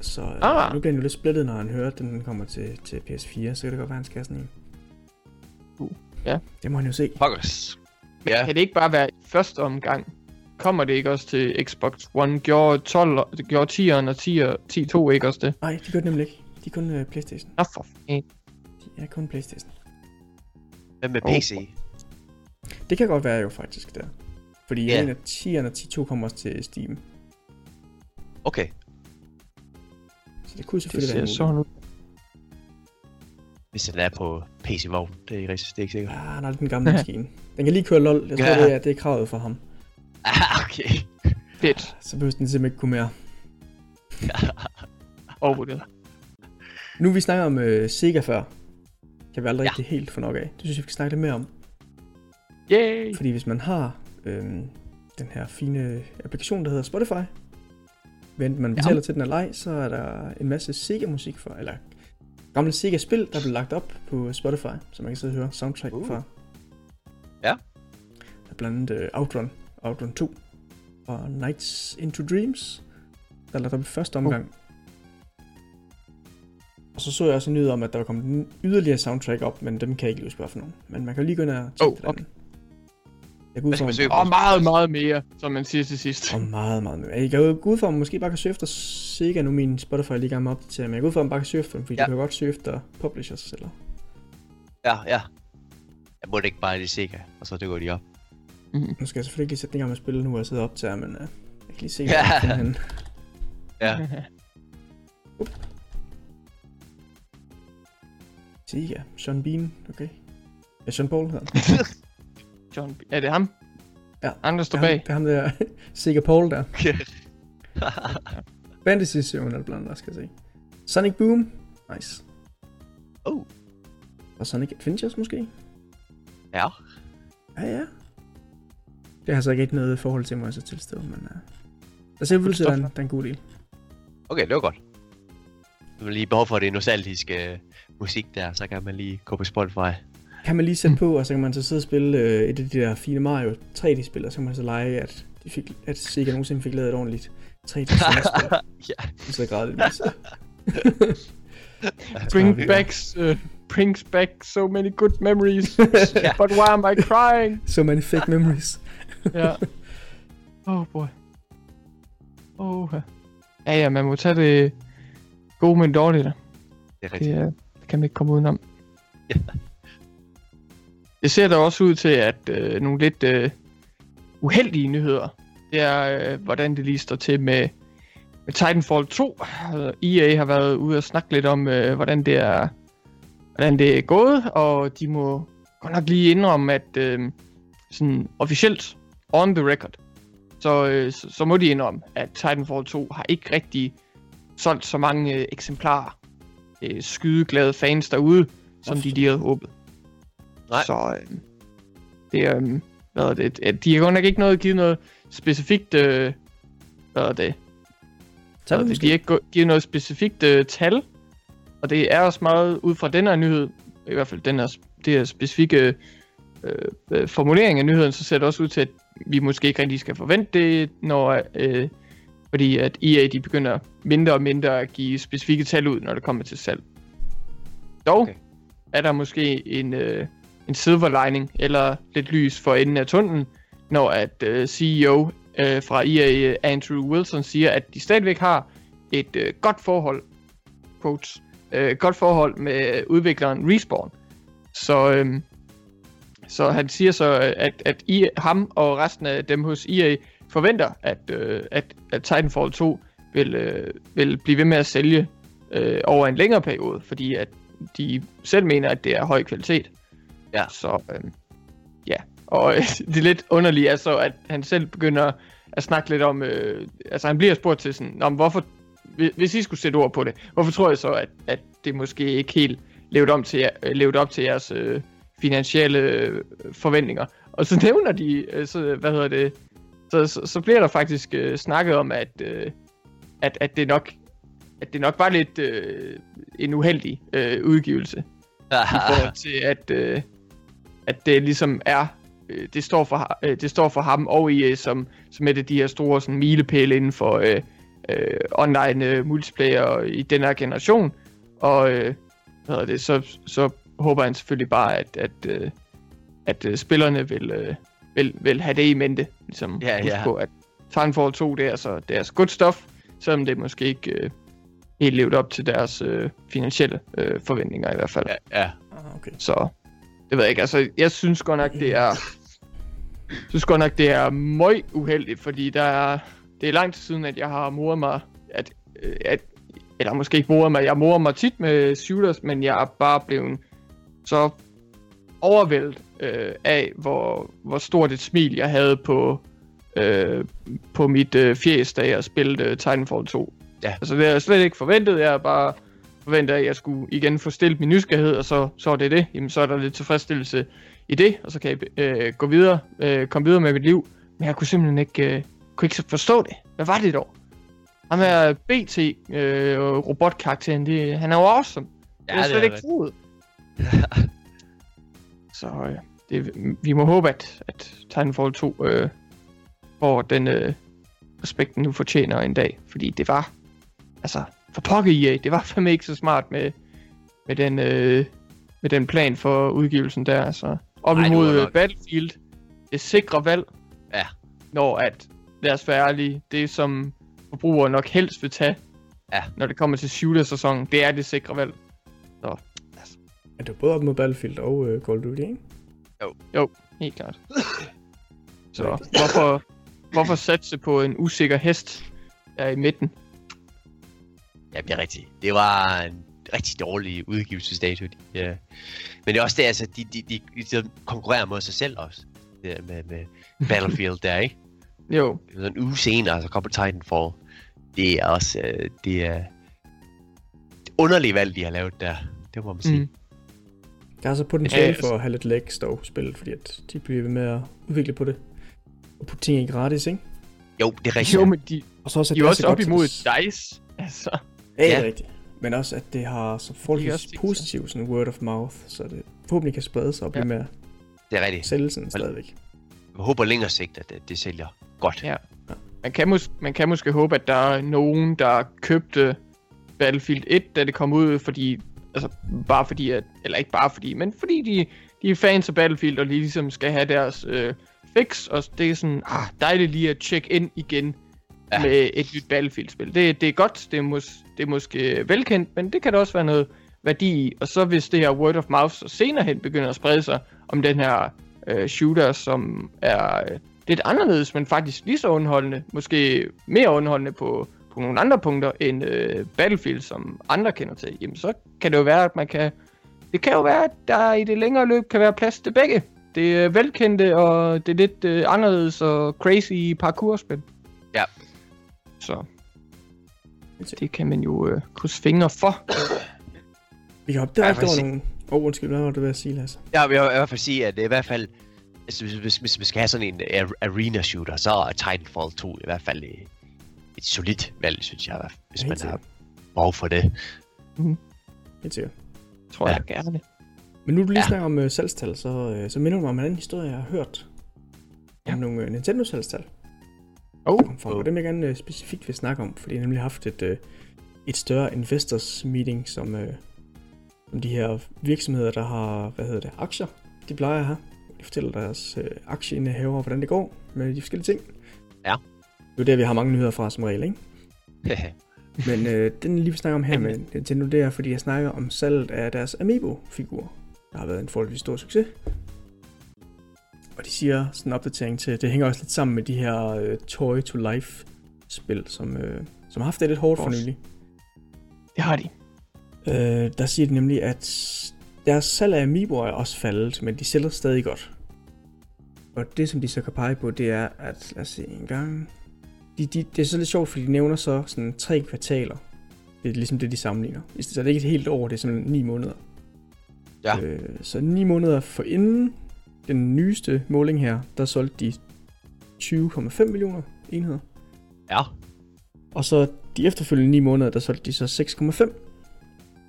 Så øh, Ah. nu bliver han jo lidt splittet, når han hører, at den kommer til, til PS4, så kan det godt være, han skal sådan en. Uh, ja. Det må han jo se. Pokkers. Ja, Kan det ikke bare være i første omgang? Kommer det ikke også til Xbox One? Gjorde 12, og- det gjorde 10'eren og 10'er, 10.2 ikke også det? Nej, de gør det nemlig ikke. De er kun øh, Playstation. Nå for fanden. De er kun Playstation. hvad med. PC? Det kan godt være jo faktisk der. Fordi Ja. yeah. en af 10'erne og 10.2 kommer også til Steam. Okay. Så det kunne Det selvfølgelig ser være en sådan ud. Hvis den er på PC-vogn, det er ikke rigtig, det er ikke sikkert. Ja, nej, det er den gamle maskine. Den kan lige køre LOL. Jeg tror, Ja. det, er, det er kravet for ham. Ah, okay. Fedt. Så behøver den simpelthen ikke kunne mere. Overvurderet. Nu vi snakker om øh, Sega før, kan vi aldrig Ja. ja. rigtig helt få nok af. Det synes jeg, vi skal snakke lidt mere om. Yay! Fordi hvis man har øhm, den her fine applikation, der hedder Spotify, vent man Ja. betaler til den eller ej, så er der en masse Sega-musik for, eller gamle Sega-spil, der bliver lagt op på Spotify, så man kan sidde og høre soundtrack Uh. uh. fra. Ja. Der er blandt andet øh, Outrun, Outrun 2 og Nights into Dreams, der er lagt op i første omgang. Uh. Og så så jeg også en nyhed om, at der var kommet yderligere soundtrack op, men dem kan jeg ikke lige huske, hvad for nogen. Men man kan lige gå ind og tjekke Oh, okay. derinde. Jeg går ud man på? Og meget, meget mere, som man siger til sidst. og meget, meget mere. Jeg går ud fra, at man måske bare kan søge efter Sega, nu min Spotify lige med at opdatere, men jeg går ud fra, at man bare kan søge efter dem, fordi Ja. ja. du kan godt søge efter publishers, eller... Ja, ja. Jeg må det ikke bare lige Sega, og så dykker de op. Nu skal jeg selvfølgelig ikke lige sætte den i gang med at spille nu, hvor jeg sidder og optager, men uh, jeg kan lige se, Ja. hvor jeg finder henne. Ja. Sega. Sean Bean, okay. Ja, Sean Paul hedder John, er det ham? Ja. Han, der står Det er ham- bag? Det er ham der, Sega Paul der. Fantasy Zone er blandt andet, skal jeg se. Sonic Boom. Nice. Oh. Og Sonic Adventures måske? ja. Ja, ja. Det har så ikke rigtig noget forhold til mig så tilstå, men uh, der ser ud til, at der er en- god del. Okay, det var godt. Du har lige behov for det nostalgiske øh, musik der, så kan man lige gå på Spotify. Kan man lige sætte på, og så kan man så sidde og spille øh, et af de der fine Mario 3D-spil, og så kan man så lege, at, de fik, at Sega nogensinde fik lavet et ordentligt 3D-spil. ja. så græd lidt. Altså. Bring vi- back, uh, brings back so many good memories. Ja. But why am I crying? So many fake memories. Ja. Oh boy. Oh. Ja, ja, man må tage det gode dårlige der. Det er Det, rigtigt. øh, det kan man ikke komme udenom. Ja. Det ser da også ud til, at øh, nogle lidt øh, uheldige nyheder, det er, øh, hvordan det lige står til med, med Titanfall 2. Øh, EA har været ude og snakke lidt om, øh, hvordan, det er, hvordan det er gået, og de må godt nok lige indrømme, at øh, sådan officielt, on the record, så, øh, så, så må de indrømme, at Titanfall 2 har ikke rigtig solgt så mange øh, eksemplarer øh, skydeglade fans derude, som de lige havde håbet. Nej. Så øh, det er, øh, hvad er det, øh, de har godt nok ikke noget givet noget specifikt, øh, hvad er det, hvad det er det, de har ikke givet noget specifikt øh, tal, og det er også meget ud fra den her nyhed, i hvert fald den her, det her specifikke øh, øh, formulering af nyheden, så ser det også ud til, at vi måske ikke rigtig skal forvente det, når, øh, fordi at EA de begynder mindre og mindre at give specifikke tal ud, når det kommer til salg. Dog okay. er der måske en, øh, en silver lining, eller lidt lys for enden af tunnelen, når at øh, CEO øh, fra EA, øh, Andrew Wilson, siger, at de stadigvæk har et øh, godt forhold, quotes, øh, godt forhold med udvikleren Respawn. Så, øh, så han siger så, øh, at, at I, ham og resten af dem hos EA forventer, at, øh, at, at Titanfall 2 vil, øh, vil blive ved med at sælge øh, over en længere periode, fordi at de selv mener, at det er høj kvalitet. Ja. Så øh, ja, og øh, det lidt underlige er så, at han selv begynder at snakke lidt om, øh, altså han bliver spurgt til sådan, om hvorfor, hvi- hvis I skulle sætte ord på det, hvorfor tror jeg så, at, at det måske ikke helt levede, om til, øh, levede op til jeres øh, finansielle øh, forventninger. Og så nævner de, øh, så, hvad hedder det, så, så, så bliver der faktisk øh, snakket om, at, øh, at, at det nok at det nok var lidt øh, en uheldig øh, udgivelse i forhold til at øh, at det ligesom er øh, det står for øh, det står for ham og EA som som et af de her store sådan milepæle inden for øh, øh, online øh, multiplayer i den her generation og øh, hvad det så så håber han selvfølgelig bare at at øh, at øh, spillerne vil, øh, vil vil have det i mente ligesom Ja, huske ja. på at Titanfall 2 det er så det er så good stuff selvom det måske ikke øh, helt levet op til deres øh, finansielle øh, forventninger i hvert fald. Ja. ja, ja. Ah, okay. Så det ved jeg ikke. Altså, jeg synes godt nok, det er... Jeg synes godt nok, det er møg uheldigt, fordi der er, det er lang tid siden, at jeg har moret mig, at, at, eller måske ikke moret mig, jeg morer mig tit med shooters, men jeg er bare blevet så overvældet øh, af, hvor, hvor stort et smil jeg havde på, øh, på mit øh, fjes, da jeg spillede øh, Titanfall 2. Ja. Altså, det havde jeg slet ikke forventet. Jeg havde bare forventet, at jeg skulle igen få stillet min nysgerrighed, og så, så er det det. Jamen, så er der lidt tilfredsstillelse i det, og så kan jeg øh, gå videre, øh, komme videre med mit liv. Men jeg kunne simpelthen ikke, øh, kunne ikke forstå det. Hvad var det dog? Ham er BT, øh, og robotkarakteren, det, han er jo awesome. Ja, det er slet ikke troet. Så øh, det, vi må håbe, at, at Titanfall 2 øh, får den øh, respekt, den nu fortjener en dag. Fordi det var, altså, for pokker EA, det var fandme ikke så smart med, med, den, øh, med den plan for udgivelsen der. Altså, op Ej, imod var øh, nok- Battlefield, det sikre valg. Ja. Når at, lad os være ærlige, det som forbrugere nok helst vil tage, Ja. når det kommer til shooter-sæsonen, det er det sikre valg. Er det både op mod Battlefield og uh, Call of Duty, ikke? Helt klart. Så hvorfor, hvorfor satse på en usikker hest der i midten? Ja, det er rigtigt. Det var en rigtig dårlig udgivelsesdato. De, ja. Men det er også det, altså, de, de, de, de konkurrerer mod sig selv også. Det med, med Battlefield der, ikke? Jo, Sådan en uge senere, så kommer Titanfall. Det er også, øh, det er underlige valg, de har lavet der. Det må man sige. mm. Der er så potentiale Ja, for at have lidt legs dog spillet, fordi at de bliver ved med at udvikle på det. Og putte ting i gratis, ikke? Jo, det er rigtigt. jo, men de, Og så også, at de er det også så op godt, imod DICE. Altså, Ja, det er Ja. rigtigt. Men også, at det har så også forholdsvis pizza. positiv sådan word of mouth, så det forhåbentlig kan sprede sig og blive Ja. mere Det er rigtigt. sælgelsen stadigvæk. Jeg håber længere sigt, at det, det sælger godt. Ja. man, kan mås- man kan måske håbe, at der er nogen, der købte Battlefield 1, da det kom ud, fordi, altså bare fordi, at, eller ikke bare fordi, men fordi de, de er fans af Battlefield, og de ligesom skal have deres øh, fix, og det er sådan, ah, dejligt lige at tjekke ind igen Ja. med et nyt Battlefield-spil. Det, det er godt, det er, mås- det er måske velkendt, men det kan der også være noget værdi i. Og så hvis det her word of mouth så senere hen begynder at sprede sig om den her øh, shooter, som er øh, lidt anderledes, men faktisk lige så underholdende, måske mere underholdende på, på nogle andre punkter end øh, Battlefield, som andre kender til, jamen så kan det jo være, at man kan... Det kan jo være, at der i det længere løb kan være plads til begge. Det er velkendte, og det er lidt øh, anderledes og crazy parkourspil. Ja. Så det kan man jo øh, krydse fingre for. Vi hoppe direkte Ja, over præcis. nogle... Åh, oh, undskyld, hvad var det ved at sige, Lasse? Jeg vil i hvert fald sige, at det er i hvert fald, altså, hvis, hvis, hvis man skal have sådan en ar- arena shooter, så er Titanfall 2 i hvert fald et, et solidt valg, synes jeg, hvis Ja, man helt har behov for det. Helt sikkert. Tror Ja. jeg gerne. Men nu du lige Ja. snakker om uh, salgstal, så, uh, så minder du mig om en anden historie, jeg har hørt. Ja. Ja. Om nogle uh, Nintendo-salgstal. Oh, fra, og dem jeg gerne uh, specifikt vil snakke om, fordi jeg har nemlig haft et, uh, et større investors meeting, som, uh, som de her virksomheder, der har, hvad hedder det, aktier, de plejer at have. De fortæller deres uh, aktieindehaver, hvordan det går med de forskellige ting. Ja. Det er der, vi har mange nyheder fra som regel, ikke? Men øh, den lige vi snakker om her med Nintendo, det er fordi jeg snakker om salget af deres Amiibo-figurer. Der har været en forholdsvis stor succes. Og de siger sådan en opdatering til, det hænger også lidt sammen med de her øh, Toy to Life spil, som, øh, som har haft det lidt hårdt for nylig. det har de. Øh, der siger de nemlig, at deres salg af Amiiboer er også faldet, men de sælger stadig godt. Og det, som de så kan pege på, det er, at lad os se en gang... De, de, det er så lidt sjovt, fordi de nævner så sådan tre kvartaler. Det er ligesom det, de sammenligner. Så det er ikke et helt år, det er simpelthen ni måneder. Ja. Øh, så ni måneder for inden den nyeste måling her, der solgte de 20,5 millioner enheder. ja, Og så de efterfølgende 9 måneder, der solgte de så 6,5.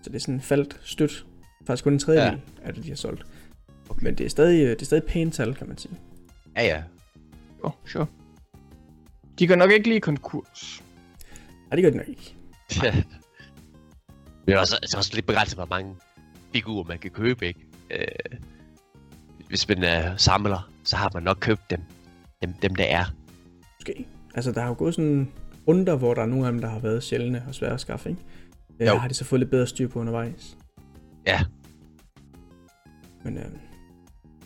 Så det er sådan faldt stødt. Faktisk kun en tredjedel ja. af det, de har solgt. Okay. Men det er, stadig, det er stadig pænt tal, kan man sige. ja, ja. Oh, sure. De går nok ikke lige konkurs. Nej, det gør de nok ikke. Det er også, altså også lidt begrænset, hvor mange figurer man kan købe, ikke? Øh, hvis man er samler, så har man nok købt dem, dem, dem der er. Måske. Altså, der har jo gået sådan runder, hvor der er nogle af dem, der har været sjældne og svære at skaffe, ikke? Øh, Jo. har de så fået lidt bedre styr på undervejs. Ja. Men øh,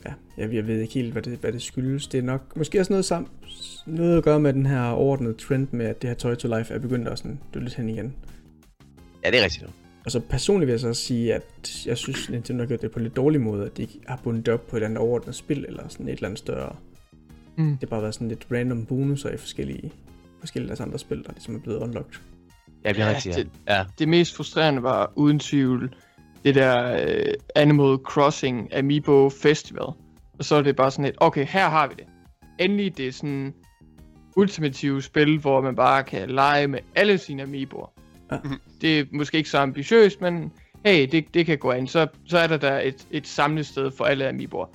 ja, jeg, jeg ved ikke helt, hvad det, hvad det skyldes. Det er nok måske også noget, sam, noget at gøre med den her overordnede trend med, at det her Toy to Life er begyndt at sådan dø lidt hen igen. Ja, det er rigtigt nu. Og så personligt vil jeg så sige, at jeg synes, Nintendo har gjort det på en lidt dårlig måde, at de ikke har bundet det op på et eller andet overordnet spil, eller sådan et eller andet større. Mm. Det har bare været sådan lidt random bonusser i forskellige, forskellige deres andre spil, der ligesom er blevet unlocked. Ja, det er Ja, rigtigt, det- ja. ja. Det mest frustrerende var uden tvivl det der øh, Animal Crossing Amiibo Festival. Og så er det bare sådan et, okay, her har vi det. Endelig det er sådan ultimative spil, hvor man bare kan lege med alle sine amiiboer. Ja. Det er måske ikke så ambitiøst, men hey, det, det kan gå an. Så, så er der der et, et samlested for alle amiiboer.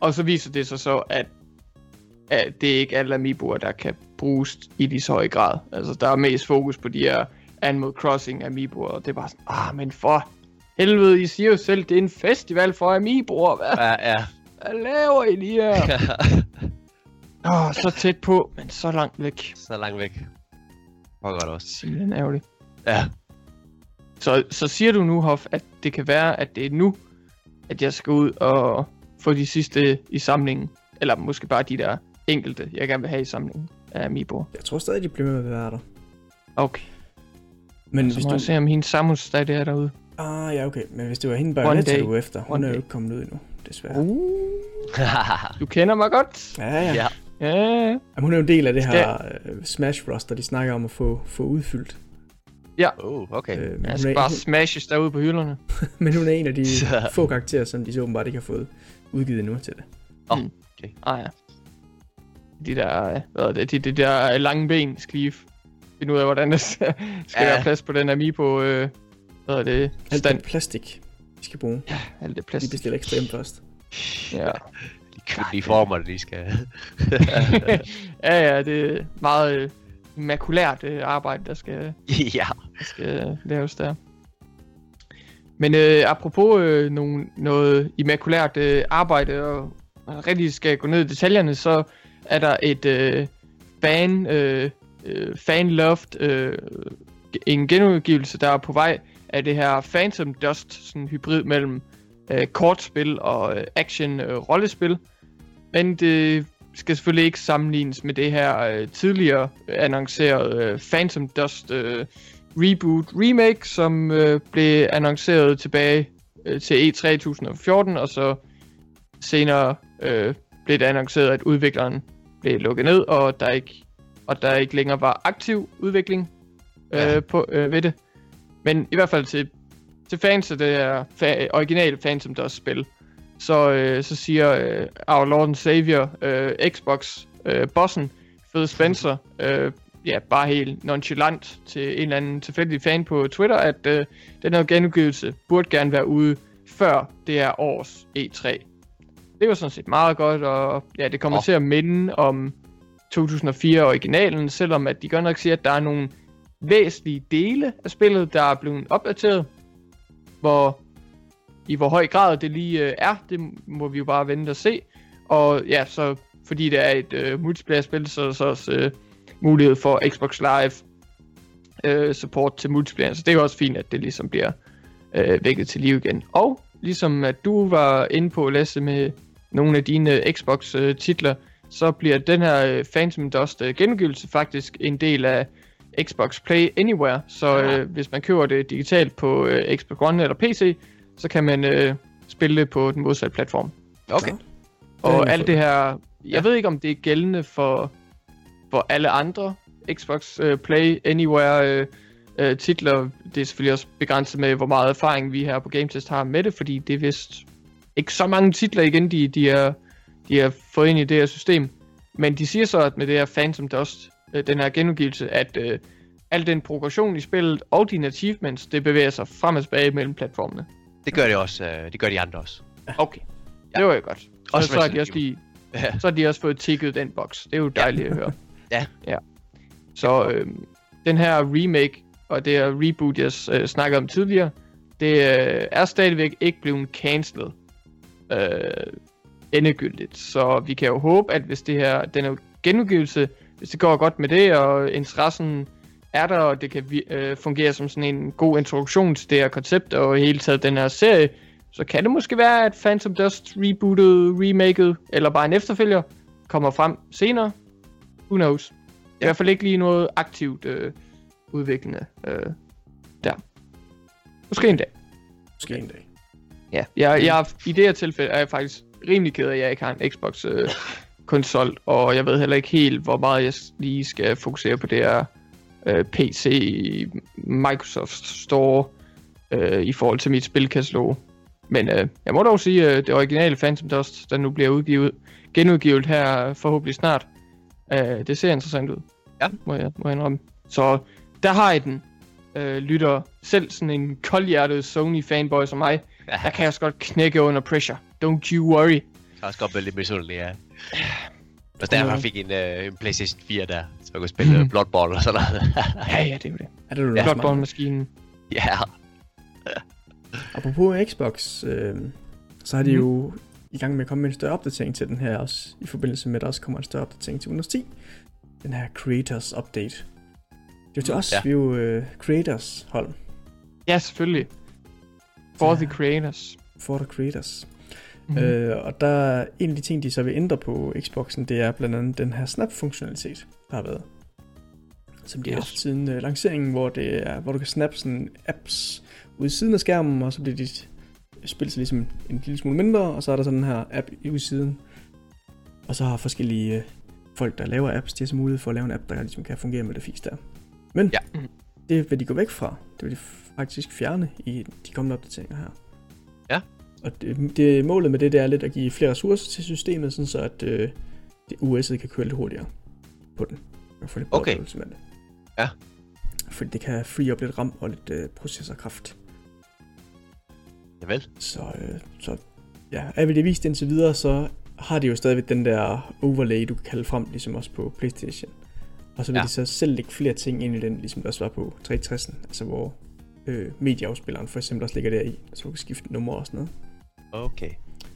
Og så viser det sig så, at, at det er ikke alle amiiboer, der kan bruges i lige så høj grad. Altså, der er mest fokus på de her Animal Crossing amiiboer, og det er bare sådan, ah, men for helvede, I siger jo selv, det er en festival for amiiboer, hvad, Ja, ja. hvad laver I lige her? Åh, oh, så tæt på, men så langt væk. så langt væk. Hvor godt også. Simpelthen ærgerligt. Ja. Så, så siger du nu, Hoff, at det kan være, at det er nu, at jeg skal ud og få de sidste i samlingen. Eller måske bare de der enkelte, jeg gerne vil have i samlingen af Amiiboer. Jeg tror stadig, de bliver med at være der. Okay, Men så hvis må du, jeg se, om hendes Samus stadig er derude. Ah, ja, okay. Men hvis det var hende One Bayonetta, day. du er efter, hun One er jo ikke kommet ud endnu, desværre. Uh, du kender mig godt. Ja, ja. ja. Ja, Jamen, hun er jo en del af det Skal- her uh, Smash Bros, der de snakker om at få, få udfyldt. Oh, okay. Øh, jeg skal er, bare smashes derude på hylderne. men hun er en af de Så- få karakterer, som de så åbenbart ikke har fået udgivet endnu til det. Ah ja. De der, øh, hvad er det, de, de der lange ben skal lige finde ud af, hvordan der skal Ja. være plads på den Amiibo, øh, hvad er det, Alt stand. det plastik, vi skal bruge. Alt det Vi plads. bestiller ekstra hjem først. Ja. De kvindelige former, lige skal... ja, ja, det er meget øh, makulært øh, arbejde, der skal, ja. der skal laves der. Men øh, apropos øh, nogle, noget immakulært øh, arbejde, og man rigtig skal gå ned i detaljerne, så er der et øh, fan, øh, øh, fan-loved, øh, en genudgivelse, der er på vej af det her Phantom Dust, sådan en hybrid mellem øh, kortspil og øh, action-rollespil. Men det skal selvfølgelig ikke sammenlignes med det her øh, tidligere annoncerede øh, Phantom Dust øh, reboot remake, som øh, blev annonceret tilbage øh, til E3 2014, og så senere øh, blev det annonceret, at udvikleren blev lukket ned, og der ikke, og der ikke længere var aktiv udvikling øh, Ja. på, øh, ved det. Men i hvert fald til, til fans af det her fa- originale Phantom Dust spil, så, øh, så siger øh, Our Lord and Savior, øh, Xbox, øh, bossen, Phil Spencer, øh, ja, bare helt nonchalant til en eller anden tilfældig fan på Twitter, at øh, den her genudgivelse burde gerne være ude før det her års E3. Det var sådan set meget godt, og ja, det kommer oh. til at minde om 2004-originalen, selvom at de godt nok siger, at der er nogle væsentlige dele af spillet, der er blevet opdateret. Hvor i hvor høj grad det lige øh, er, det må vi jo bare vente og se. Og ja, så fordi det er et øh, multiplayer-spil, så er der så også øh, mulighed for Xbox Live øh, support til multiplayer. Så det er jo også fint, at det ligesom bliver øh, vækket til liv igen. Og ligesom at du var inde på, Lasse, med nogle af dine øh, Xbox-titler, så bliver den her øh, Phantom Dust øh, genudgivelse faktisk en del af Xbox Play Anywhere. Så Ja. øh, hvis man køber det digitalt på øh, Xbox One eller PC, så kan man øh, spille det på den modsatte platform. Okay. Ja. Og alt det her, jeg Ja. ved ikke om det er gældende for, for alle andre Xbox uh, Play Anywhere uh, uh, titler. Det er selvfølgelig også begrænset med, hvor meget erfaring vi her på GameTest har med det, fordi det er vist ikke så mange titler igen, de, de, er, de har fået ind i det her system. Men de siger så, at med det her Phantom Dust, uh, den her genudgivelse, at uh, al den progression i spillet og dine achievements, det bevæger sig frem og tilbage mellem platformene. Det gør det også. Øh, det gør de andre også. Okay, Ja. det var jo godt. Så, Også så, har de også lige, Ja. så har de også fået tikket den boks. Det er jo dejligt at høre. Ja. ja. Så øh, den her remake og det her reboot, jeg øh, snakkede om tidligere, det øh, er stadigvæk ikke blevet cancelled øh, endegyldigt. Så vi kan jo håbe, at hvis det her, den her genudgivelse, hvis det går godt med det, og interessen er der, og det kan øh, fungere som sådan en god introduktion til det her koncept, og i hele taget den her serie, så kan det måske være, at Phantom Dust rebootet, remaket, eller bare en efterfølger, kommer frem senere. Who knows? I hvert fald ikke lige noget aktivt øh, udviklende øh, der. Måske en dag. Måske en dag. Ja, jeg, jeg, i det her tilfælde er jeg faktisk rimelig ked af, at jeg ikke har en Xbox øh, konsol, og jeg ved heller ikke helt, hvor meget jeg lige skal fokusere på det her øh, PC Microsoft Store øh, i forhold til mit spilkatalog. Men øh, jeg må dog sige, at det originale Phantom Dust, der nu bliver udgivet, genudgivet her forhåbentlig snart, øh, det ser interessant ud. Ja. Må jeg, må jeg indrømme. Så der har I den, øh, lytter. Selv sådan en koldhjertet Sony-fanboy som mig, der kan jeg også godt knække under pressure. Don't you worry. Jeg har også godt været lidt misundelig, ja. Og der man fik en, øh, en Playstation 4 der, jeg kunne spille mm. Bloodborne og sådan noget. Ja, ja, det er jo det. Er det jo Ja. ja. Bloodborne-maskinen. ja. Apropos Xbox, øh, så har de Mhm. jo i gang med at komme med en større opdatering til den her også, i forbindelse med, at der også kommer en større opdatering til Windows 10. Den her Creators Update. Det er jo til os, Ja. ja. vi er jo øh, Creators hold. Ja, selvfølgelig. For Så- the creators. For the Creators. Mm. Mm. Øh, og der er en af de ting, de så vil ændre på Xboxen, det er blandt andet den her snap-funktionalitet, der har været. som de har Yes. siden øh, lanceringen, hvor, det er, hvor du kan snappe sådan apps ud i siden af skærmen, og så bliver dit spil så ligesom en lille smule mindre, og så er der sådan den her app i siden. Og så har forskellige øh, folk, der laver apps, de har så mulighed for at lave en app, der ligesom kan fungere med det fis der. Men Ja. det vil de gå væk fra. Det vil de faktisk fjerne i de kommende opdateringer her. Ja. Og det, det, målet med det, det er lidt at give flere ressourcer til systemet, sådan så at øh, det US'et kan køre lidt hurtigere på den. Og få lidt bedre Okay. det. Ja. Fordi det kan free op lidt RAM og lidt øh, processorkraft. Javel. Så, øh, så ja, er vi det vist indtil videre, så har de jo stadigvæk den der overlay, du kan kalde frem, ligesom også på Playstation. Og så vil Ja. ja. de så selv lægge flere ting ind i den, ligesom der også var på 360'en, altså hvor øh, medieafspilleren for eksempel også ligger deri, så du kan skifte nummer og sådan noget, Okay.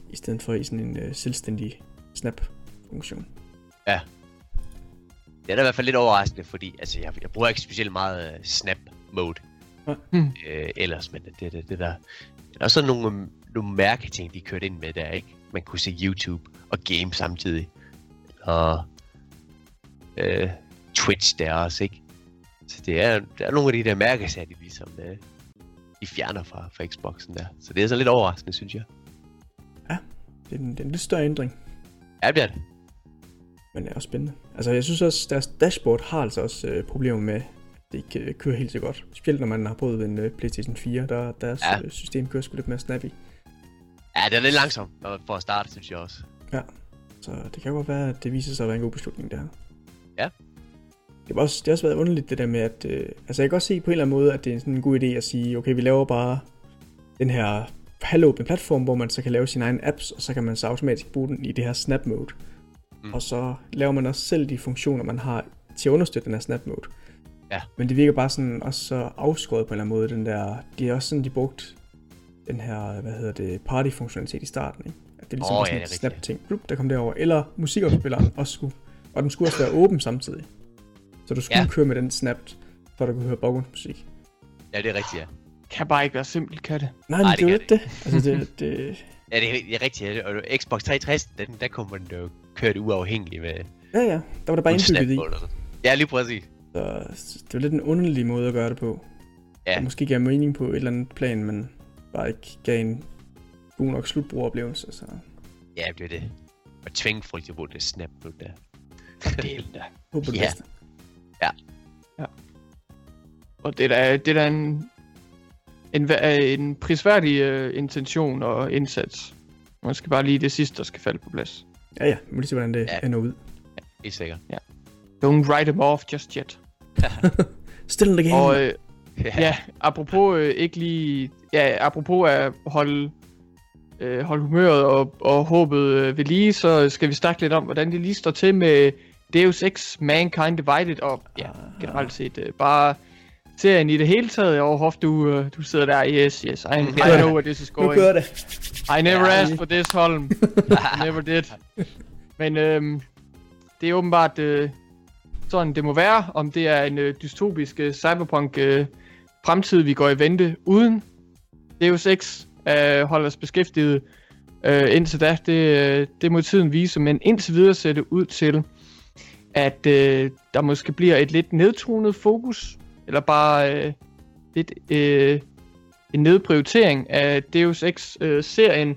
i stedet for i sådan en øh, selvstændig snap-funktion. Det er da i hvert fald lidt overraskende, fordi altså, jeg, jeg bruger ikke specielt meget uh, snap mode Nej. Hmm. øh, ellers, men det, det, det der... Der er også sådan nogle, nogle mærketing, de kørte ind med der, ikke? Man kunne se YouTube og game samtidig. Og øh, Twitch der også, ikke? Så det er, der er nogle af de der mærkesager, de ligesom øh, de fjerner fra, fra Xboxen der. Så det er så lidt overraskende, synes jeg. Det er en, det er en lidt større ændring, Ja, det bliver det. Men det er også spændende. Altså jeg synes også, deres dashboard har altså også øh, problemer med, at det ikke øh, kører helt så godt. Specielt når man har prøvet en øh, Playstation 4, der deres Ja. ja. øh, system kører sgu lidt mere snappy. Ja, det er lidt langsomt for at starte, synes jeg også. Så det kan godt være, at det viser sig at være en god beslutning, det her. Ja. Det har også, det har også været underligt, det der med, at... Øh, altså, jeg kan godt se på en eller anden måde, at det er sådan en god idé at sige, okay, vi laver bare den her halvåbne platform, hvor man så kan lave sine egne apps, og så kan man så automatisk bruge den i det her snap mode. Mm. Og så laver man også selv de funktioner, man har til at understøtte den her snap mode. Ja. Men det virker bare sådan også så afskåret på en eller anden måde, den der... Det er også sådan, de brugt den her, hvad hedder det, party-funktionalitet i starten, ikke? At det ligesom Åh, oh, ja, sådan er et rigtigt, snap-ting, Blup, der kom derover. Eller musikafspilleren også skulle. Og den skulle også være åben samtidig. Så du skulle Ja. ja. køre med den snapped, for at du kunne høre baggrundsmusik. Ja, det er rigtigt, ja. Kan bare ikke være simpelt, kan det? Nej, men Ej, det, det er jo ikke det. Altså, det, det, Ja, det er, det er rigtigt. ja. Og Xbox 360, den, der kunne man jo køre det uafhængigt med ja, ja, der var det bare indbygget i. Ja, lige præcis. Så det var lidt en underlig måde at gøre det på. Ja. Der måske gav mening på et eller andet plan, men bare ikke gav en god nok slutbrugeroplevelse. Så Ja, det er det. Og tvinge folk til at bruge det snap mode der. Del da. håber det Ja. bedste. Og det er da, det er da en, en, en prisværdig uh, intention og indsats. Man skal bare lige det sidste, der skal falde på plads. Ja, ja, vi må lige se, hvordan det Ja. ja. ender ud. Det er sikkert. Don't write them off just yet. Still in the game. Og øh, ja, apropos øh, ikke lige... Ja, apropos at holde, øh, holde humøret og, og håbet øh, ved lige, så skal vi snakke lidt om, hvordan det lige står til med Deus Ex Mankind Divided, og ja, generelt set øh, bare serien i det hele taget. Jeg overhoffer, du, øh, du sidder der, yes, yes, I, I know where this is nu going. kører det. I never Ja. asked for this, Holm. never did. Men øhm, det er åbenbart øh, sådan, det må være, om det er en øh, dystopisk øh, cyberpunk øh, fremtid, vi går i vente uden Deus Ex øh, holder os beskæftiget øh, indtil da. Det, øh, det må tiden vise, men indtil videre ser det ud til, at øh, der måske bliver et lidt nedtonet fokus, eller bare øh, lidt øh, en nedprioritering af Deus Ex-serien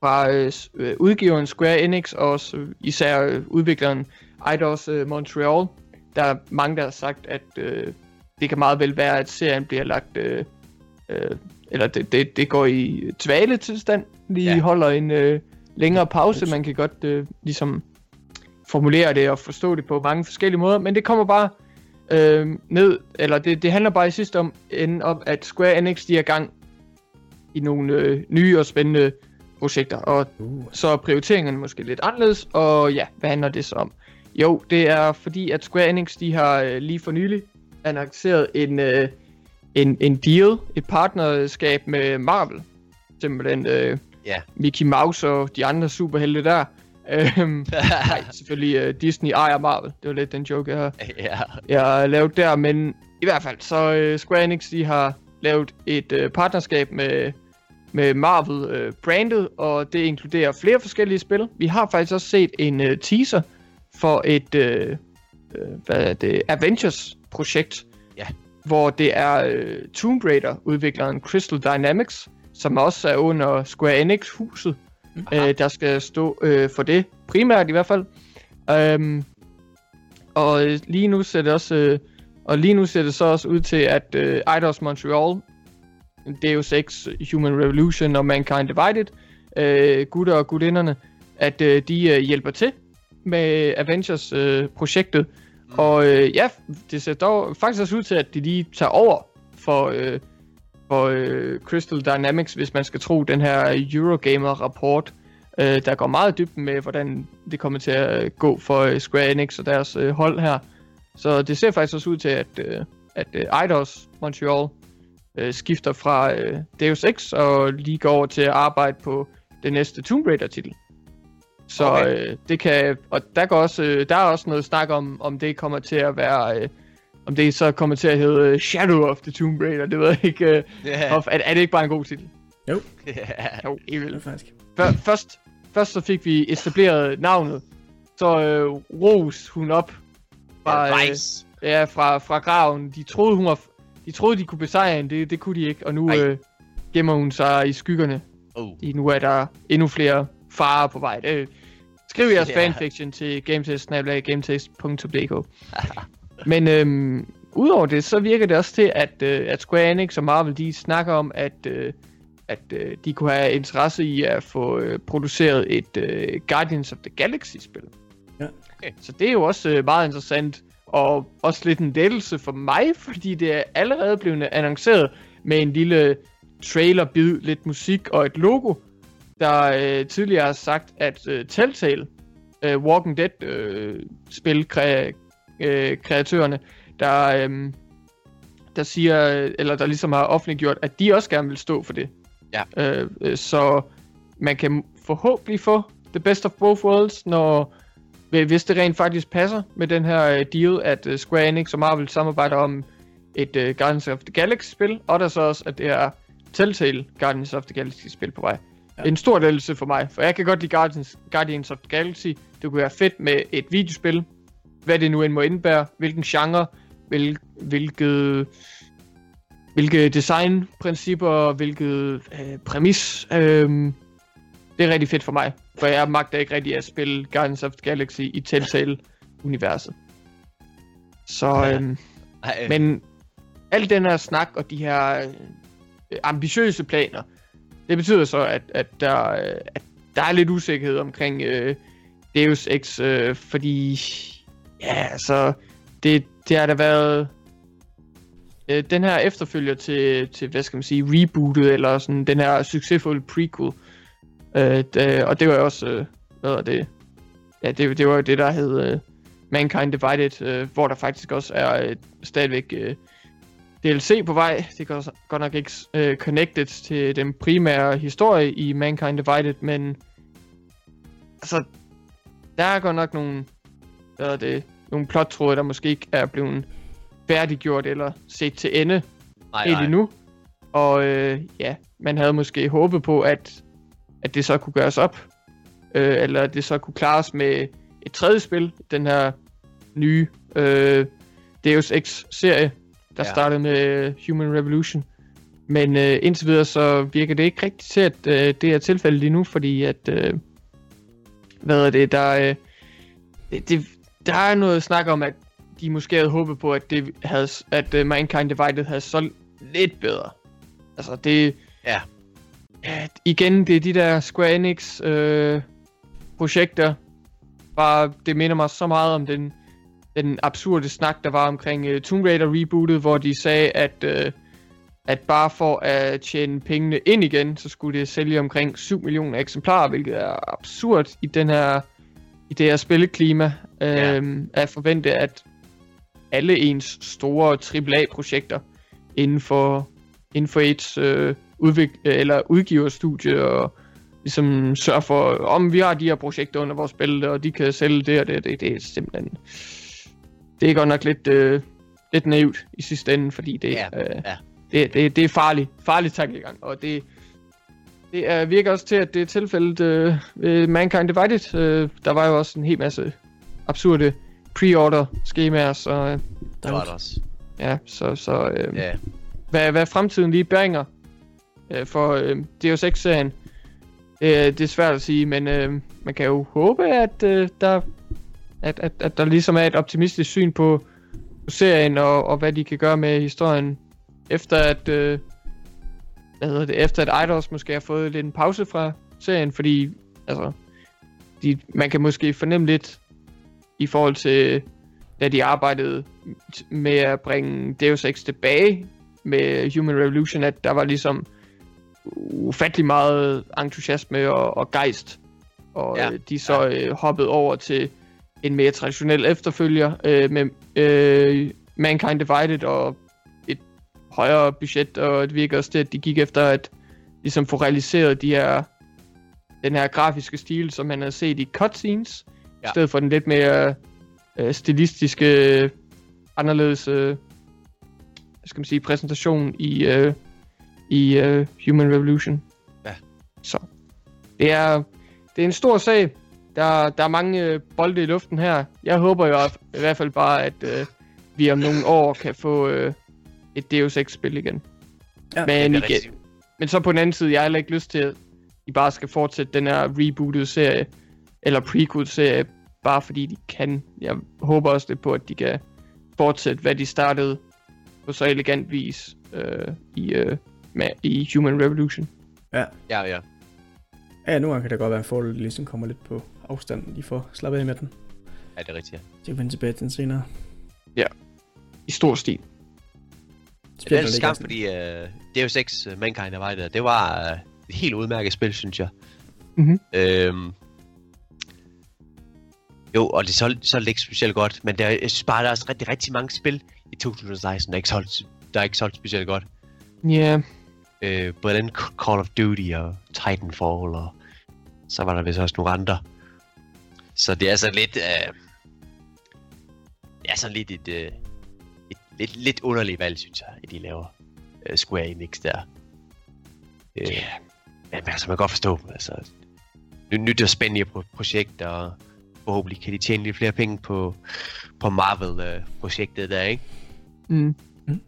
fra øh, s- øh, udgiveren Square Enix og øh, især øh, udvikleren Eidos øh, Montreal. Der er mange, der har sagt, at øh, det kan meget vel være, at serien bliver lagt... Øh, øh, eller det, det, det går i tvale tilstand. Vi Ja. ja. holder en øh, længere pause. Man kan godt øh, ligesom formulere det og forstå det på mange forskellige måder. Men det kommer bare øh, ned, eller det, det handler bare i sidste om, ende om, at Square Enix de er gang i nogle øh, nye og spændende projekter. Og Uh, så er prioriteringerne måske lidt anderledes, og ja, hvad handler det så om? Jo, det er fordi, at Square Enix, de har øh, lige for nylig annonceret en, øh, en, en deal, et partnerskab med Marvel. Simpelthen øh, Ja. Mickey Mouse og de andre superhelte der. Øhm, nej, selvfølgelig øh, Disney ejer Marvel. Det var lidt den joke, jeg har ja. jeg lavet der, men i hvert fald, så uh, Square Enix, de har lavet et uh, partnerskab med, med Marvel uh, og det inkluderer flere forskellige spil. Vi har faktisk også set en uh, teaser for et, uh, uh, hvad er det, Avengers projekt. Ja. Hvor det er øh, Tomb Raider-udvikleren Crystal Dynamics, som også er under Square Enix-huset, øh, der skal stå øh, for det, primært i hvert fald. Øhm, og øh, lige nu ser det også, øh, og lige nu ser det så også ud til, at øh, Eidos Montreal, Deus Ex, Human Revolution og Mankind Divided, øh, gutter og gudinderne, at øh, de øh, hjælper til med Avengers-projektet. Øh, mm. Og øh, ja, det ser dog faktisk også ud til, at de lige tager over for, øh, for øh, Crystal Dynamics, hvis man skal tro den her Eurogamer-rapport, øh, der går meget dybt med, hvordan det kommer til at gå for øh, Square Enix og deres øh, hold her. Så det ser faktisk også ud til, at, øh, at øh, Eidos Montreal øh, skifter fra øh, Deus Ex og lige går over til at arbejde på det næste Tomb Raider titel. Så okay. øh, det kan, og der, går også, øh, der er også noget snak om, om det kommer til at være, øh, om det så kommer til at hedde øh, Shadow of the Tomb Raider, det ved jeg ikke. Øh, yeah. of, er, er det ikke bare en god titel? Jo. Yeah. Jo, helt vildt. faktisk. Før, først, først så fik vi etableret navnet, så øh, ros hun op fra, øh, ja, fra, fra graven. De troede, hun var, de troede, de kunne besejre hende, det, det kunne de ikke, og nu øh, gemmer hun sig i skyggerne. Oh. I nu er der endnu flere farer på vej. Det, skriv jeres yeah. fanfiction til gametest.gametest.dk Men øhm, udover det, så virker det også til, at, øh, at Square Enix og Marvel, de snakker om, at, øh, at øh, de kunne have interesse i at få øh, produceret et øh, Guardians of the Galaxy-spil. Ja. Okay. Så det er jo også øh, meget interessant, og også lidt en lettelse for mig, fordi det er allerede blevet annonceret med en lille trailer-bid, lidt musik og et logo, der øh, tidligere har sagt, at øh, Telltale, øh, Walking Dead øh, øh, kreatørerne, der, øh, der siger, eller der ligesom har offentliggjort, at de også gerne vil stå for det. Ja. Øh, øh, så man kan forhåbentlig få the best of both worlds, når hvis det rent faktisk passer med den her uh, deal, at uh, Square Enix og Marvel samarbejder om et uh, Guardians of the Galaxy spil, og der så også, at det er Telltale Guardians of the Galaxy spil på vej. Ja. En stor lettelse for mig, for jeg kan godt lide Guardians, Guardians of the Galaxy. Det kunne være fedt med et videospil, hvad det nu end må indebære, hvilken genre, hvil, hvilket, hvilke designprincipper, hvilket øh, præmis. Øh, det er rigtig fedt for mig, for jeg magter ikke rigtig at spille Guardians of the Galaxy i Telltale-universet. Så, øhm, øh, men al den her snak og de her øh, ambitiøse planer, det betyder så, at, at, der, øh, at der er lidt usikkerhed omkring øh, Deus Ex, øh, fordi ja, så det, det har da været øh, den her efterfølger til, til, hvad skal man sige, rebootet, eller sådan den her succesfulde prequel, Øh, det, øh, og det var jo også, øh, hvad er det? Ja, det, det var jo det, der hed øh, Mankind Divided, øh, hvor der faktisk også er øh, stadigvæk øh, DLC på vej. Det er godt, godt nok ikke øh, connected til den primære historie i Mankind Divided, men altså, der er godt nok nogle, hvad er det, nogle plottråde, der måske ikke er blevet færdiggjort eller set til ende nej, helt nej. endnu. Og øh, ja, man havde måske håbet på, at at det så kunne gøres op, øh, eller at det så kunne klares med et tredje spil, den her nye øh, Deus Ex-serie, der ja. startede med Human Revolution. Men øh, indtil videre så virker det ikke rigtigt til, at øh, det er tilfældet lige nu, fordi at, øh, hvad er det, der, øh, det, det, der er noget snak om, at de måske havde håbet på, at, det havde, at uh, Mankind Divided havde solgt lidt bedre. Altså det, ja. Ja, igen, det er de der Square Enix øh, projekter. Bare, det minder mig så meget om den, den absurde snak, der var omkring uh, Tomb Raider rebootet, hvor de sagde, at, uh, at bare for at tjene pengene ind igen, så skulle det sælge omkring 7 millioner eksemplarer, hvilket er absurd i den her i det her spilleklima. Ja. Øh, at forvente, at alle ens store AAA-projekter inden for, inden for et øh, udvik- eller udgiverstudie og ligesom sørge for, om vi har de her projekter under vores bælte, og de kan sælge det og det, det, det er simpelthen, det er godt nok lidt, øh, lidt naivt i sidste ende, fordi det, ja, øh, ja. det, det, det er farligt, farligt tankegang, og det, det er, virker også til, at det er tilfældet øh, ved Mankind Divided. Øh, der var jo også en hel masse absurde pre-order skemaer, så øh, det var det også. Ja, så, så øh, Ja, hvad, hvad fremtiden lige bringer øh, for øh, Deus Ex-serien, øh, det er svært at sige, men øh, man kan jo håbe, at, øh, der, at, at, at der ligesom er et optimistisk syn på, på serien, og, og hvad de kan gøre med historien, efter at, øh, hvad hedder det, efter at Eidos måske har fået lidt en pause fra serien, fordi altså, de, man kan måske fornemme lidt i forhold til, da de arbejdede med at bringe Deus Ex tilbage med Human Revolution, at der var ligesom ufattelig meget entusiasme og, og gejst. Og Ja. ja. de så øh, hoppede over til en mere traditionel efterfølger øh, med øh, Mankind Divided og højere budget, og det virker også til, at de gik efter at ligesom få realiseret de her den her grafiske stil, som man havde set i cutscenes, ja. I stedet for den lidt mere øh, stilistiske, anderledes øh, skal man sige, præsentation i, øh, i øh, Human Revolution. Ja. Så det er, det er en stor sag. Der, der er mange øh, bolde i luften her. Jeg håber jo i hvert fald bare, at øh, vi om nogle år kan få øh, et Deus Ex-spil igen. Ja, men, det er igen men så på den anden side, jeg har heller ikke lyst til, at de bare skal fortsætte den her rebootede serie, eller prequel-serie, bare fordi de kan. Jeg håber også lidt på, at de kan fortsætte, hvad de startede på så elegant vis øh, i, øh, med, i Human Revolution. Ja, ja. Ja, nogle gange kan det godt være en fordel, at det ligesom kommer lidt på afstand, de får slappet af med den. Ja, det er rigtigt. Ja. Så kan vende tilbage til den senere. I stor stil. Det er en skam, fordi uh, Deus Ex uh, Mankind Divided, det var uh, et helt udmærket spil, synes jeg. Mhm. Øhm, jo, og det solgte, solgte ikke specielt godt, men der, jeg synes bare, der er også rigtig, rigtig mange spil i 2016, der ikke solgt, der er ikke solgt specielt godt. Ja, Øh, både den Call of Duty og Titanfall, og så var der vist også nogle andre. Så det er sådan lidt... Øh, det er sådan lidt et, øh, lidt, lidt underligt valg, synes jeg, at de laver øh, Square Enix der. Øh, Ja. Men altså, man kan godt forstå, altså, nyt, nyt og spændende pro- projekt, og forhåbentlig kan de tjene lidt flere penge på, på Marvel-projektet der, ikke? Mm. Mm.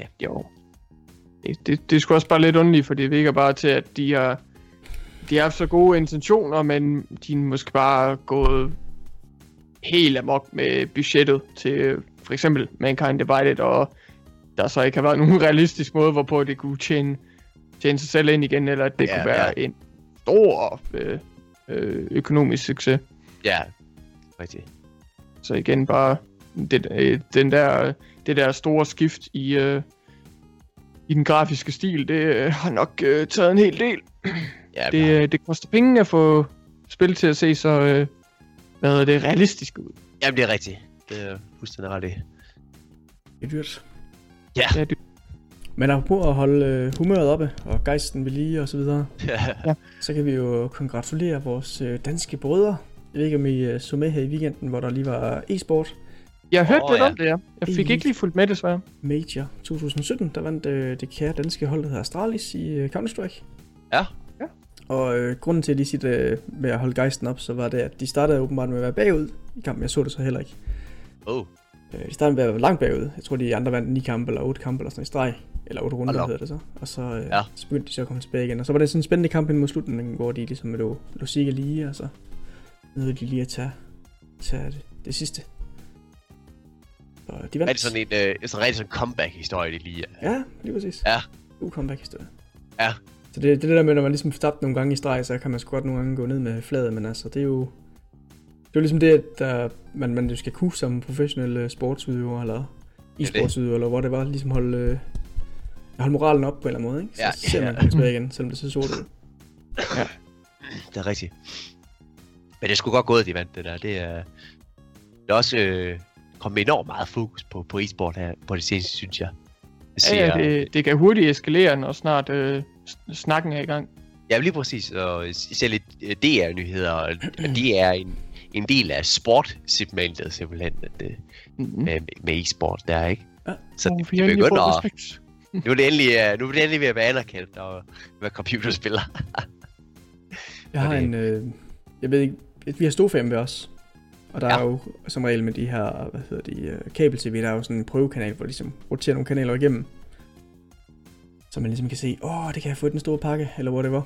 Ja, jo. Det, det, det er sgu også bare lidt underligt, for det virker bare til, at de har, de har haft så gode intentioner, men de er måske bare gået helt amok med budgettet til for eksempel Mankind Divided, og der så ikke har været nogen realistisk måde, hvorpå det kunne tjene, tjene sig selv ind igen, eller at det Ja, kunne være en stor øh, øh, økonomisk succes. Ja, rigtigt. Så igen bare det, øh, den der, det der store skift i, øh, i den grafiske stil, det øh, har nok øh, taget en hel del. Ja, Det, øh, det koster penge at få spil til at se så øh, hvad det, realistisk ud. Jamen, det er rigtigt. Det er fuldstændig ret i. Det er dyrt. Ja. Det, Men apropos at holde øh, humøret oppe, og gejsten ved lige og så videre, ja. så kan vi jo gratulere vores øh, danske brødre. Jeg ved ikke, om I øh, så med her i weekenden, hvor der lige var e-sport jeg har hørt Åh, lidt ja. om det, ja. Jeg fik Elite. ikke lige fulgt med, desværre. Major 2017. Der vandt øh, det kære danske hold, der hedder Astralis i øh, Counter-Strike. Ja. Ja. Og øh, grunden til, at de sit øh, med at holde gejsten op, så var det, at de startede åbenbart med at være bagud i kampen. Jeg så det så heller ikke. Oh, Øh, de startede med at være langt bagud. Jeg tror, de andre vandt 9 kampe eller 8 kampe eller sådan i streg. Eller 8 Hold runder hedder det så. Og så, øh, Ja. så begyndte de så at komme tilbage igen. Og så var det sådan en spændende kamp ind mod slutningen, hvor de ligesom lå, lå sikke lige, og så nåede de lige at tage, tage det, det sidste. Så de vandt. er det sådan en, øh, sådan rigtig sådan comeback-historie, det lige er? Ja, lige præcis. Ja. God comeback-historie. Ja. Så det, det, det der med, når man ligesom får tabt nogle gange i streg, så kan man sgu godt nogle gange gå ned med fladet, men altså, det er jo... Det er jo ligesom det, at der, man, man skal kunne som professionel øh, sportsudøver, eller det. e-sportsudøver, eller hvor det var, ligesom holde, øh, holde moralen op på en eller anden måde, ikke? Så Ja, ser man ja. komme tilbage igen, selvom det ser sort ud. Det er rigtigt. Men det er sgu godt gået, de vandt det der. Det er, det er også øh, kommet enormt meget fokus på, på e-sport her på det seneste, synes jeg. Jeg Ja, ja, ser- det, det kan hurtigt eskalere, når snart øh, snakken er i gang. Ja, lige præcis. Og især lidt øh, DR-nyheder, og det er en, en del af sportsegmentet simpelthen, at det, Mm-hmm. med, med e-sport der, ikke? Ja. Så Oh, det, det begynder at, nu er det endelig, øh, nu er det endelig ved at være anerkendt og være computerspiller. Jeg har det- en, øh, jeg ved ikke, vi har Stofam ved os. Og der Ja. er jo som regel med de her, hvad hedder de, øh, kabel-tv, der er jo sådan en prøvekanal, hvor de ligesom roterer nogle kanaler igennem. Så man ligesom kan se, åh, det kan jeg få i den store pakke, eller whatever.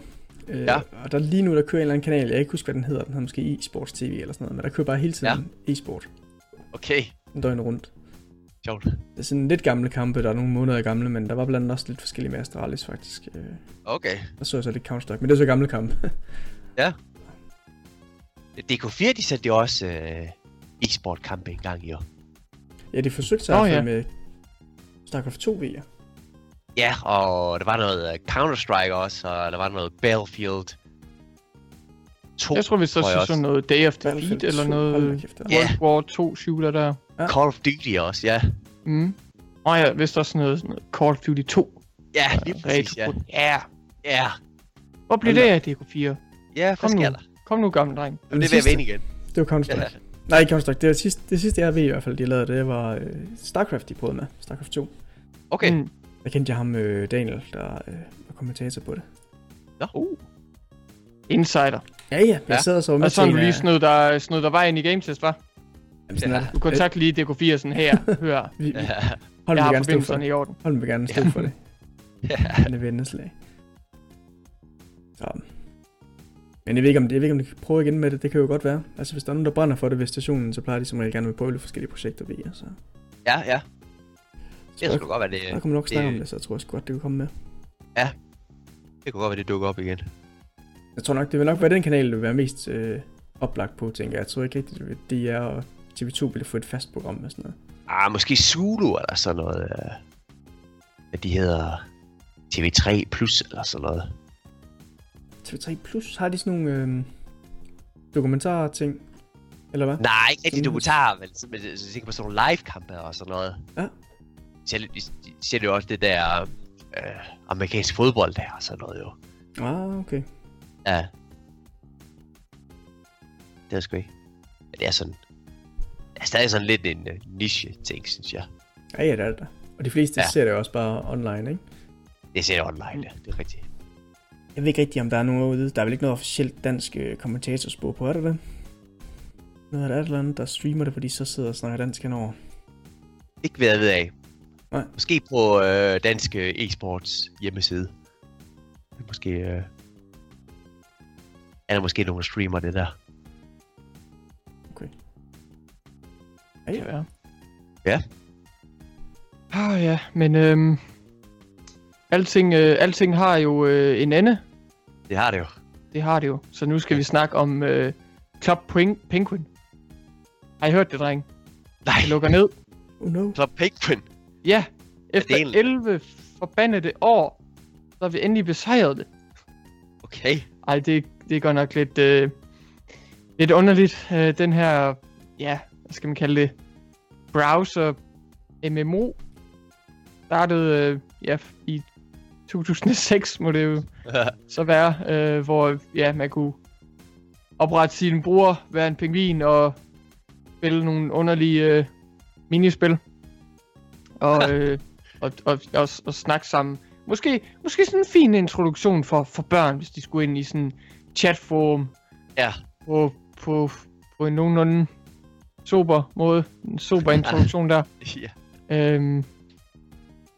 Øh, Ja. Og der lige nu, der kører en eller anden kanal, jeg kan ikke huske, hvad den hedder, den hedder måske e-sports tv eller sådan noget, men der kører bare hele tiden ja. e-sport, Okay, døgnet rundt. sjovt. Det er sådan lidt gamle kampe, der er nogle måneder gamle, men der var blandt andet også lidt forskellige med Astralis faktisk. Øh, Okay. der så jeg så lidt Counter-Strike, men det er så gamle kampe. DK4, de sendte jo også øh, e-sport kampe en gang i år. ja, de forsøgte sig hvert ja. med StarCraft 2 VR. Ja, og der var noget øh, Counter-Strike også, og der var noget Battlefield 2. Jeg tror, vi så jeg så sådan noget Day of Defeat eller 2, hold da noget kæft, Ja. World War 2 shooter der. Ja. Call of Duty også, ja. Mm. Og ja, vist også sådan noget, sådan noget Call of Duty 2. Ja, lige præcis, ja. Ja. Ja, Hvor blev det af DK4? ja, Kom nu. der? Kom nu, gamle dreng. Er det ved at sidste- vende igen. Det var Counter-Strike. Ja. Nej, ikke Counter-Strike. Det, var sidste, det sidste, jeg ved i hvert fald, de lavede, det var øh, StarCraft, de prøvede med. StarCraft 2. Okay, Mm. Der kendte jeg ham, øh, Daniel, der øh, var kommentator på det. Nå. Uh. Insider. Ja, ja. Jeg Ja. sad og så med Og så har til du lige snød dig, snød dig vejen i GameTest, hva? Jamen, sådan Ja. er det. Du kontakter lige DK4 sådan her. Hør, Vi, vi, ja. Vil har gerne stå for det. i orden. Holm vil gerne stå Ja. for det. ja. Han er venneslag. Så. Men jeg ved, ikke, om, jeg ved ikke, om de kan prøve igen med det. Det kan jo godt være. Altså, hvis der er nogen, der brænder for det ved stationen, så plejer de som regel gerne at prøve forskellige projekter ved jer. Så, ja, ja. Så Det skulle godt være, det, der kommer nok snakke det- om det, så jeg tror også godt, det kunne komme med. det kunne godt være, det dukker op igen. Jeg tror nok, det vil nok være den kanal, der vil være mest øh, oplagt på, tænker jeg. Jeg tror ikke rigtigt, at DR og TV2 ville få et fast program med sådan noget. Ah, måske Zulu eller sådan noget. Øh, hvad de hedder TV3 Plus eller sådan noget. TV3 Plus, har de sådan nogle øh, dokumentarer ting? Eller hvad? Nej, ikke rigtig Sådan- dokumentar, men så- men så- så tænker på sådan nogle live-kampe og sådan noget. Ja. Selv, ser jo også det der øh, amerikansk fodbold der og sådan noget jo. Ah, okay. Ja. Det er sgu ikke. Men det er sådan... Det er stadig sådan lidt en uh, niche-ting, synes jeg. Ja, ja, det er det da. Og de fleste Ja. ser det også bare online, ikke? Det ser jeg online, ja. Det er rigtigt. Jeg ved ikke rigtig, om der er noget Der er vel ikke noget officielt dansk øh, kommentatorspor på, er der det? Noget er der et eller andet, der streamer det, fordi så sidder og snakker dansk henover. Ikke ved at vide af. Nej. Måske på øh, danske e-sports hjemmeside. Måske... Øh, er der måske nogen, der streamer det der. Ja, Det ja. kan være. Ja. Ah ja, men øhm, alting, øh, alting har jo øh, en ende. Det har det jo. Det har det jo. Så nu skal vi snakke om øh, Club Peng- Penguin. Har I hørt det, dreng? Nej, Det lukker ned. Oh no. så Penguin. Ja, efter en- 11 forbandede år, så har vi endelig besejret det. Okay. Ej, det, det er godt nok lidt, øh, lidt underligt. Øh, den her, ja, hvad skal man kalde det, browser MMO startede øh, ja, i 2006, må det jo så være, øh, hvor ja, man kunne oprette sin bror, være en pingvin og spille nogle underlige øh, minispil. Og, øh, og, og, og, og snakke sammen. Måske, måske sådan en fin introduktion for, for børn, hvis de skulle ind i sådan en chatforum. Ja. På, på, på en nogenlunde sober måde. En sober introduktion der. ja. Øhm,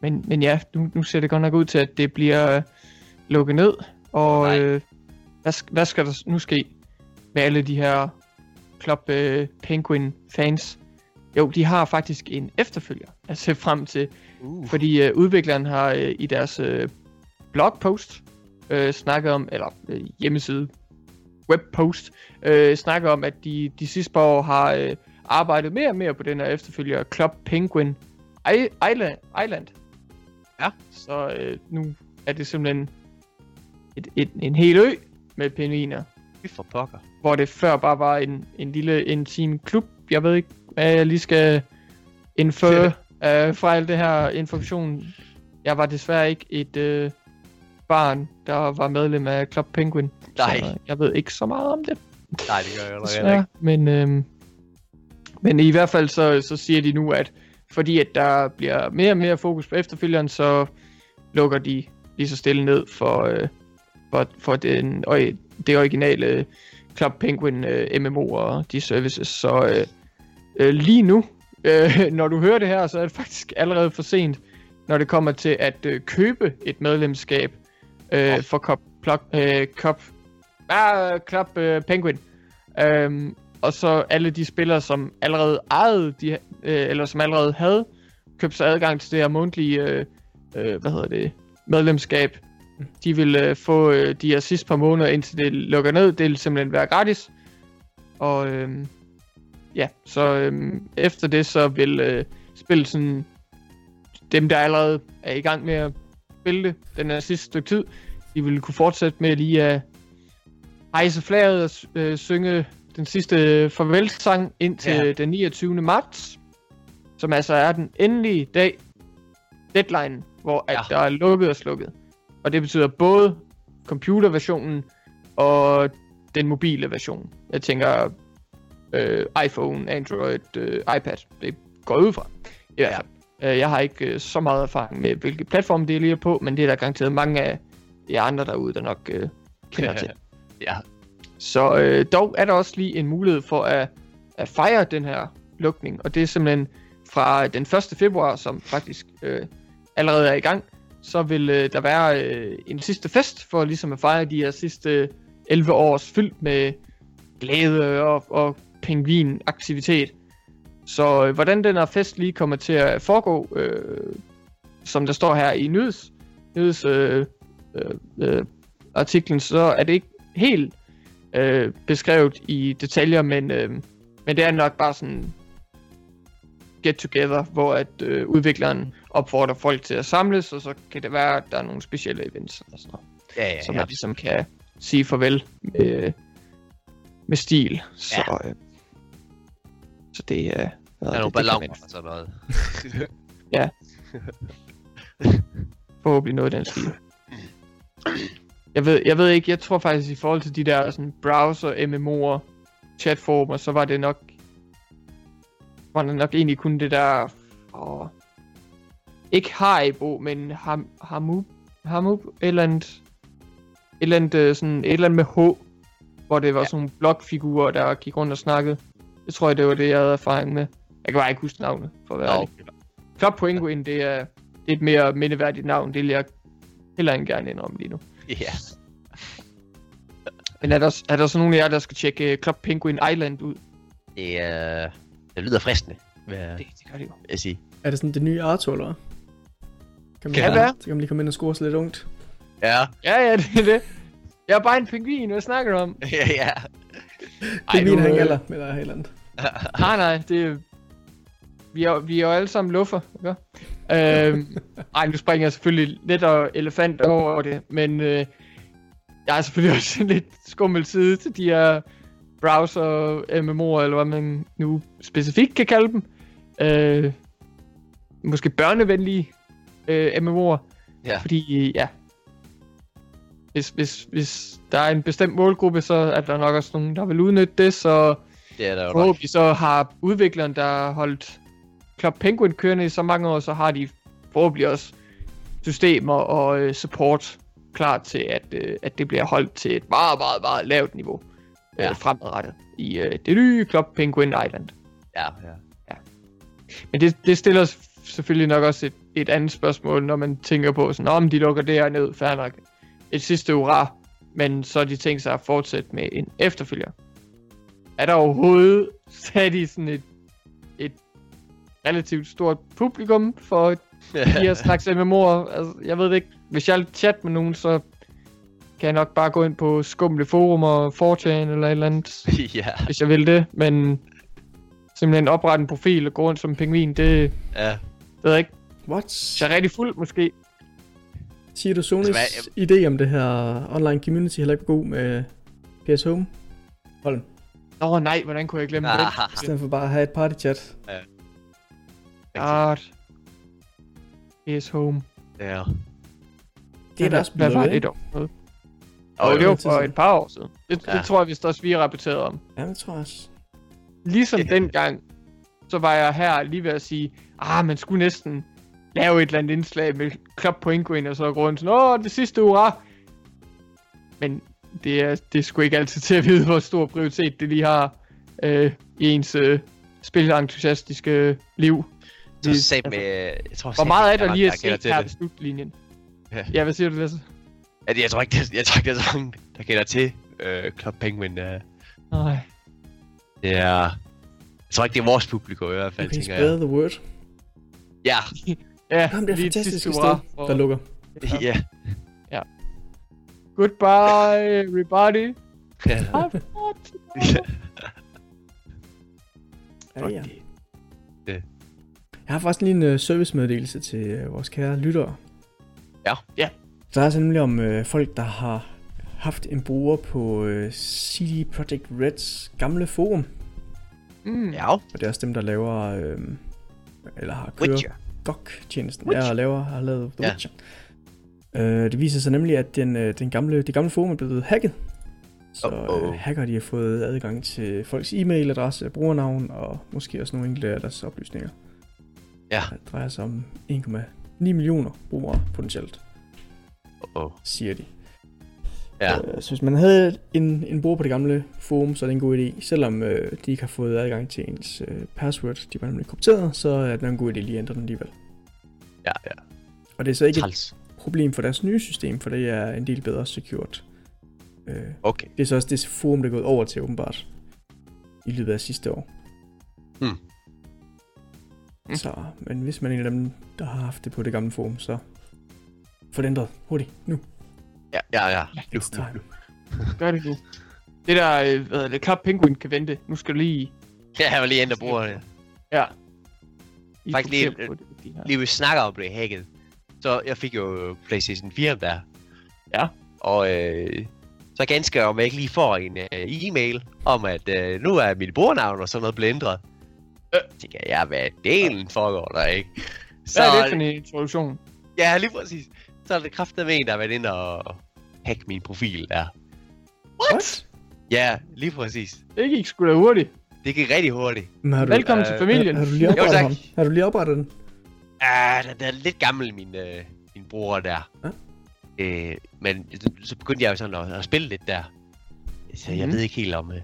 men, men ja, nu, nu ser det godt nok ud til, at det bliver øh, lukket ned. Og nej. øh, hvad, hvad skal der nu ske med alle de her Club øh, Penguin fans? Jo, de har faktisk en efterfølger at se frem til, Uh. fordi øh, udvikleren har øh, i deres øh, blogpost øh, snakket om, eller øh, hjemmeside, webpost, øh, snakket om, at de, de sidste par år har øh, arbejdet mere og mere på den her efterfølger, Club Penguin I- Island. Island. Ja. Så øh, nu er det simpelthen et, et, en hel ø med pingviner, Fy for pokker. hvor det før bare var en, en lille intim klub. Jeg ved ikke, hvad jeg lige skal indføre øh, fra alt det her information. Jeg var desværre ikke et øh, barn, der var medlem af Club Penguin. Nej, Så jeg ved ikke så meget om det. nej, det gør jeg Desværre. ikke. Men, øhm, men i hvert fald så, så siger de nu, at fordi at der bliver mere og mere fokus på efterfølgeren, så lukker de lige så stille ned for, øh, for, for den, øj, det originale Club Penguin øh, MMO og de services. Så øh, øh, lige nu, øh, når du hører det her, så er det faktisk allerede for sent, når det kommer til at øh, købe et medlemskab øh, Oh. for Club, Club, øh, Club, ah, Club øh, Penguin. Øhm, og så alle de spillere, som allerede ejede, de, øh, eller som allerede havde købt sig adgang til det her månedlige, øh, øh, hvad hedder det, medlemskab, de vil øh, få øh, de her sidste par måneder, indtil det lukker ned. Det vil simpelthen være gratis. Og øh, ja, så øh, efter det, så vil øh, spillet sådan, dem der allerede er i gang med at spille det, den her sidste stykke tid, de vil kunne fortsætte med lige at hejse flaget og øh, synge den sidste farvelsang indtil Ja. ja. den 29. marts, som altså er den endelige dag, deadline, hvor at Ja. der er lukket og slukket. Og det betyder både computerversionen og den mobile version. Jeg tænker øh, iPhone, Android, øh, iPad. Det går ud fra. I hvert fald. Øh, Jeg har ikke øh, så meget erfaring med, hvilke platforme det er lige på, men det er der garanteret mange af de andre derude, der nok øh, kender til. Ja. Så øh, dog er der også lige en mulighed for at, at fejre den her lukning, og det er simpelthen fra den 1. februar, som faktisk øh, allerede er i gang, så vil øh, der være øh, en sidste fest for ligesom at fejre de her sidste 11 års fyldt med glæde og, og pingvinaktivitet. Så øh, hvordan den her fest lige kommer til at foregå, øh, som der står her i nyheds, nyheds øh, øh, øh, artiklen, så er det ikke helt øh, beskrevet i detaljer, men, øh, men det er nok bare sådan get together, hvor at øh, udvikleren opfordrer folk til at samles, og så kan det være, at der er nogle specielle events og sådan noget, Ja, ja, som ja. man ligesom kan sige farvel med, med stil. Så, øh, så det er... Der er nogle balloner og sådan noget. forhåbentlig noget i den stil. Jeg ved, jeg ved ikke, jeg tror faktisk i forhold til de der sådan browser, MMO'er, chatformer, så var det nok var det nok egentlig kun det der åh, ikke Haribo, men ham, Hamub, Hamub, et eller andet, et eller andet, øh, sådan, et eller andet med H, hvor det var Ja. sådan nogle blokfigurer, der gik rundt og snakkede. Det tror jeg, det var det, jeg havde erfaring med. Jeg kan bare ikke huske navnet, for at være Nå, ærlig. Club Penguin, det er, det er et mere mindeværdigt navn. Det vil jeg heller ikke gerne indrømme lige nu. ja. Men er der, er der så nogen af jer, der skal tjekke Club Penguin Island ud? Det, er, det lyder fristende, jeg, Det, det gør det jo. jeg sige. Er det sådan det nye Arthur, eller? Kan, Kan være. Så kan man lige komme ind og score sig lidt ungt. Ja, Ja, ja, det er det. Jeg er bare en pingvin, hvad snakker du om? ja, ja. Det er min nu, han øh, gælder med dig helt andet. Nej, nej, det er... Vi er, vi er jo alle sammen luffer, ikke? øhm, ej, nu springer jeg selvfølgelig lidt og elefant over det, men øh, jeg er selvfølgelig også en lidt skummel side til de her browser MMO'er, eller hvad man nu specifikt kan kalde dem. Øh, måske børnevenlige øh, MMO'er, Ja. fordi ja, hvis, hvis, hvis der er en bestemt målgruppe, så er der nok også nogen, der vil udnytte det, så Det er der jo. Forhåbentlig så har udvikleren, der holdt Club Penguin kørende i så mange år, så har de forhåbentlig også systemer og øh, support klar til, at, øh, at det bliver holdt til et meget, meget, meget lavt niveau øh, Ja. fremadrettet i øh, det nye Club Penguin Island. Ja, ja. Men det, det stiller selvfølgelig nok også et, et andet spørgsmål, når man tænker på sådan, om de lukker det her ned, fair nok. Et sidste hurra, men så har de tænkt sig at fortsætte med en efterfølger. Er der overhovedet sat i sådan et, et relativt stort publikum for de her slags MMO'er? Altså, jeg ved det ikke. Hvis jeg chat med nogen, så kan jeg nok bare gå ind på skumle forumer, 4chan eller et eller andet ja, hvis jeg vil det, men simpelthen oprette en profil og gå rundt som en pingvin, det ja. ved jeg ikke. What? Så er rigtig fuld måske. Siger du Sonys Altså, idé om det her online community heller ikke god med PS Home? Hold Nå nej, hvordan kunne jeg glemme Ah, det? I stedet for bare at have et party chat. Art. PS Home. ja. Det er da Hvad- også blevet var ved, det ikke? dog? Noget? Og det var for et par år siden. Det, Ja. det tror jeg vist også, vi rapporterede om. Ja, det tror jeg også. Ligesom Ja. dengang, så var jeg her lige ved at sige, ah, man skulle næsten lave et eller andet indslag med Club Penguin, og så gå rundt sådan, åh, det sidste hurra. Men det er, det er sgu ikke altid til at vide, hvor stor prioritet det lige har øh, i ens øh, spilentusiastiske liv. Så Det- sagde altså, med, jeg tror, Hvor meget er der lige at se til her det. ved slutlinjen? Ja. Ja, hvad siger du, Lasse? Altså, jeg tror ikke, det, jeg tror ikke, der er så mange, der kender til øh, Club Penguin. Øh. Nej. Det er... Jeg tror ikke, det er vores publikum i hvert fald, tænker jeg. the word. Ja, Ja, Jamen, det er fantastisk sidste sted, der lukker. ja. Goodbye, everybody. ja. Fuck det. Jeg har faktisk lige en uh, servicemeddelelse til uh, vores kære lyttere. Ja. Ja. Så er nemlig om uh, folk, der har haft en bruger på uh, CD Projekt Reds gamle forum. Mm. Ja, Og det er også dem, der laver, øh, eller har kørt Witcher. GOG-tjenesten. Witcher. Ja, og laver, har lavet The Ja. Witcher. Øh, det viser sig nemlig, at den, øh, den gamle, det gamle forum er blevet hacket. Så Uh-oh. øh, hacker de har fået adgang til folks e-mailadresse, brugernavn og måske også nogle enkelte af deres oplysninger. Ja. Det drejer sig om 1,9 millioner brugere potentielt, Oh. siger de. Ja. Øh, så hvis man havde en, en bruger på det gamle forum, så er det en god idé. Selvom øh, de ikke har fået adgang til ens øh, password, de var nemlig krypteret, så er det en god idé lige at ændre den alligevel. Ja, ja. Og det er så ikke et Træls. Problem for deres nye system, for det er en del bedre secured. Øh, Okay. det er så også det forum, der er gået over til åbenbart i løbet af sidste år. Hmm. Mm. Så, men hvis man er en af dem, der har haft det på det gamle forum, så få det ændret hurtigt nu. Ja, ja, ja. Nu, It's nu, nu. Gør det nu. Det der, øh, hvad hedder det, Club Penguin kan vente. Nu skal du lige... Ja, jeg var lige ændre brugerne. Ja. Faktisk lige- fokusere på det, de her. Lige vi snakker om det hacket. Så jeg fik jo PlayStation 4 der. Ja. Og øh, så ganske om jeg ikke lige får en øh, e-mail om, at øh, nu er mit brugernavn og sådan noget blevet ændret. Øh. tænker jeg, hvad delen foregår der, ikke? Hvad er det for en introduktion? Ja, lige præcis. Så er det kraftet med en, der har været inde og hack min profil der. What? Ja, lige præcis. Det gik sgu da hurtigt. Det gik rigtig hurtigt. Men har du, Velkommen øh, til familien. Har, har du lige Jo, oprettet tak. ham? Har du lige oprettet den? Ah, den er lidt gammel, min, øh, min bror der. Ja. Øh, men så begyndte jeg jo sådan at, at spille lidt der. Så jeg Mhm. ved ikke helt om... Øh,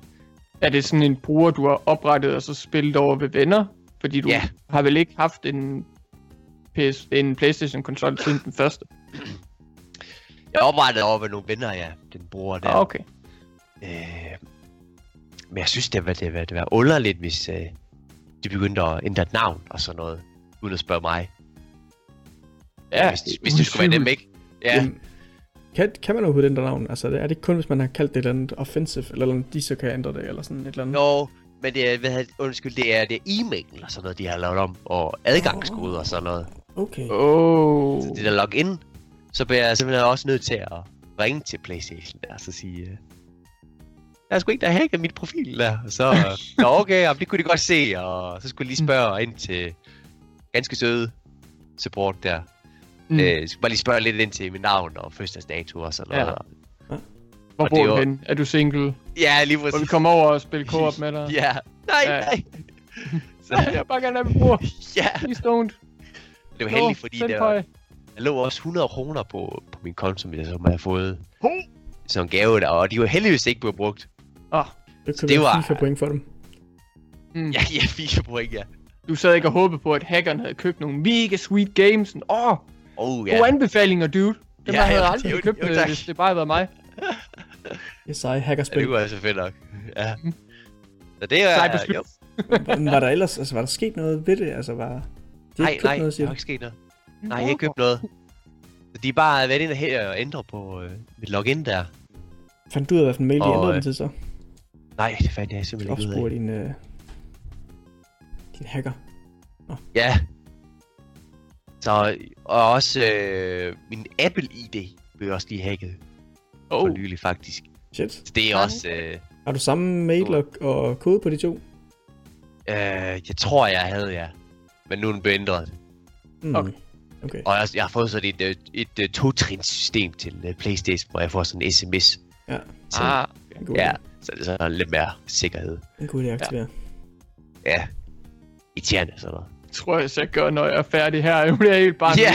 Er det sådan en bruger, du har oprettet og så spillet over ved venner? Fordi du Ja. har vel ikke haft en, PS, en Playstation-konsol siden den første? jeg oprettede over ved nogle venner, ja. Den bror der. Ah, okay. Øh, men jeg synes, det var, det var, det var underligt, hvis øh, de begyndte at ændre et navn og sådan noget. Uden at spørge mig. Ja, hvis, hvis det skulle være dem, ikke? Ja. Jamen, kan, kan man overhovedet ændre navn? Altså, er det ikke kun, hvis man har kaldt det et eller andet offensive, eller noget, de så kan ændre det, eller sådan et eller andet? Nå, men det er, hvad, undskyld, det er, det er e-mail og sådan noget, de har lavet om. Og adgangskode og sådan noget. Okay. Oh. Så det der login, så bliver jeg simpelthen også nødt til at ringe til Playstation der, og så sige, øh, jeg skulle ikke der hacket mit profil der, og så, nå okay, jamen, det kunne de godt se, og så skulle jeg lige spørge ind til ganske søde support der. Mm. Øh, jeg skulle bare lige spørge lidt ind til mit navn og fødselsdato og sådan Ja. noget. Hvor og det bor er du jo- hen? Er du single? Ja, lige Må vi præcis. komme over og spille co-op med dig? Ja, nej, Ja. nej. Så, Nej, jeg vil bare gerne have min bror. ja, Please don't. det var heldigt, fordi der, der... der lå også 100 kroner på, på min konto, som jeg, som jeg havde fået Ho! som gave der, og de var heldigvis ikke blevet brugt. Ah, Det kan det det var- var... FIFA point for dem. mm. Ja, ja, fire point, ja. Du sad ikke og håbede på, at hackeren havde købt nogle mega sweet games. Åh, oh, Oh, ja. ja. gode anbefalinger, dude. Dem Ja, ja, havde ja, jeg aldrig jo, købt, jo, øh, tak. hvis det bare havde været mig. Yes, I ja hackerspil. det kunne altså fedt nok. Ja. Mm. Så det er... Jo. Var der ellers, altså var der sket noget ved det? Altså var... De Nej, nej, noget, der siger du? ikke sket noget. Nej, jeg har ikke købt noget. Så de er bare været inde her og ændre på øh, mit login der. Fandt du ud af, hvilken mail de ændrede øh, den til så? Nej, det fandt jeg simpelthen ikke ud af. din, øh, din hacker. Ja. Så, og også øh, min Apple-ID blev også lige hacket for Oh, nylig faktisk. Shit. Så det er Ja. også... Øh, Har du samme mail og, og kode på de to? øh, jeg tror, jeg havde, ja. Men nu er den blevet ændret. Mm. Okay. Okay. Og jeg, jeg har fået sådan et, et, et, et to-trins system til uh, Playstation, hvor jeg får sådan en sms. Ja. Så, ah, En god, ja, så det er sådan lidt mere sikkerhed. en god idé at aktivere. Ja. Irriterende sådan noget. tror jeg, jeg gør, når jeg er færdig her. Nu bliver jeg helt bare... Ja!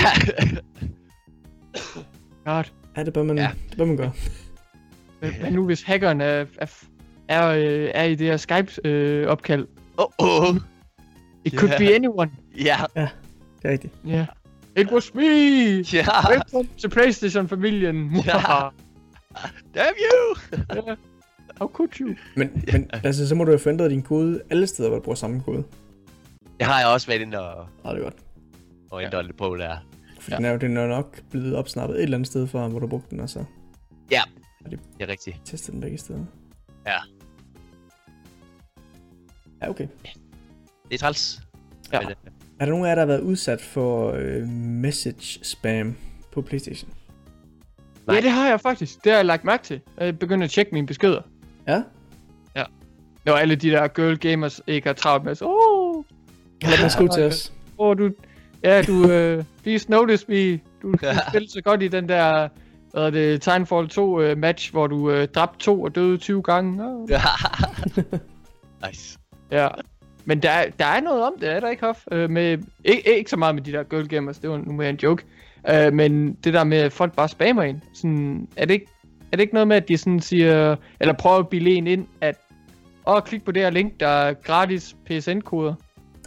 God. Ja, det bør man, Ja. det bør man gøre. Hvad, hvad nu hvis hackeren er, er, er, øh, er i det her Skype-opkald? Åh, oh, oh. It could Ja. be anyone. Ja, Det er rigtigt. Ja. Yeah. It was me! ja. Velkommen til Playstation-familien. Ja. Damn you! Ja. How could you? Men, men altså, så må du jo få ændret din kode alle steder, hvor du bruger samme kode. Det har jeg også været inde og, Ja, det er godt. og ændret lidt på der. For Ja. ja. den, er jo, den er nok blevet opsnappet et eller andet sted fra, hvor du brugte den, og så Ja, Er det- det er rigtigt. testet den begge steder. Ja. Ja, okay. Det er træls. Ja. Men, øh, Er der nogen af jer, der har været udsat for øh, message spam på Playstation? Nej. Ja, det har jeg faktisk. Det har jeg lagt mærke til. Jeg begynder at tjekke mine beskeder. Ja? Når alle de der girl gamers ikke har travlt med, så, åh, Lad mig skrive til os. åh, du, ja, du, øh, please notice me. Du, du spiller så godt i den der, hvad er det, Titanfall 2 øh, match, hvor du øh, dræbte to og døde 20 gange. Åh. nice. Ja. Men der, er- der er noget om det, er der ikke, Hoff? Øh, med, ikke, ikke så meget med de der girl gamers, det var nu mere en joke. Øh, men det der med, at folk bare spammer ind. Sådan, er, det ikke, er det ikke noget med, at de sådan siger, eller prøver at bilde en ind, at åh, klik på det her link, der er gratis PSN-koder.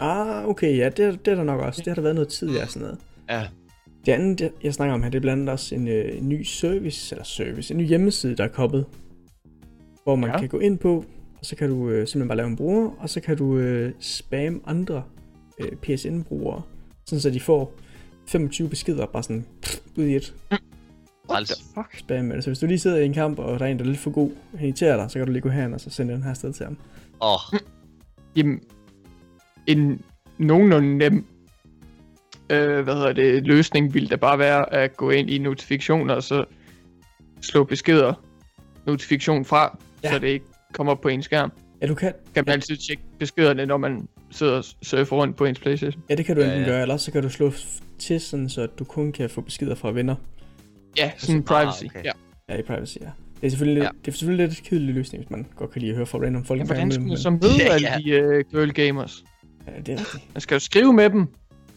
Ah, okay, ja, det, det er der nok også. Det har der været noget tidligere sådan noget. Ja. Det andet, jeg, jeg snakker om her, det er blandt andet også en, øh, en ny service, eller service, en ny hjemmeside, der er kommet. Hvor man Ja. ja. kan gå ind på, og så kan du øh, simpelthen bare lave en bruger, og så kan du øh, spamme andre øh, PSN-brugere, sådan så de får 25 beskeder bare sådan pff, ud i et Træls. fuck? spam med det. Så hvis du lige sidder i en kamp, og der er en, der er lidt for god, han irriterer dig, så kan du lige gå hen og så sende den her sted til ham. Åh, oh, Jamen, en nogenlunde nem øh, hvad hedder det, løsning ville da bare være at gå ind i notifikationer og så slå beskeder notifikation fra, ja. Ja. så det ikke kommer op på ens skærm. Ja, du kan, Kan man altid tjekke beskederne, når man sidder og surfer rundt på ens Playstation. ja, det kan du Ja, enten ja. gøre, eller så kan du slå til, sådan, så du kun kan få beskeder fra venner. Ja, sådan Ah, privacy. okay. Ja. Ja, i privacy, ja. Det er selvfølgelig, Ja. ja. det er selvfølgelig lidt en kedelig løsning, hvis man godt kan lide at høre fra random folk. En gang hvordan skal man så møde Ja, alle ja. de uh, girl gamers? Ja, det er rigtigt. Man skal jo skrive med dem,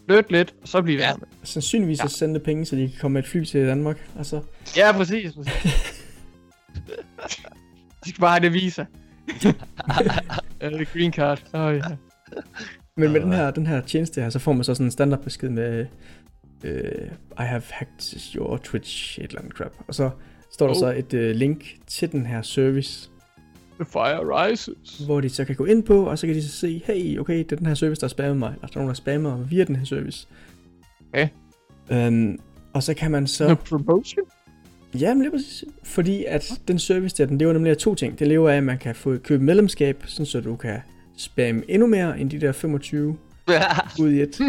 flytte lidt, og så blive ja. med. Sandsynligvis Ja. at sende penge, så de kan komme med et fly til Danmark. Altså, Ja, præcis. præcis. de skal bare have det visa. det green card. Oh, ja. men med den her, den her tjeneste her, så får man så sådan en standardbesked med, øh, I have hacked your Twitch, et eller andet crap. Og så står der Oh. så et øh, link til den her service, The fire rises. hvor de så kan gå ind på, og så kan de så se, hey, okay, det er den her service, der spammer mig, eller der er nogen, der spammer mig via den her service. Okay. Øhm, og så kan man så... No promotion? Ja, men lige præcis. Fordi at den service der, den lever nemlig af to ting. Det lever af, at man kan få købe medlemskab, sådan så du kan spamme endnu mere end de der 25 ud i et.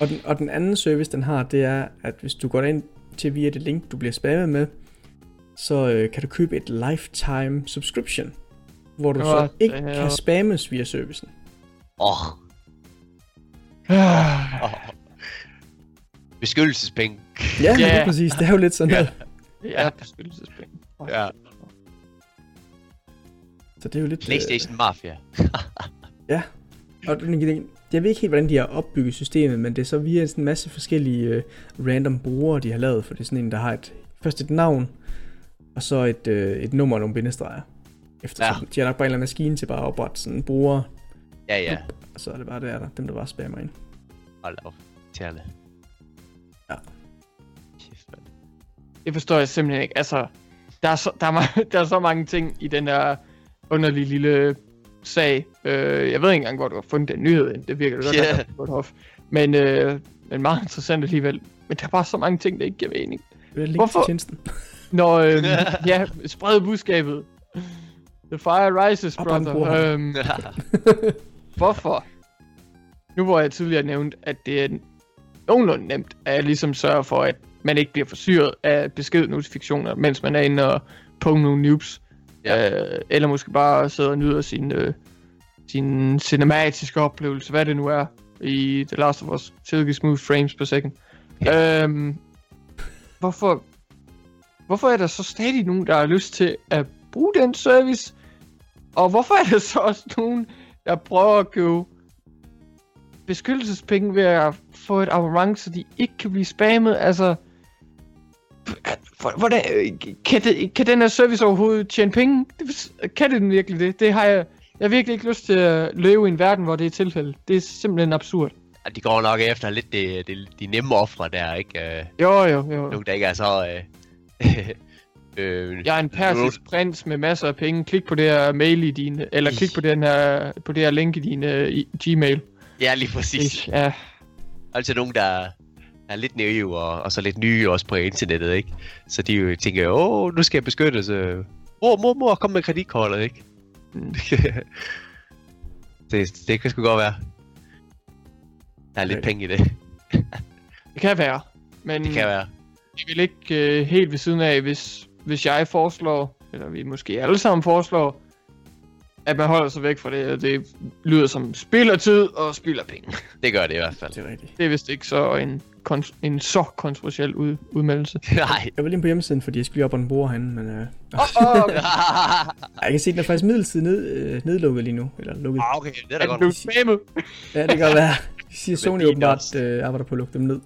og, den, og den anden service, den har, det er, at hvis du går ind til via det link, du bliver spammet med, så øh, kan du købe et lifetime subscription, hvor du så ikke kan spammes via servicen. Åh, Ah, åh. Beskyttelsespenge. Ja, Ja. yeah. præcis. Det er jo lidt sådan Ja. noget. er beskyttelsespenge. Ja. Så det er jo lidt... øh, Playstation Mafia. Og den- jeg ved ikke helt, hvordan de har opbygget systemet, men det er så via sådan en masse forskellige øh, random brugere, de har lavet, for det er sådan en, der har et, først et navn, og så et, øh, et nummer og nogle bindestreger. Efter Ja. de har nok bare en eller anden maskine til bare at oprette sådan en bruger, Ja, ja. og så er det bare der, der dem, der bare spammer ind. Hold op. Tjerne. Ja. Kæft. Det forstår jeg simpelthen ikke. Altså, der er så, der er, der er så mange ting i den der underlige lille sag. Øh, jeg ved ikke engang, hvor du har fundet den nyhed. ind. Det virker det godt, yeah. godt Hoff. Men, øh, men meget interessant alligevel. Men der er bare så mange ting, der ikke giver mening. Det er link Hvorfor? til tjenesten. Når, øh, ja, spred budskabet. The fire rises, brother. Øhm, hvorfor? Nu hvor jeg tidligere nævnt, at det er nogenlunde nemt, at ligesom sørger for, at man ikke bliver forsyret af beskednotifikationer, mens man er inde og punge nogle noobs. Ja. Øh, eller måske bare sidde og nyde sin, øh, sin cinematiske oplevelse, hvad det nu er, i The Last of Us. Silky smooth frames per second. Øhm, hvorfor, hvorfor er der så stadig nogen, der har lyst til at bruge den service? Og hvorfor er der så også nogen, der prøver at købe beskyttelsespenge ved at få et abonnement, så de ikke kan blive spammet? Altså, hvor- hvordan, kan, det, kan den her service overhovedet tjene penge? Det, kan den virkelig det? Det har jeg, jeg har virkelig ikke lyst til at leve i en verden, hvor det er tilfældet. Det er simpelthen absurd. Ja, de går nok efter lidt det, det, de nemme ofre der, ikke? Øh, Jo, jo, jo. Nogle, der ikke er så... Øh, øh, Jeg er en persisk prins med masser af penge. Klik på det her mail i din, eller klik på den her, på det her link i din uh, i, Gmail. Ja, lige præcis. Ja, Altså nogen, der er lidt naive og, og så lidt nye også på internettet, ikke? Så de jo tænker, åh, nu skal jeg beskyttes. Mor, mor, mor, kom med kreditkortet, ikke? Mm. det, det kan sgu godt være. Der er lidt Okay. penge i det. det kan være. Men Det kan være. Jeg vil ikke uh, helt ved siden af, hvis, hvis jeg foreslår, eller vi måske alle sammen foreslår, at man holder sig væk fra det, og det lyder som spild af tid og spild af penge. Det gør det i hvert fald. Det er rigtigt. Det er vist ikke så en, en så kontroversiel ud- udmeldelse. Nej. Jeg var lige på hjemmesiden, fordi jeg skulle lige op og den bord herinde, men øh, Åh, oh, jeg kan se, at den er faktisk midlertidigt ned, øh, nedlukket lige nu. Eller lukket. Ah, okay, det er da er godt. blevet spammet? Ja, det kan godt være. De siger, Sony det er åbenbart øh, arbejder på at lukke dem ned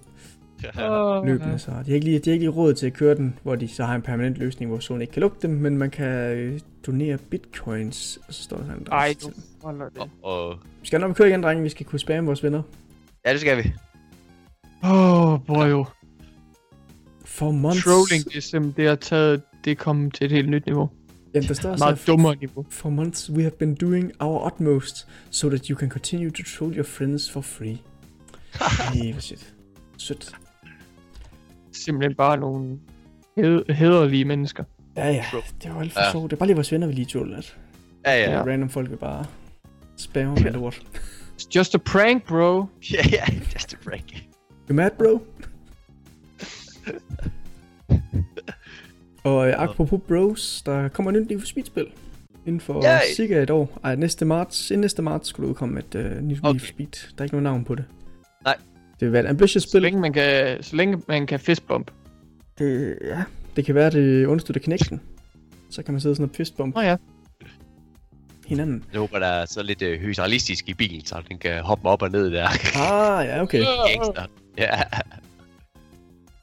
Åh, løbende, så de har, ikke lige, de har ikke lige råd til at køre den, hvor de så har en permanent løsning, hvor Sony ikke kan lukke dem, men man kan øh, donere bitcoins, og så står der sådan en Ej, du holder det. Og, Vi skal nok køre igen, drenge. Vi skal kunne spamme vores venner. ja, det skal vi. Åh, oh, boy, For months. Trolling, det er simpelthen, det har taget, det er kommet til et helt nyt niveau. Jamen, der står Meget dummere niveau. For months we have been doing our utmost, so that you can continue to troll your friends for free. Ej, hvor shit. Sødt. Simpelthen bare nogle hed- hederlige mennesker. Ja, ja. Det var alt for Ja. sjovt. Det er bare lige vores venner, vi lige troller lidt. Ja, ja. Ja. Random folk vil bare spamme med lort. It's just a prank, bro. ja, ja. Just a break. You mad, bro? Og øh, apropos bros, der kommer nyt Need for Speed-spil. Inden for Yay! cirka et år. Ej, næste marts. Inden næste marts skulle der udkomme et uh, Need, Okay. Need for Speed. Der er ikke nogen navn på det. Nej. Det vil være et ambitious Så spil. længe man kan, så længe man kan fistbump. Det, ja, det kan være, at det understøtter Kinecten. Så kan man sidde sådan og fistbump Nå ja. hinanden. Jeg håber, der er så lidt øh, hydraulistisk i bilen, så den kan hoppe op og ned der. Ah, ja, okay. Gangster. Ja.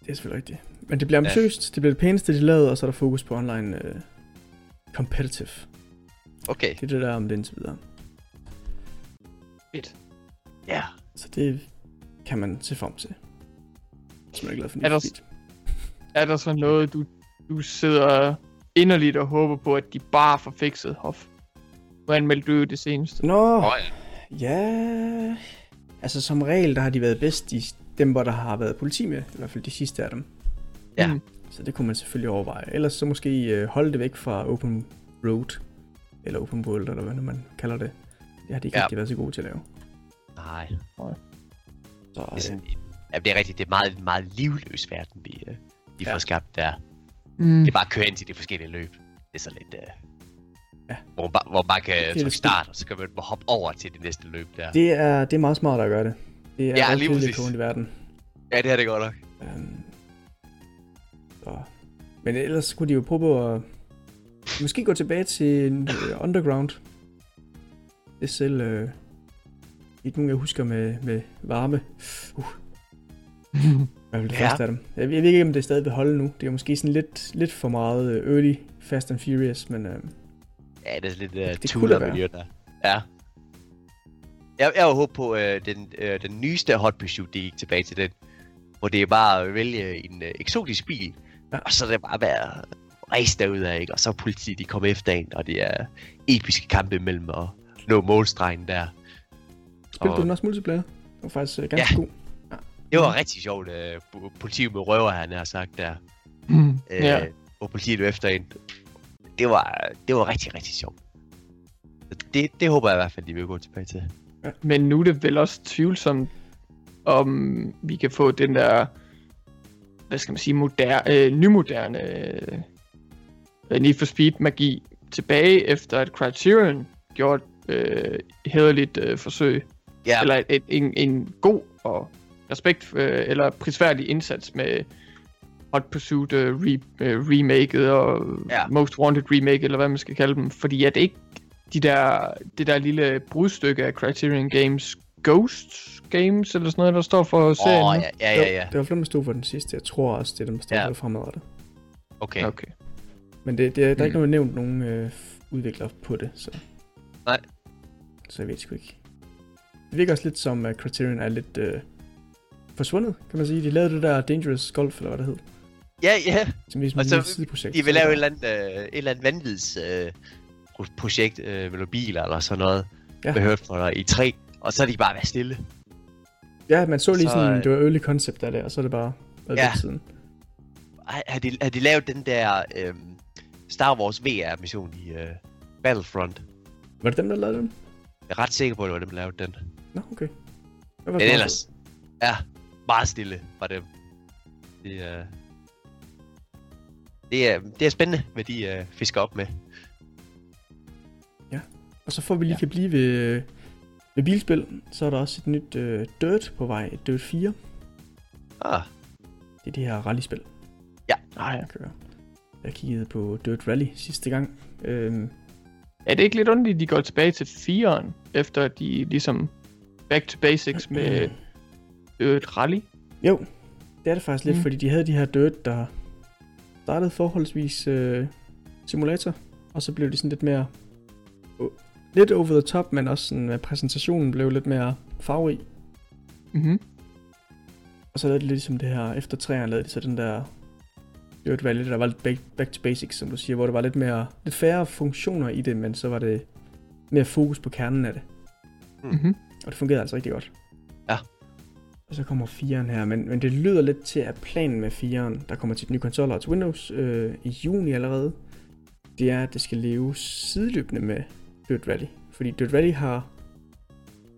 Det er selvfølgelig rigtigt. Men det bliver ambitiøst. Det bliver det pæneste, de lavede, og så er der fokus på online uh, competitive. Okay. Det er det der om det indtil videre. Fedt. Ja. Så det kan man se frem til. Hvis man er glad for Er der- for Speed. Er der så noget, du, du sidder inderligt og håber på, at de bare får fikset Hoff? Hvordan meldte du det seneste? Nå, Åh, ja. ja... Altså som regel, der har de været bedst, de, dem hvor der har været politi med. I hvert fald de sidste af dem. Ja. Mm. Så det kunne man selvfølgelig overveje. Ellers så måske uh, holde det væk fra open road. Eller open world, eller hvad nu man kalder det. Det har de ikke Ja. ja. rigtig været så gode til at lave. Nej. Så, Det er, øh, sådan, ja, det er rigtigt. Det er meget, meget livløs verden, vi, øh, vi Ja. får skabt der. Mm. Det er bare at køre ind til de forskellige løb. Det er så lidt... Øh, Ja. Hvor, man bare- hvor man kan trykke start, og så kan man bare hoppe over til det næste løb der. det, er, det er meget smart at gøre det. Det er Ja, lige præcis. i verden. Ja, det er det godt nok. Um, så. Men ellers kunne de jo prøve på at måske gå tilbage til uh, Underground. Det er selv uh, ikke nogen, jeg husker med, med varme. Uh. Hvad vil det Ja. første af dem? Jeg, jeg ved ikke, om det stadig vil holde nu. Det er måske sådan lidt, lidt for meget øh, early Fast and Furious, men uh, Ja, det er lidt uh, det kunne det være. miljø der. Ja. Jeg, jeg har håbet på, uh, den, uh, den nyeste Hot Pursuit, de gik tilbage til den. Hvor det er bare at vælge en uh, eksotisk bil. Ja. Og så er det bare være race derudad, ikke? Og så er politiet, de kommer efter en, og det er episke kampe imellem at nå målstregen der. Spillede Og- du den også multiplayer? Det var faktisk uh, ganske Ja. god. Det var rigtig sjovt, uh, politiet med røver, han har sagt der. Mm. Øh, Ja. Hvor politiet efter en. Det var, det var rigtig, rigtig sjovt. Det, det håber jeg i hvert fald, de vil gå tilbage til. Men nu er det vel også tvivlsomt, om vi kan få den der, hvad skal man sige, moderne, øh, nymoderne øh, Need for Speed magi tilbage, efter at Criterion gjorde et øh, hederligt øh, forsøg, Ja, eller et, en, en god og respekt øh, eller prisværdig indsats med Hot Pursuit øh, re, øh, remaket og ja. Most Wanted remake, eller hvad man skal kalde dem, fordi at ikke de der, det der lille brudstykke af Criterion Games Ghost Games, eller sådan noget, der står for serien. Åh, ja, ja, ja, ja. Det var flere, der stod for den sidste. Jeg tror også, det er dem, der står Ja. for fremadrettet. Okay. Okay. Men det, det, er- der er ikke Mm. noget nævnt nogen øh, udviklere på det, så... Nej. Så jeg ved sgu ikke. Det virker også lidt som, at Criterion er lidt øh, forsvundet, kan man sige. De lavede det der Dangerous Golf, eller hvad det hed. Ja, ja. Som ligesom Og så- sideprojekt. De vil lave et eller andet, øh, et eller andet vanvids øh, pro- projekt øh, med biler eller sådan noget. Ja. Ja. Med hørt fra dig i tre. Og så er de bare været stille. Ja, man så lige Så, sådan, øh, det var early concept af det, og så er det bare været Ja. siden. Har, har, de, har de lavet den der øh, Star Wars VR-mission i øh, Battlefront? Var det dem, der lavede den? Jeg er ret sikker på, at det var dem, der lavede den. Nå, okay. Det var Men ellers, ja, meget stille fra dem. Det er... Det er, det er spændende, hvad de øh, fisker op med. fedt. Og så får vi lige Ja. kan blive ved, ved bilspil, så er der også et nyt øh, Dirt på vej, et Dirt 4. Ah, Det er det her rallyspil, Nej, ja. jeg kører. Jeg kiggede på Dirt Rally sidste gang. Øhm, Er det ikke lidt underligt, at de går tilbage til 4'eren, efter at de ligesom back to basics med et rally? Jo, det er det faktisk lidt, Mm. fordi de havde de her Dirt, der startede forholdsvis øh, simulator, og så blev de sådan lidt mere, uh, lidt over the top, men også sådan, at præsentationen blev lidt mere farverig. Mhm. Og så lavede de lidt ligesom det her, efter træerne lavede de så den der Dirt Rally, der var lidt back, back to basics, som du siger, hvor der var lidt mere, lidt færre funktioner i det, men så var det mere fokus på kernen af det. Mhm. Og det fungerede altså rigtig godt. Ja. Og så kommer 4'eren her, men, men det lyder lidt til, at planen med 4'eren, der kommer til et nye konsoller og til Windows øh, i juni allerede, det er, at det skal leve sideløbende med Dirt Rally. Fordi Dirt Rally har,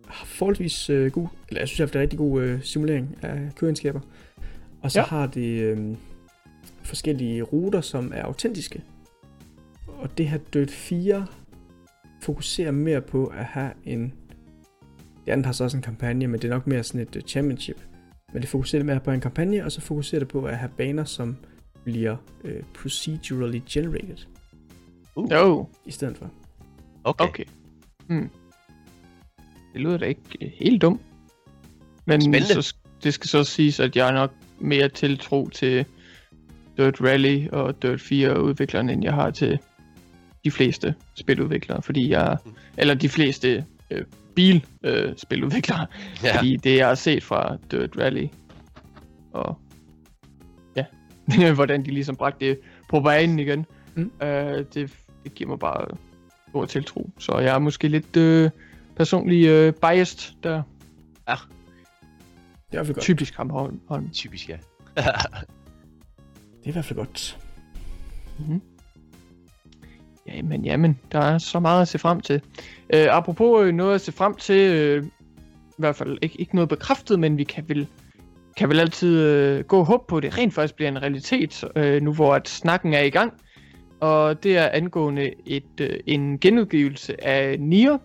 har forholdsvis øh, god, eller jeg synes, det er rigtig god øh, simulering af køreegenskaber. Og så ja. har det øh, forskellige ruter, som er autentiske. Og det her Dirt 4 fokuserer mere på at have en det andet har så også en kampagne, men det er nok mere sådan et øh, championship. Men det fokuserer mere på en kampagne, og så fokuserer det på at have baner, som bliver øh, procedurally generated Jo, i stedet for. okay. okay. Hmm. Det lyder da ikke øh, helt dumt. Men Spændende. så, det skal så siges, at jeg er nok mere tiltro til Dirt Rally og Dirt 4 udviklerne, end jeg har til de fleste spiludviklere, fordi jeg, Mm. eller de fleste øh, bilspiludviklere, øh, Ja. Fordi det, jeg har set fra Dirt Rally, og ja, hvordan de ligesom bragte det på banen igen, Mm. øh, det, det giver mig bare stor tiltro. Så jeg er måske lidt øh, personlig øh, biased der. Det er i hvert fald godt. Typisk ham. Holm. Typisk, ja. Det er i hvert fald godt. Mm-hmm. Jamen, jamen, der er så meget at se frem til. Øh, apropos øh, noget at se frem til, øh, i hvert fald ikke, ikke noget bekræftet, men vi kan vel, kan vel altid øh, gå og håbe på, at det rent faktisk bliver en realitet, øh, nu hvor at snakken er i gang. Og det er angående et, øh, en genudgivelse af Nier,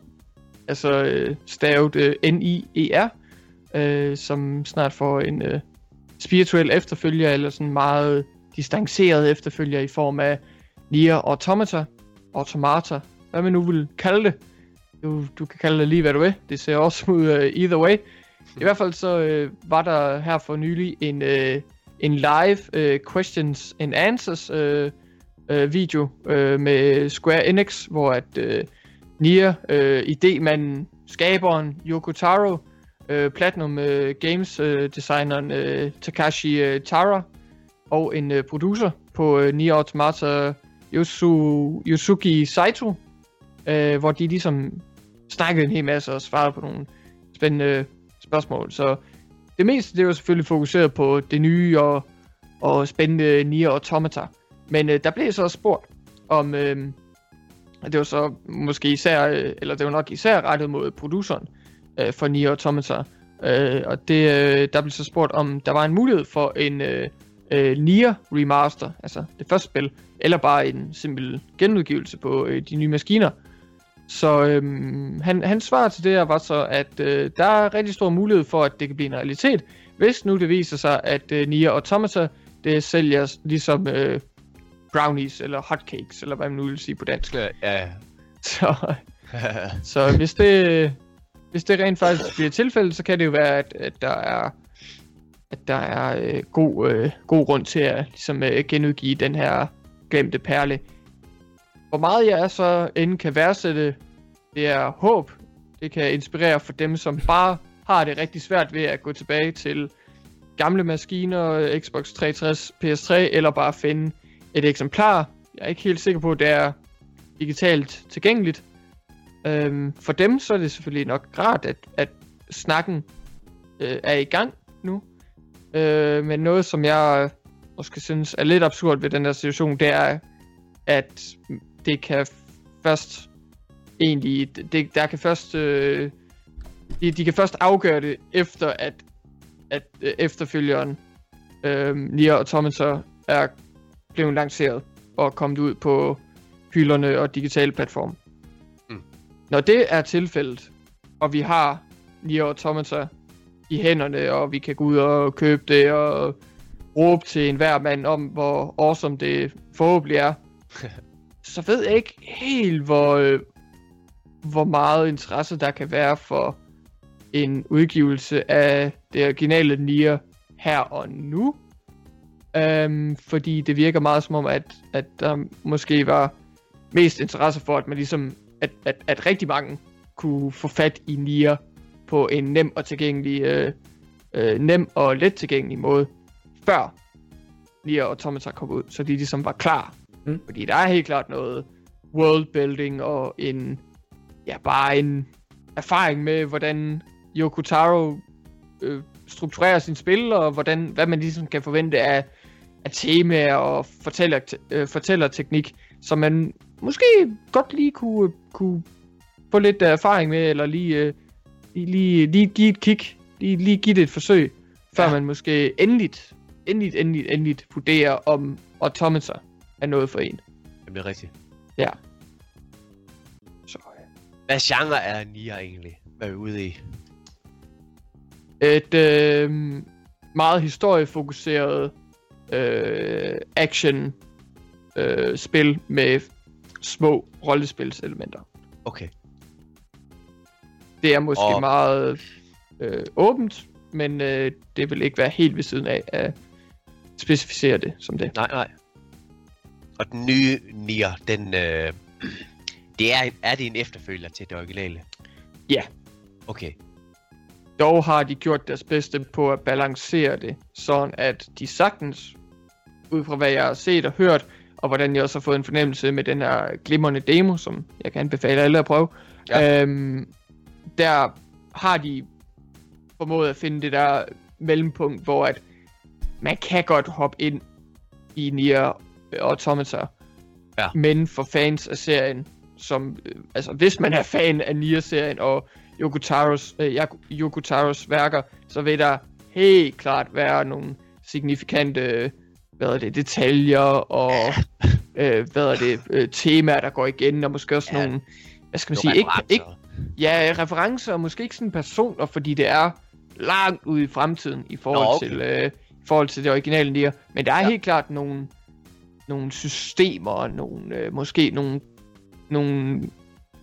altså øh, stavet øh, N-I-E-R, øh, som snart får en øh, spirituel efterfølger, eller sådan meget distanceret efterfølger i form af Nier Automata, Automata, hvad man nu vil kalde det. Du, du kan kalde det lige, hvad du vil. Det ser også ud uh, either way. I hvert fald så øh, var der her for nylig en, øh, en live øh, questions and answers øh, øh, video øh, med Square Enix, hvor at øh, Nier, øh, idémanden, skaberen Yoko Taro, øh, Platinum øh, Games øh, designeren øh, Takashi øh, Tara og en øh, producer på øh, Nier Automata Yosu, Yosuki Saito, øh, hvor de ligesom snakkede en hel masse og svarede på nogle spændende spørgsmål. Så det meste det var selvfølgelig fokuseret på det nye og, og spændende Nier Automata. Men øh, der blev så også spurgt om, øh, det var så måske især, øh, eller det var nok især rettet mod produceren øh, for Nier Automata. Øh, og det, øh, der blev så spurgt om, der var en mulighed for en øh, øh, Nier remaster, altså det første spil, eller bare en simpel genudgivelse på øh, de nye maskiner. Så øhm, han, hans svar til det her var så, at øh, der er rigtig stor mulighed for, at det kan blive en realitet, hvis nu det viser sig, at øh, Nier Automata, det sælger ligesom øh, brownies, eller hotcakes, eller hvad man nu vil sige på dansk. Ja, ja. Så, så hvis det, hvis det rent faktisk bliver tilfældet, så kan det jo være, at, at der er at der er øh, god, øh, god grund til at ligesom, øh, genudgive den her glemte perle. Hvor meget jeg er så end kan værdsætte, det er håb. Det kan inspirere for dem, som bare har det rigtig svært ved at gå tilbage til gamle maskiner, Xbox 360, PS3, eller bare finde et eksemplar. Jeg er ikke helt sikker på, at det er digitalt tilgængeligt. Øhm, for dem så er det selvfølgelig nok rart, at, at snakken øh, er i gang nu. Øh, men noget, som jeg måske synes er lidt absurd ved den her situation, det er, at det kan først egentlig, det, der kan først, øh, de, de kan først afgøre det efter, at, at øh, efterfølgeren, øh, Nier og Thomas er blevet lanceret og kommet ud på hylderne og digitale platforme. Mm. Når det er tilfældet, og vi har Nier og Thomas i hænderne, og vi kan gå ud og købe det, og råbe til enhver mand om, hvor awesome det forhåbentlig er, så ved jeg ikke helt, hvor, øh, hvor meget interesse der kan være for en udgivelse af det originale Nier her og nu. Um, fordi det virker meget som om, at, at der måske var mest interesse for, at man ligesom, at, at, at rigtig mange kunne få fat i Nier på en nem og tilgængelig, øh, øh, nem og let tilgængelig måde, før Nier og Automata kom ud, så de ligesom var klar. Mm. Fordi der er helt klart noget worldbuilding og en, ja, bare en erfaring med, hvordan Yoko Taro øh, strukturerer sin spil, og hvordan, hvad man ligesom kan forvente af, af temaer og fortæller, øh, fortællerteknik, som man måske godt lige kunne, kunne få lidt erfaring med, eller lige, øh, lige, lige, lige give et kig, lige, lige give det et forsøg, før Ja. man måske endeligt, endeligt, endeligt, endeligt vurderer, om Automata er noget for en. Det er rigtigt. Ja. Så, øh, Hvad genre er Nier egentlig? Hvad er vi ude i? et øh, meget historiefokuseret øh, action øh, spil med små rollespilselementer. Okay. Det er måske Og- og... meget øh, åbent, men øh, det vil ikke være helt ved siden af at specificere det som det. Nej, nej. Og den nye Nier, den... Øh, det er, er det en efterfølger til det originale? Ja. Okay. Dog har de gjort deres bedste på at balancere det, sådan at de sagtens, ud fra hvad jeg har set og hørt, og hvordan jeg også har fået en fornemmelse med den her glimrende demo, som jeg kan anbefale alle at prøve, Ja. øhm, der har de formået at finde det der mellempunkt, hvor at man kan godt hoppe ind i Nier Automata, Ja. men for fans af serien, som, øh, altså hvis man er fan af Nier-serien og Yoko Taros, øh, Jak- Yoko Taros værker, så vil der helt klart være nogle signifikante øh, hvad er det, detaljer og øh, hvad er det, øh, temaer, der går igen, og måske også Ja. nogle, hvad skal man Nogle sige, ikke, ikke, ja, referencer, og måske ikke sådan personer, fordi det er langt ude i fremtiden i forhold, Nå, okay. til, øh, i forhold til det originale Nier. Men der er Ja. helt klart nogle, nogle systemer, og nogle, øh, måske nogle, nogle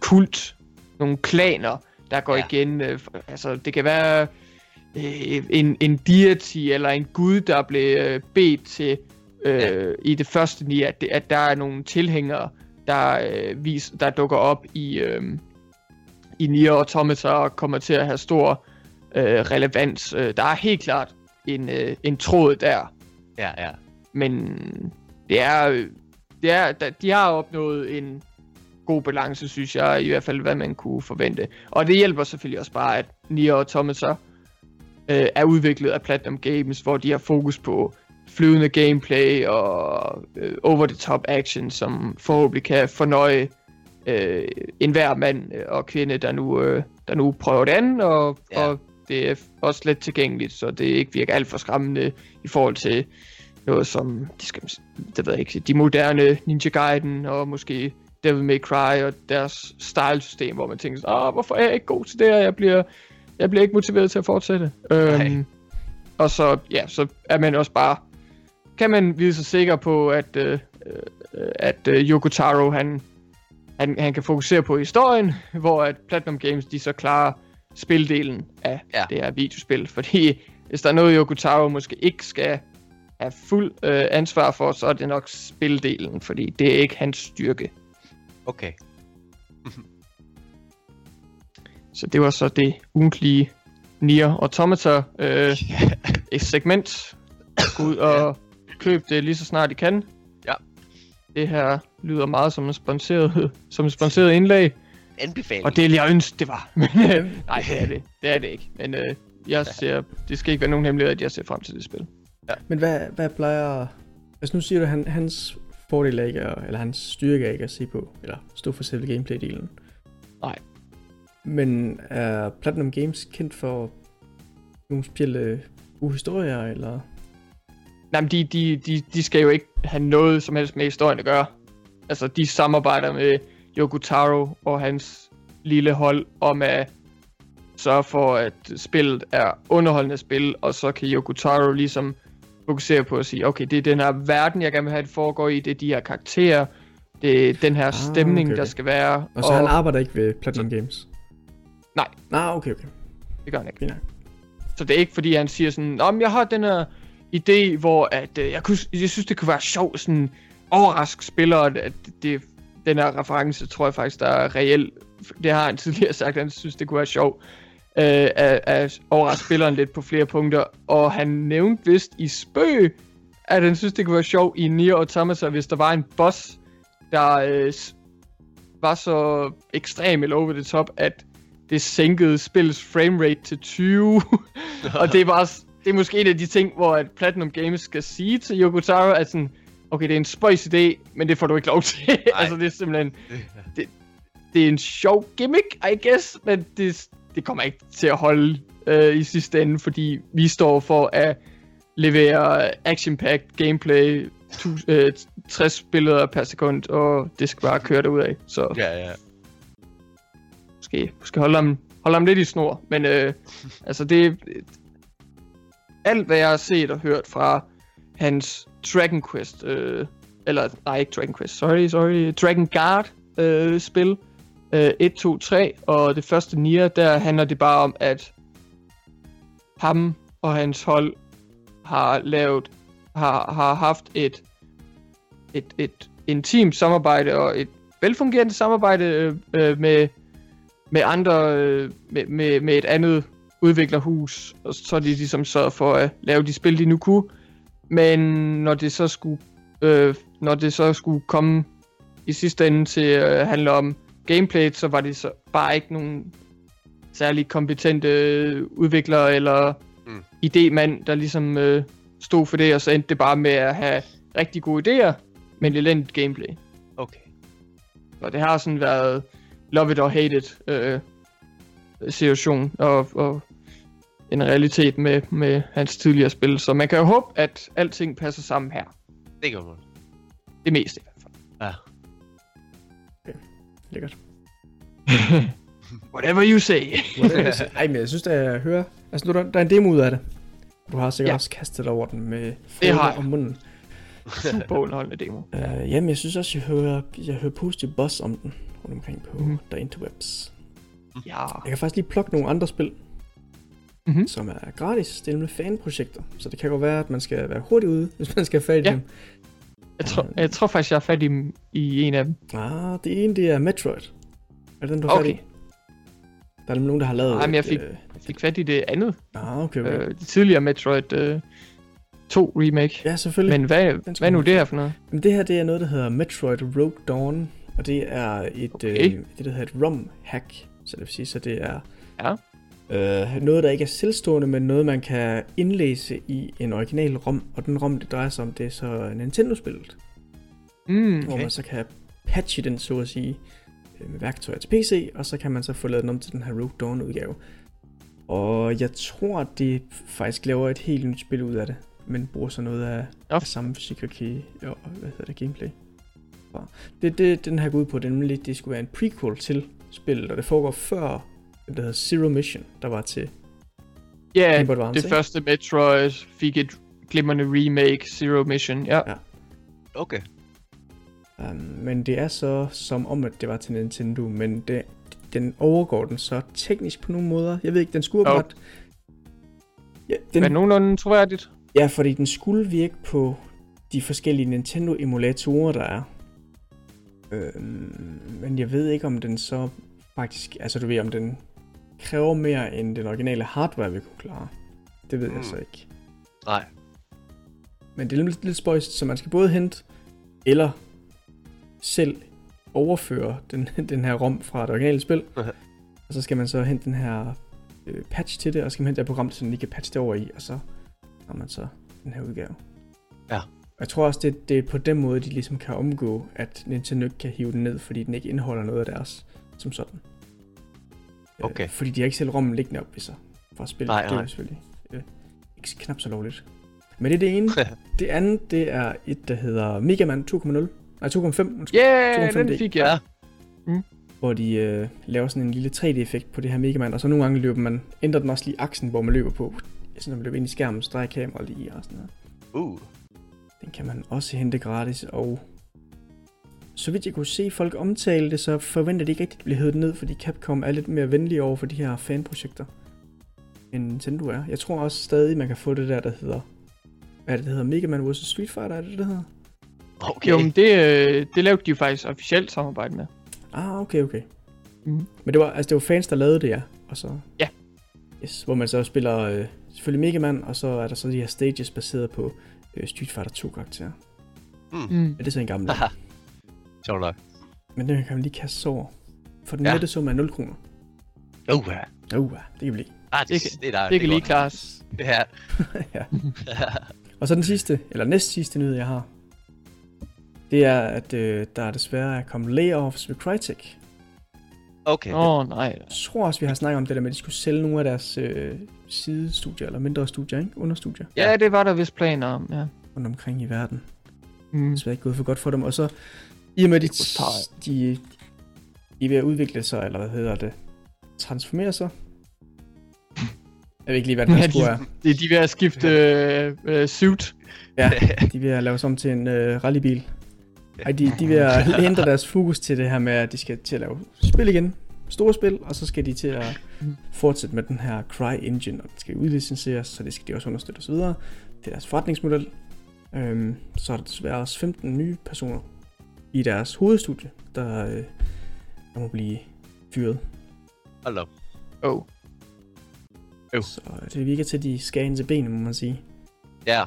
kult, nogle klaner, der går Ja. igen. Øh, altså, det kan være øh, en, en deity eller en gud, der blev øh, bedt til øh, Ja. i det første Nier, at, det, at der er nogle tilhængere, der, øh, vis, der dukker op i, øh, i Nier Automata og kommer til at have stor øh, relevans. Øh, der er helt klart en, øh, en tråd der, Ja, ja. men det er, det er de har opnået en god balance, synes jeg, i hvert fald hvad man kunne forvente. Og det hjælper selvfølgelig også bare, at Nier Automata øh, er udviklet af Platinum Games, hvor de har fokus på flydende gameplay og øh, over-the-top action, som forhåbentlig kan fornøje øh, enhver mand og kvinde, der nu, øh, der nu prøver det an, og, ja. og det er også let tilgængeligt, så det ikke virker alt for skræmmende i forhold til noget som, det, skal, det ved jeg ikke, de moderne Ninja Gaiden og måske Devil May Cry og deres stylesystem, hvor man tænker sådan, Åh, hvorfor er jeg ikke god til det her? Jeg bliver, jeg bliver ikke motiveret til at fortsætte. Øhm, og så, ja, så er man også bare, kan man vide sig sikker på, at, øh, øh, at øh, Yoko Taro, han, han, han kan fokusere på historien, hvor at Platinum Games, de så klarer spildelen af Ja. det her videospil, fordi hvis der er noget, Yoko Taro måske ikke skal have fuld øh, ansvar for, så er det nok spildelen, fordi det er ikke hans styrke. Okay. Så det var så det ugentlige Nier Automata øh, et segment. Gå ud og køb det lige så snart I kan. Ja. Det her lyder meget som en sponsoreret, som en sponsoreret indlag. Anbefaling. Og det ville jeg ønske, det var. Men øh, nej, det er det. Det er det ikke. Men øh, jeg ser, det skal ikke være nogen hemmelighed, at jeg ser frem til det spil. Men hvad, hvad plejer... Altså nu siger du, at han, hans fordel er ikke, at- eller hans styrke er ikke at se på, eller stå for selve gameplay-delen. Nej. Men er Platinum Games kendt for nogle specielle gode historier, eller... Nej, men de, de, de, de skal jo ikke have noget som helst med historien at gøre. Altså, de samarbejder med Yoko Taro og hans lille hold om at sørge for, at spillet er underholdende spil, og så kan Yoko Taro ligesom fokusere på at sige, okay, det er den her verden, jeg gerne vil have, det foregår i, det er de her karakterer, det er den her Ah, stemning, okay, der okay. skal være, Og så han arbejder ikke ved Platinum Games? Nej. Nej, okay, okay. det gør han ikke. Fint. Så det er ikke fordi, han siger sådan, om jeg har den her idé, hvor at, øh, jeg, kunne, jeg synes, det kunne være sjovt, sådan overraske spillere, at det, den her reference, tror jeg faktisk, der er reelt. Det har han tidligere sagt, han synes, det kunne være sjovt øh, at, at overraske spilleren lidt på flere punkter. Og han nævnte vist i spøg, at han synes, det kunne være sjovt i Nier Automata, hvis der var en boss, der øh, var så ekstrem eller over the top, at det sænkede spillets framerate til 20. og det er bare, det er måske en af de ting, hvor at Platinum Games skal sige til Yoko Taro, at sådan, okay, det er en spøjs idé, men det får du ikke lov til. altså, det er simpelthen, det er en sjov gimmick, I guess, men det, det kommer ikke til at holde øh, i sidste ende, fordi vi står for at levere action-packed gameplay, tu, øh, 60 billeder per sekund, og det skal bare køre derud af. Så Ja, ja. måske, måske holde ham, holde ham lidt i snor, men øh, altså det alt hvad jeg har set og hørt fra hans Dragon Quest, øh, eller nej ikke Dragon Quest, sorry, sorry, Dragon Guard øh, spil, øh, 1, 2, 3, og det første Nier, der handler det bare om, at ham og hans hold har lavet, har, har haft et, et, et intimt samarbejde og et velfungerende samarbejde øh, med, med andre, øh, med, med, med et andet udviklerhus, og så er de ligesom sørget for at lave de spil, de nu kunne. Men når det så skulle, øh, når det så skulle komme i sidste ende til at øh, handle om gameplay, så var det så bare ikke nogen særlig kompetente udviklere eller mm. idémand, der ligesom øh, stod for det, og så endte det bare med at have rigtig gode idéer, men elendigt gameplay. Okay. Og det har sådan været love it or hate it øh, situation og, og en realitet med, med hans tidligere spil. Så man kan jo håbe, at alting passer sammen her. Det gør man. Det meste i hvert fald. Ja. Lækkert. Whatever you say. Ej, men jeg synes, at jeg hører... Altså, nu, er der, der er en demo ud af det. Du har sikkert ja. Også kastet dig over den med Det foden har jeg. om munden. Super underholdende demo. Uh, jamen, jeg synes også, jeg hører, jeg hører positiv buzz om den rundt omkring på mm. Der interwebs. Ja. Jeg kan faktisk lige plukke nogle andre spil, Mhm. som er gratis. Det er nemlig fanprojekter, så det kan godt være, at man skal være hurtig ude, hvis man skal have fat i Ja. dem. Jeg, tror, jeg tror faktisk, jeg er fat i, i en af dem. Ah, det ene, det er Metroid. Er det den, du fat Okay. i? Der er nemlig nogen, der har lavet... Nej, men jeg fik- øh, fik fat i det andet. Ah, okay, okay. Øh, det tidligere Metroid øh, 2 remake. Ja, selvfølgelig. Men hvad, hvad er nu det her for noget? Men det her, det er noget, der hedder Metroid Rogue Dawn, og det er et. Okay. øh, det, der hedder et ROM-hack, så det vil sige, så det er Ja. Øh, noget, der ikke er selvstående, men noget, man kan indlæse i en original ROM, og den ROM, det drejer sig om, det er så Nintendo-spillet, Mm, okay. hvor man så kan patche den, så at sige, øh, med værktøjer til PC, og så kan man så få lavet den om til den her Rogue Dawn-udgave. Og jeg tror, at det faktisk laver et helt nyt spil ud af det, men bruger så noget af, Nå. af samme fysik og key, og hvad hedder det, gameplay. Det, det, den her går ud på, det nemlig, det skulle være en prequel til spillet, og det foregår før, der hedder Zero Mission, der var til Ja, Advance, det ikke? første Metroid fik et glimrende remake, Zero Mission. Ja. Ja. Okay. Um, men det er så som om, at det var til Nintendo, men det, den overgår den så teknisk på nogle måder. Jeg ved ikke, den skulle åbenbart... Ja, Den... Er den, nogenlunde troværdigt? ja, fordi den skulle virke på de forskellige Nintendo-emulatorer, der er. Øhm, men jeg ved ikke, om den så faktisk... Altså, du ved, om den kræver mere, end den originale hardware vil kunne klare. Det ved mm. jeg Mm. så ikke. Nej. Men det er lidt, lidt spøjst, så man skal både hente eller selv overføre den, den her rom fra det originale spil. Mhm. og så skal man så hente den her øh, patch til det, og så skal man hente det her program, så den lige kan patche det over i, og så har man så den her udgave. Ja. Og jeg tror også, det, det er på den måde, de ligesom kan omgå, at Nintendo ikke kan hive den ned, fordi den ikke indeholder noget af deres som sådan. Øh, Okay. fordi de har ikke selv rommen liggende op ved sig for at spille. Nej, det er nej. selvfølgelig øh, ikke knap så lovligt. Men det er det ene. Det andet, det er et, der hedder Mega Man 2.0. Nej, 2.5, undskyld. Yeah, 2,5D. den fik jeg. Hvor de øh, laver sådan en lille 3D-effekt på det her Mega Man. Og så nogle gange løber man, ændrer den også lige aksen, hvor man løber på. Sådan at man løber ind i skærmen, streger kamera lige og sådan noget. Uh. Den kan man også hente gratis, og så vidt jeg kunne se folk omtale det, så forventer de ikke rigtigt at blive hævet ned, fordi Capcom er lidt mere venlige over for de her fanprojekter, end Nintendo er. Jeg tror også stadig, man kan få det der, der hedder, hvad er det, det hedder? Mega Man vs. Street Fighter, er det det, det hedder? Okay. Jo, men det, øh, det lavede de jo faktisk officielt samarbejde med. Ah, okay, okay. Mhm. Men det var, altså, det var fans, der lavede det, ja. Og så... Ja. Yes, hvor man så spiller øh, selvfølgelig Mega Man, og så er der så de her stages baseret på øh, Street Fighter 2 karakterer. Mm. Men det er så en gammel. Sjovt nok. Men den kan man lige kaste over. For den Ja. nette sum er 0 kroner. Uh, ja. Uh, det kan vi lide. Ah, det, Det det, det, er Det kan lige klares. Ja. ja. Og så den sidste, eller næst sidste nyhed, jeg har. Det er, at øh, der desværre er kommet layoffs ved Crytek. Okay. Åh, oh, nej. Jeg tror også, vi har snakket om det der med, at de skulle sælge nogle af deres øh, sidestudier, eller mindre studier, ikke? Understudier, Ja, det var der vist planer om, ja. rundt omkring i verden. Mm. Det er ikke gået for godt for dem. Og så, i og med, at de, de, de er ved at udvikle sig, eller hvad hedder det, transformere sig. Jeg ved ikke lige, hvad det Ja, her de- skulle er. Det er de ved at skifte øh, øh, suit. Ja, de er ved at lave sig om til en øh, rallybil. Ej, de, de er ved at ændre deres fokus til det her med, at de skal til at lave spil igen. Store spil, og så skal de til at fortsætte med den her Cry Engine, og den skal udlicenseres, så det skal de også understøtte osv. Det er deres forretningsmodel. Øhm, så er der desværre også 15 nye personer i deres hovedstudie, der, øh, der må blive fyret. Hold op. Oh. Øv. Så øh, det virker til, at de skal ind til benet, må man sige. Ja.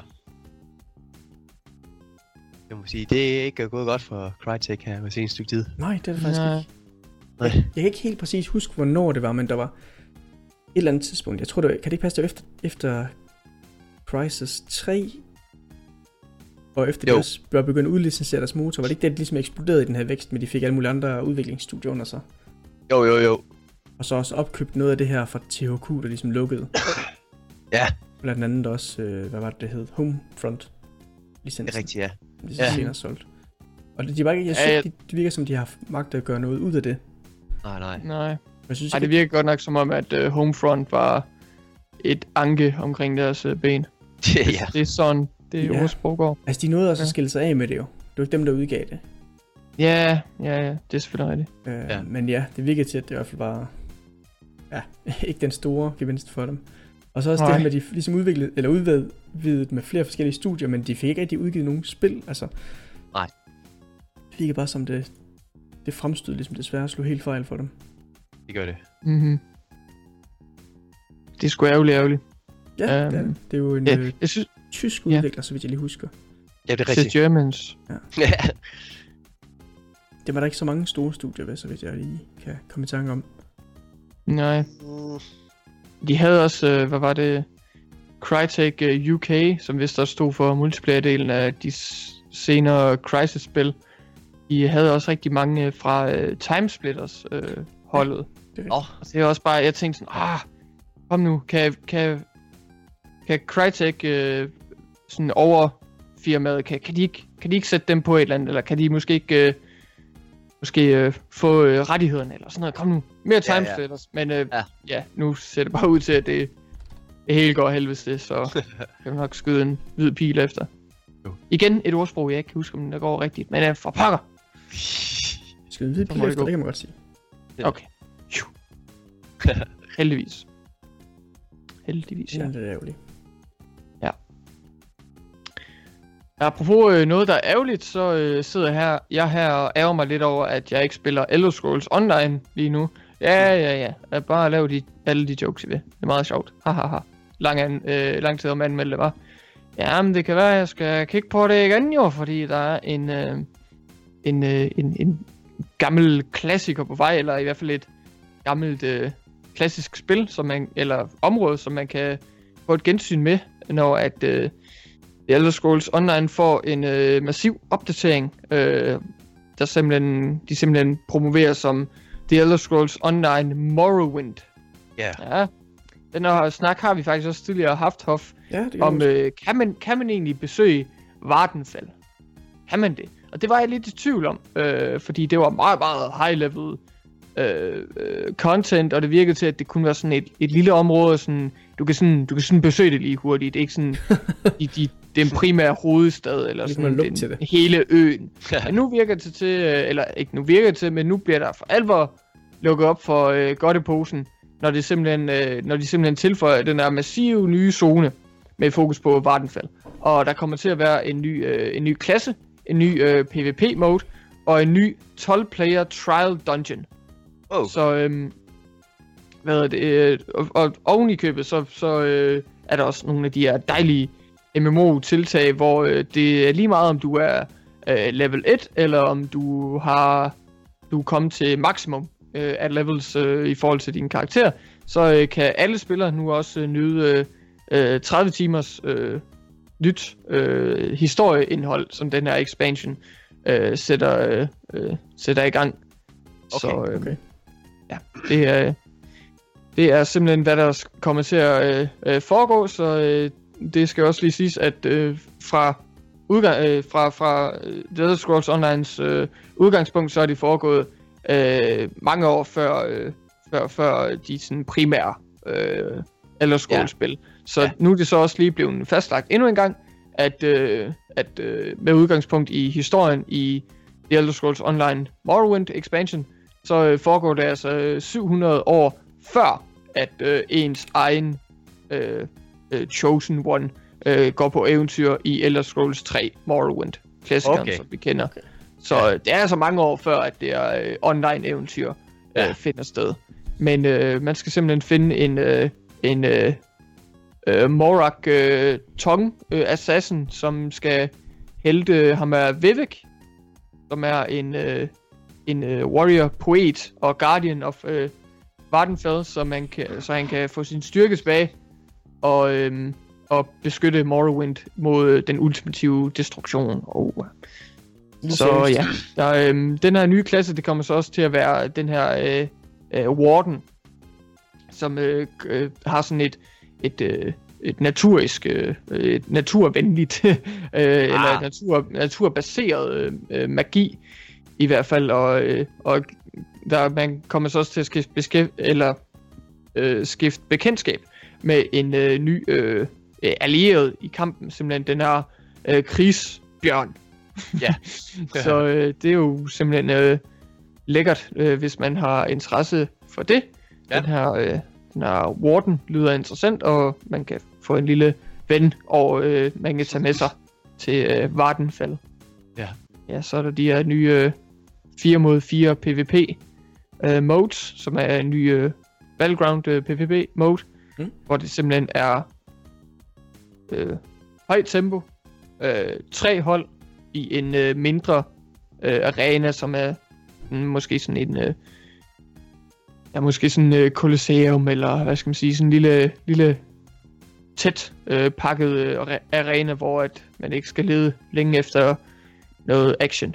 Jeg må sige, det er ikke gået godt for Crytek her med seneste stykke tid. Nej, det er det faktisk Nej. ikke. Nej. Jeg, jeg kan ikke helt præcis huske, hvornår det var, men der var et eller andet tidspunkt. Jeg tror, det var, kan det ikke passe, det var efter, efter Crisis 3? Og efter de Jo. også var begyndt at udlicensere deres motor, var det ikke det, at de ligesom eksploderede i den her vækst, men de fik alle mulige andre udviklingsstudier under sig? Jo, jo, jo. Og så også opkøbt noget af det her fra THQ, der ligesom lukkede. Ja. Blandt andet også, øh, hvad var det, det hed? Homefront licensen. Det er rigtigt, ja. De så Ja. senere solgt. Og det, de var ikke, jeg Ja, synes, jeg- de, de virker som, de har magt at gøre noget ud af det. Nej, nej. Nej. Jeg synes Ej, det virker godt nok som om, at uh, Homefront var et anke omkring deres uh, ben. ja. Det er sådan, det Ja. ja. går. altså de nåede også at Ja. skille sig af med det jo. Det var ikke dem, der udgav det. Ja, ja, ja, det er selvfølgelig rigtigt. Øh, Ja. Men ja, det virker til, at det i hvert fald var ja, ikke den store gevinst for dem. Og så også Nej. det her med, at de ligesom udviklede, eller udvidet med flere forskellige studier, men de fik ikke rigtig udgivet nogen spil. Altså, Nej. Det virker bare som det, det fremstød ligesom desværre slog helt fejl for dem. Det gør det. Mm-hmm. Det er sgu ærgerligt, ærgerligt. Ja, Øhm, det, er, det. det er jo en Ja, øh, jeg synes, tysk ja. udvikler, så vidt jeg lige husker. Ja, det er The rigtigt. Germans. Ja. Det var der ikke så mange store studier ved, så vidt jeg lige kan komme i tanke om. Nej, de havde også, øh, hvad var det, Crytek øh, UK, som vist også stod for multiplayer-delen af de senere Crysis-spil. De havde også rigtig mange øh, fra øh, Timesplitters øh, holdet. Det er det er også bare, jeg tænkte sådan, ah, kom nu, kan, kan, kan Crytek øh, sådan over firmaet, kan, kan, de ikke, kan de ikke sætte dem på et eller andet, eller kan de måske ikke øh, måske øh, få øh, rettighederne, eller sådan noget, kom nu, mere Ja, ja. timesplitters, men øh, Ja. ja. nu ser det bare ud til, at det, det hele går helvedes det, så kan vi nok skyde en hvid pil efter. Jo. Igen et ordsprog, jeg ikke kan huske, om det går rigtigt, men øh, for pokker. Skal vi vide Så pil det efter, det kan man godt sige. Ja. Okay. Heldigvis. Heldigvis, Det ja. er lidt ærgerligt. Apropos øh, noget, der er ærgerligt, så øh, sidder her, jeg her og ærger mig lidt over, at jeg ikke spiller Elder Scrolls Online lige nu. Ja, ja, ja. Jeg bare lave de, alle de jokes i det. Det er meget sjovt. Hahaha. Lang, an, øh, lang tid om anmelde det, var. Ja, men det kan være, at jeg skal kigge på det igen jo, fordi der er en, øh, en, øh, en, en gammel klassiker på vej, eller i hvert fald et gammelt øh, klassisk spil, som man, eller område, som man kan få et gensyn med, når at øh, The Elder Scrolls Online får en øh, massiv opdatering, øh, der simpelthen, de simpelthen promoverer som The Elder Scrolls Online Morrowind. Ja. Ja, den her snak har vi faktisk også tidligere haft, Hof, Ja, det om øh, kan, man, kan man egentlig besøge Vardenfald? Kan man det? Og det var jeg lidt i tvivl om, øh, fordi det var meget, meget high level øh, øh, content, og det virkede til, at det kunne være sådan et, et lille område, sådan, du kan sådan, du kan sådan besøge det lige hurtigt, det er ikke sådan, de, de, den primære hovedstad, eller Ligesom sådan den, til det. hele øen. Men nu virker det til, øh, eller ikke nu virker det til, men nu bliver der for alvor lukket op for øh, godteposen, når, det simpelthen, øh, når de simpelthen tilføjer den der massive nye zone med fokus på Vardenfald. Og der kommer til at være en ny, øh, en ny klasse, en ny øh, PvP-mode, og en ny 12-player trial dungeon. Oh. Så, øhm, hvad er det, øh, og, og oven i købet, så, så øh, er der også nogle af de her dejlige MMO-tiltag, hvor øh, det er lige meget, om du er øh, level 1, eller om du har du er kommet til maksimum øh, af levels øh, i forhold til din karakter, så øh, kan alle spillere nu også øh, nyde øh, øh, 30 timers øh, nyt øh, historieindhold, som den her expansion øh, sætter, øh, øh, sætter i gang. Okay, så, øh, okay. Ja, det er, det er simpelthen, hvad der kommer til at øh, øh, foregå, så øh, det skal også lige siges, at øh, fra udgang, øh, fra, fra øh, The Elder Scrolls Online's øh, udgangspunkt, så er de foregået øh, mange år før, øh, før, før de sådan primære øh, Elder Scrolls-spil. Så Ja. nu er det så også lige blevet fastlagt endnu en gang, at, øh, at øh, med udgangspunkt i historien i The Elder Scrolls Online Morrowind Expansion, så øh, foregår det altså øh, 700 år før, at øh, ens egen øh, øh, Chosen One øh, går på eventyr i Elder Scrolls 3 Morrowind. Klassikeren, Okay. som vi kender. Så øh, det er altså mange år før, at det er øh, online eventyr øh, Ja. finder sted. Men øh, man skal simpelthen finde en, øh, en øh, øh, Morak øh, Tong øh, Assassin, som skal helte ham af Vivek, som er en, øh, en øh, warrior poet og guardian of øh, Vardenfell, så, man kan, så han kan få sin styrke tilbage og, øh, og beskytte Morrowind mod øh, den ultimative destruktion. Og, så ja, der, øh, den her nye klasse, det kommer så også til at være den her øh, øh, Warden, som øh, øh, har sådan et, et, øh, et naturisk, øh, et naturvenligt, øh, eller et natur, naturbaseret øh, øh, magi i hvert fald, og, øh, og der, man kommer så også til at skifte, beskæft, eller, øh, skifte bekendtskab med en øh, ny øh, øh, allieret i kampen, simpelthen den her øh, krigsbjørn. Ja. så øh, det er jo simpelthen øh, lækkert, øh, hvis man har interesse for det. Ja. Den her, øh, den her Warden lyder interessant, og man kan få en lille ven, og øh, man kan tage med sig til øh, Vardenfald. Ja. Ja, så er der de her nye øh, 4 mod 4 PvP øh, modes, som er en ny øh, Battleground øh, PvP mode, Mm. hvor det simpelthen er øh, højt tempo, øh, tre hold i en øh, mindre øh, arena, som er mm, måske sådan en øh, ja, måske sådan en øh, kolosseum, eller hvad skal man sige, sådan en lille, lille tæt øh, pakket øh, are- arena, hvor at man ikke skal lede længe efter noget action.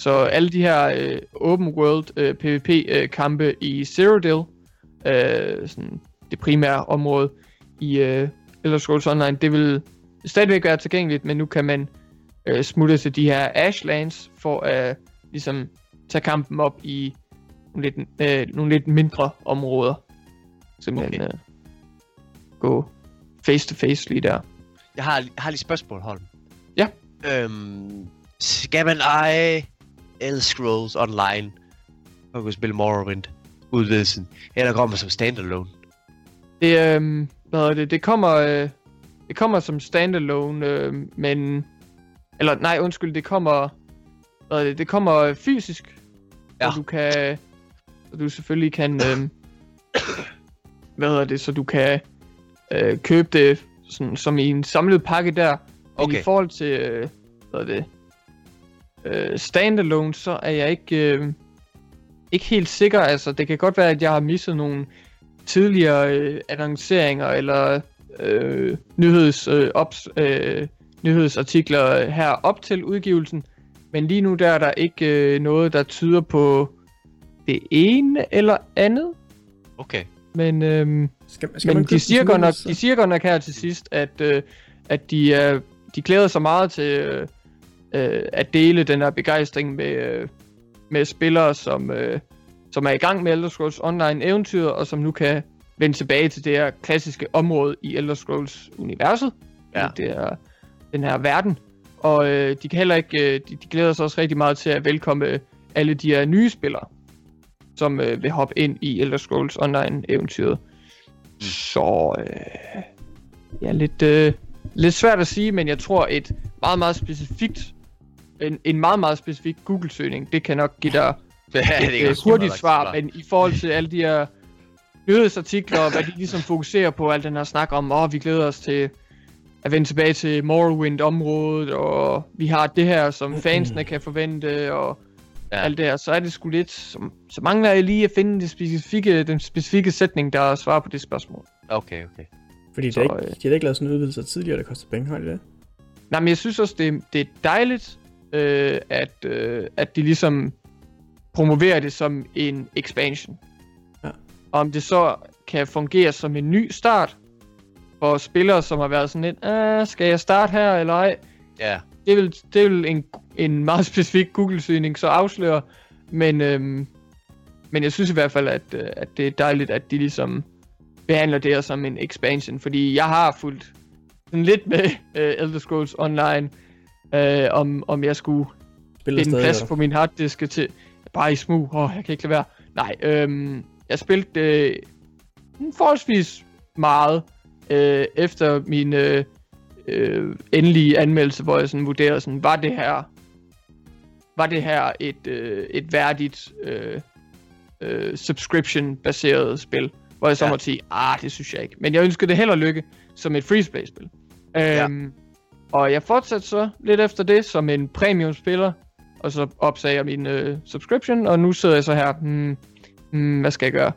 Så alle de her øh, open world øh, PvP øh, kampe i Cyrodiil, øh, sådan det primære område i øh, Elder Scrolls Online, det vil stadigvæk være tilgængeligt, men nu kan man øh, smutte til de her Ashlands for at ligesom tage kampen op i nogle lidt, øh, nogle lidt mindre områder. Simpelthen okay. øh, gå face to face lige der. Jeg har, jeg har lige spørgsmål, Holm. Ja. Øhm, skal man eje Elder Scrolls Online at kunne spille Morrowind udvidelsen, eller kommer som standalone? Det, øh, hvad er det, det kommer, øh, det kommer som standalone, øh, men Eller nej, undskyld, det kommer... Hvad er det? Det kommer fysisk. Ja. Og du kan... Og du selvfølgelig kan... Øh, hvad hedder det? Så du kan øh, købe det sådan, som i en samlet pakke der. Men Okay. i forhold til... Øh, hvad er det? Øh, standalone, så er jeg ikke... Øh, ikke helt sikker. Altså, det kan godt være, at jeg har misset nogle tidligere øh, annonceringer eller øh, nyheds, øh, ops, øh, nyhedsartikler her op til udgivelsen. Men lige nu der er der ikke øh, noget, der tyder på det ene eller andet. Okay. Men, øhm, Skal, men man de, siger godt nok, så? de siger godt nok her til sidst, at, øh, at de, er, de glæder sig meget til øh, øh, at dele den her begejstring med, øh, med spillere, som, øh, som er i gang med Elder Scrolls Online eventyret, og som nu kan vende tilbage til det her klassiske område i Elder Scrolls universet. Ja. Det er den her verden. Og øh, de kan heller ikke, øh, de, de glæder sig også rigtig meget til at velkomme alle de her nye spillere, som øh, vil hoppe ind i Elder Scrolls Online eventyret. Så øh, ja, lidt, øh, lidt svært at sige, men jeg tror et meget, meget specifikt, en, en meget, meget specifik Google-søgning, det kan nok give dig Ja, et kan øh, hurtigt svar, men i forhold til alle de her nyhedsartikler, og hvad de ligesom fokuserer på, al den her snak om, åh, vi glæder os til at vende tilbage til Morrowind-området, og vi har det her, som fansene kan forvente, og Ja. alt det her, så er det sgu lidt, så, så mangler jeg lige at finde det specifikke, den specifikke sætning, der svarer på det spørgsmål. Okay, okay. Fordi det Så, er ikke, øh, de har ikke lavet sådan en udvidelse tidligere, der koster penge, har de det? Nej, men jeg synes også, det, det er dejligt, øh, at, øh, at de ligesom promoverer det som en expansion. Ja. Om det så kan fungere som en ny start for spillere, som har været sådan lidt, ah, skal jeg starte her eller ej? Ja. Det vil, det vil en, en meget specifik Google-søgning så afsløre, men, øhm, men jeg synes i hvert fald, at, øh, at det er dejligt, at de ligesom behandler det her som en expansion, fordi jeg har fulgt sådan lidt med øh, Elder Scrolls Online, øh, om, om jeg skulle Spiller finde plads på min harddisk til bare i smug. Åh, oh, jeg kan ikke lade være. Nej, øhm, jeg spillede øh, forholdsvis meget øh, efter min øh, øh, endelige anmeldelse, hvor jeg sådan vurderede sådan, var det her var det her et, øh, et værdigt øh, øh, subscription-baseret spil, hvor jeg så Ja. måtte sige, ah, det synes jeg ikke. Men jeg ønsker det held og lykke som et free-play-spil. Ja. Og jeg fortsatte så lidt efter det som en premium-spiller, og så opsagde jeg min øh, subscription, og nu sidder jeg så her, hmm, hmm, hvad skal jeg gøre?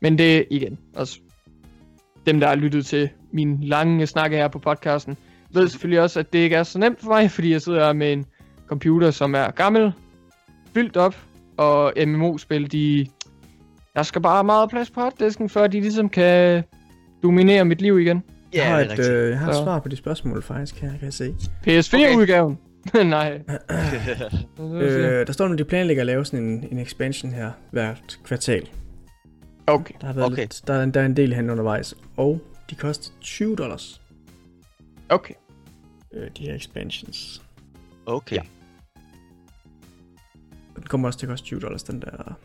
Men det igen, altså dem, der har lyttet til min lange snakke her på podcasten, ved selvfølgelig også, at det ikke er så nemt for mig, fordi jeg sidder med en computer, som er gammel, fyldt op, og MMO-spil, de... Der skal bare meget plads på harddisken, før de ligesom kan dominere mit liv igen. Jeg har, det et, øh, jeg har et svar på de spørgsmål, faktisk, her, kan jeg se. PS4-udgaven. Nej. Øh, der står, at de planlægger at lave sådan en, en expansion her hvert kvartal. Okay. Der, har været Okay. okay. lidt, der, er, der er en del hen undervejs. Og de koster 20 dollars, Okay. øh, de her expansions. Okay. Ja. Og den kommer også til at koste 20 dollars, den der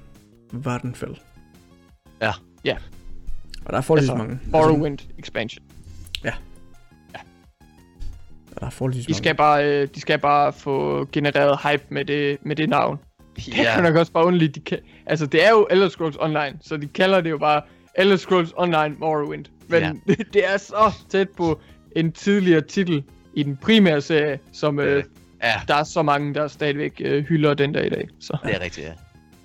Vardenfell. Ja. Ja. Og der er forholdsvis Altså, mange. Altså, Morrowind expansion. Der er forholdsvis De skal bare, øh, de skal bare få genereret hype med det, med det navn. Det er Ja. nok også bare underligt. De kan, altså, det er jo Elder Scrolls Online, så de kalder det jo bare Elder Scrolls Online Morrowind. Men Ja. ja. det er så tæt på en tidligere titel i den primære serie, som øh, Ja, der er så mange, der stadigvæk øh, hylder den der i dag. Så det er rigtigt, ja.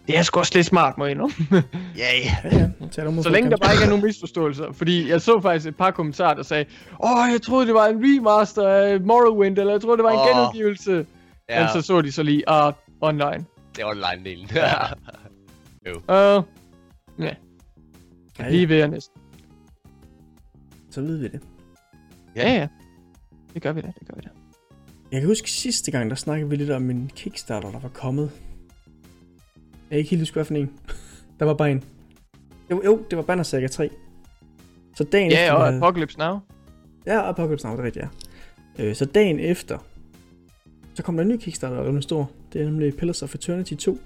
Det er sgu også lidt smart, må jeg indrømme. Ja, ja. Ja, Så længe der bare ikke er nogen misforståelser. Fordi jeg så faktisk et par kommentarer, der sagde, Åh, jeg troede, det var en remaster af Morrowind, eller jeg troede, det var en Åh. genudgivelse. ja. Men så så de så lige, ah, online. Det er online-delen. Ja. Uh, ja, Ja, lige ved jeg næsten. Så ved vi det. Ja, ja. Det gør vi da, det gør vi da. Jeg kan huske sidste gang, der snakkede vi lidt om en Kickstarter, der var kommet. Jeg er ikke helt huske, hvad for en. der var bare en. Jo, jo, det var Banner Saga 3. Så dagen Ja, efter... og vi havde- Apocalypse Now. Ja, Apocalypse Now, det er rigtigt, ja. Øh, så dagen efter, så kom der en ny Kickstarter, der er stor. Det er nemlig Pillars of Eternity 2.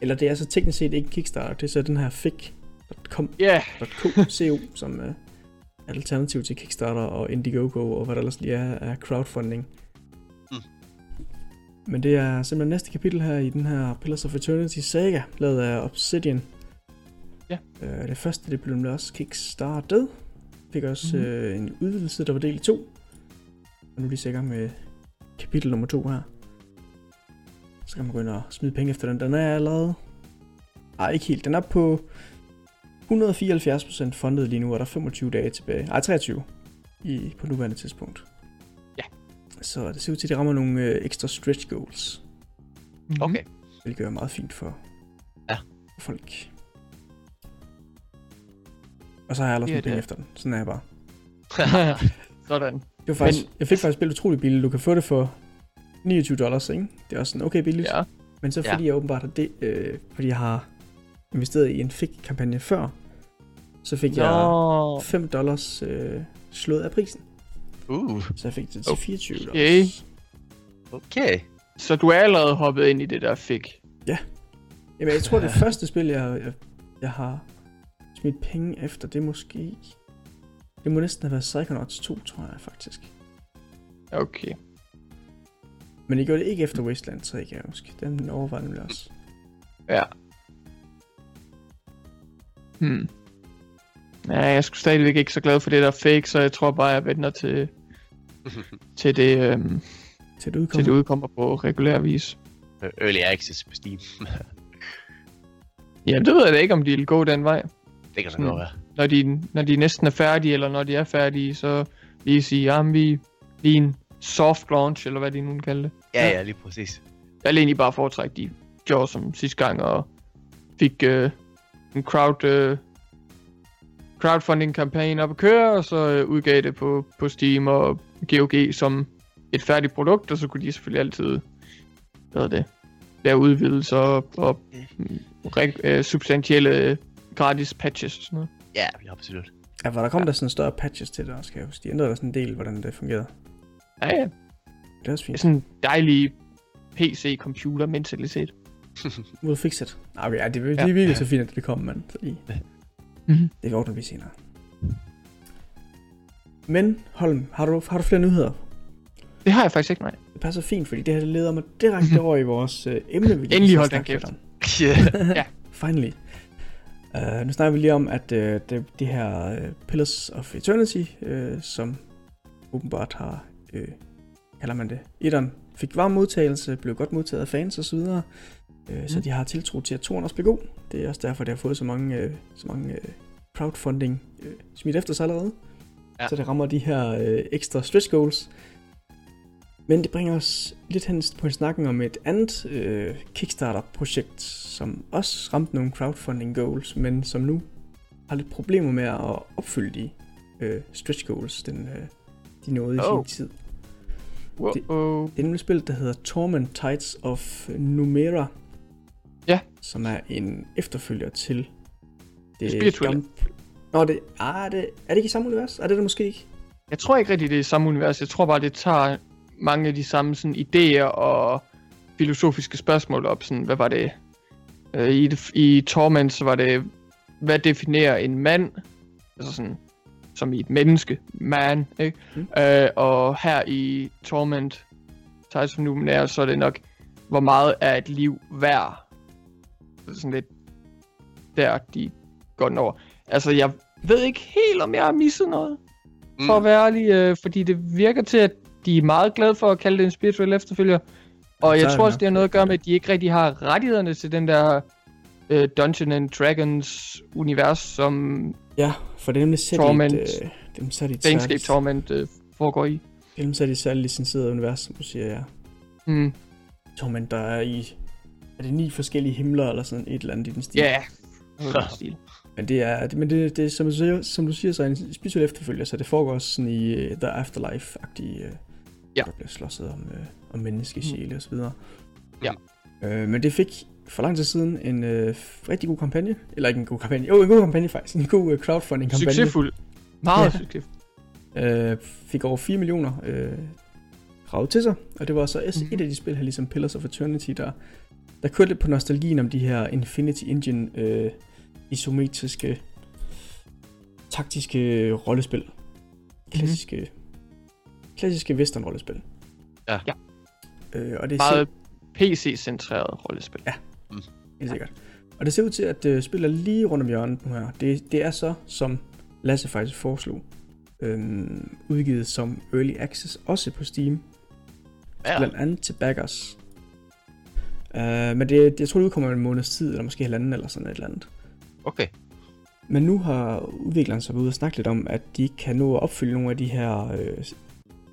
Eller det er så teknisk set ikke Kickstarter, det er så den her fic.com, Ja, .co, som øh, er alternativ til Kickstarter og Indiegogo og hvad der ellers lige er af crowdfunding. Mm. Men det er simpelthen næste kapitel her i den her Pillars of Eternity saga, lavet af Obsidian. Ja. Øh, det første, det blev nemlig også kickstartet. Fik også mm-hmm. øh, en udvidelse, der var del i to. Og nu er de gang med kapitel nummer to her. Så kan man gå ind og smide penge efter den. Den er allerede... Ej, ikke helt. Den er på 174% fundet lige nu, og der er 25 dage tilbage. Ej, 23 i, på nuværende tidspunkt. Ja. Så det ser ud til, at de rammer nogle øh, ekstra stretch goals. Mhm. Okay. Hvilket er meget fint for, Ja. for folk. Og så har jeg Ja, ja, det penge er- efter den. Sådan er jeg bare. Sådan. Det var faktisk, Men... Jeg fik faktisk spillet utrolig billigt. Du kan få det for 29 dollars, ikke? Det er også sådan okay billigt. Ja. Men så Ja. fordi jeg åbenbart har det, øh, fordi jeg har investeret i en fik-kampagne før, så fik jeg Nå. 5 dollars øh, slået af prisen. Uh, Så jeg fik det til 24 Okay. dollars. okay. Så du er allerede hoppet ind i det der fik. Jamen, jeg tror, det første spil, jeg, jeg, jeg har smidt penge efter, det er måske... Det må næsten have været Psychonauts 2, tror jeg faktisk. Okay. Men jeg gjorde det ikke efter Wasteland 3, kan jeg huske. Den overvejede nemlig også. Ja. Hmm. Ja, jeg er stadigvæk ikke så glad for det der fake, så jeg tror bare, jeg venter til, til, det, øhm, Til det udkom. til det udkommer på regulær vis. Early access på Steam. Jamen, det ved jeg da ikke, om de vil gå den vej. det kan så godt være. Når de, når de næsten er færdige, eller når de er færdige, så lige sige, jamen vi lige en soft launch, eller hvad de nu kalder det. Ja, Ja. ja, lige præcis. Jeg vil egentlig bare foretrække, de gjorde som sidste gang, og fik øh, en crowd, øh, crowdfunding-kampagne op at køre, og så øh, udgav det på, på Steam og GOG som et færdigt produkt, og så kunne de selvfølgelig altid hvad er det, lave udvidelser og, og mm, øh, substantielle gratis patches og sådan noget. Ja, ja, absolut. Ja, for der kom ja. der sådan større patches til det også, kan jeg huske. De ændrede der sådan en del, hvordan det fungerede. Ja, ja. Det er også Det er fint. sådan en dejlig PC-computer-mentalitet. Will fix it. Okay, ja, det, det Ja. er virkelig så fint, at det kom, mand. Mhm. Det ordner vi senere. Men, Holm, har du, har du flere nyheder? Det har jeg faktisk ikke, nej. Det passer fint, fordi det her leder mig direkte over i vores øh, emne, vi Endelig skal hold den kæft. ja. Finally. Uh, nu snakker vi lige om, at uh, det, det her uh, Pillars of Eternity, uh, som åbenbart har, uh, kalder man det, etteren, fik varm modtagelse, blev godt modtaget af fans osv., mm. så de har tiltro til, at toren også bliver god. Det er også derfor, det har fået så mange, uh, så mange uh, crowdfunding uh, smidt efter sig allerede. Ja. Så det rammer de her uh, ekstra stretch goals. Men det bringer os lidt hen på snakken om et andet øh, Kickstarter-projekt, som også ramte nogle crowdfunding goals, men som nu har lidt problemer med at opfylde de øh, stretch goals, den, øh, de nåede i Oh. sin tid. Wow. Det er nemlig spillet, der hedder Torment Tides of Numera. Ja. Som er en efterfølger til det Spirituelle. gamle- Nå, det, ah, det, er det ikke i samme univers? Er det det måske ikke? Jeg tror ikke rigtig, det er samme univers. Jeg tror bare, det tager mange af de samme sådan, idéer og filosofiske spørgsmål op. Sådan, hvad var det? Øh, i, I Torment, så var det, hvad definerer en mand? Altså sådan, som i et menneske. Man, ikke? Mm. Øh, og her i Torment, Tides of Numenera, så er det nok, hvor meget er et liv værd? Så Sådan lidt der, de går den over. Altså, jeg ved ikke helt, om jeg har misset noget for at være ærlig, øh, fordi det virker til, at de er meget glade for at kalde det en spirituel efterfølger. Og Så jeg tror det også, det har noget at gøre med, at de ikke rigtig har rettighederne til den der øh, Dungeon and Dragons univers, som Ja, for det er nemlig Torment. et, øh, dem i et Planescape særligt- Torment øh, foregår i. Ellers er det særligt licenseret univers, som du siger, ja. Mm. Torment, der er i... Er det ni forskellige himler, eller sådan et eller andet i den stil? Ja, yeah. stil. Men det er, men det, det er som, du siger, som du siger, så er en spirituel efterfølger, så det foregår også sådan i uh, The Afterlife-agtige... Uh, Ja. Der bliver slåsset om, uh, om menneskesjæle og så videre. Ja. Uh, men det fik for lang tid siden en uh, rigtig god kampagne. Eller ikke en god kampagne. Jo, en god kampagne faktisk. En god uh, crowdfunding-kampagne. Succesfuld. Meget Ja. succesfuld. Øh, fik over 4 millioner øh, ravet til sig, og det var så også Mhm. et af de spil her, ligesom Pillars of Eternity, der, der kørte lidt på nostalgien om de her Infinity Engine øh, isometriske, taktiske rollespil. Klassiske, klassiske western rollespil. Ja. Ja. Øh, og det Meget PC-centreret rollespil. Ja. Helt sikkert. Og det ser ud til, at øh, spillet er lige rundt om hjørnet nu her. Det, det er så, som Lasse faktisk foreslog, øhm, udgivet som Early Access, også på Steam. Ja. Blandt andet til backers. Uh, men det, det, jeg tror, det udkommer om en måneds tid, eller måske halvanden eller sådan et eller andet. Okay. Men nu har udvikleren så været ude og snakke lidt om, at de kan nå at opfylde nogle af de her, øh,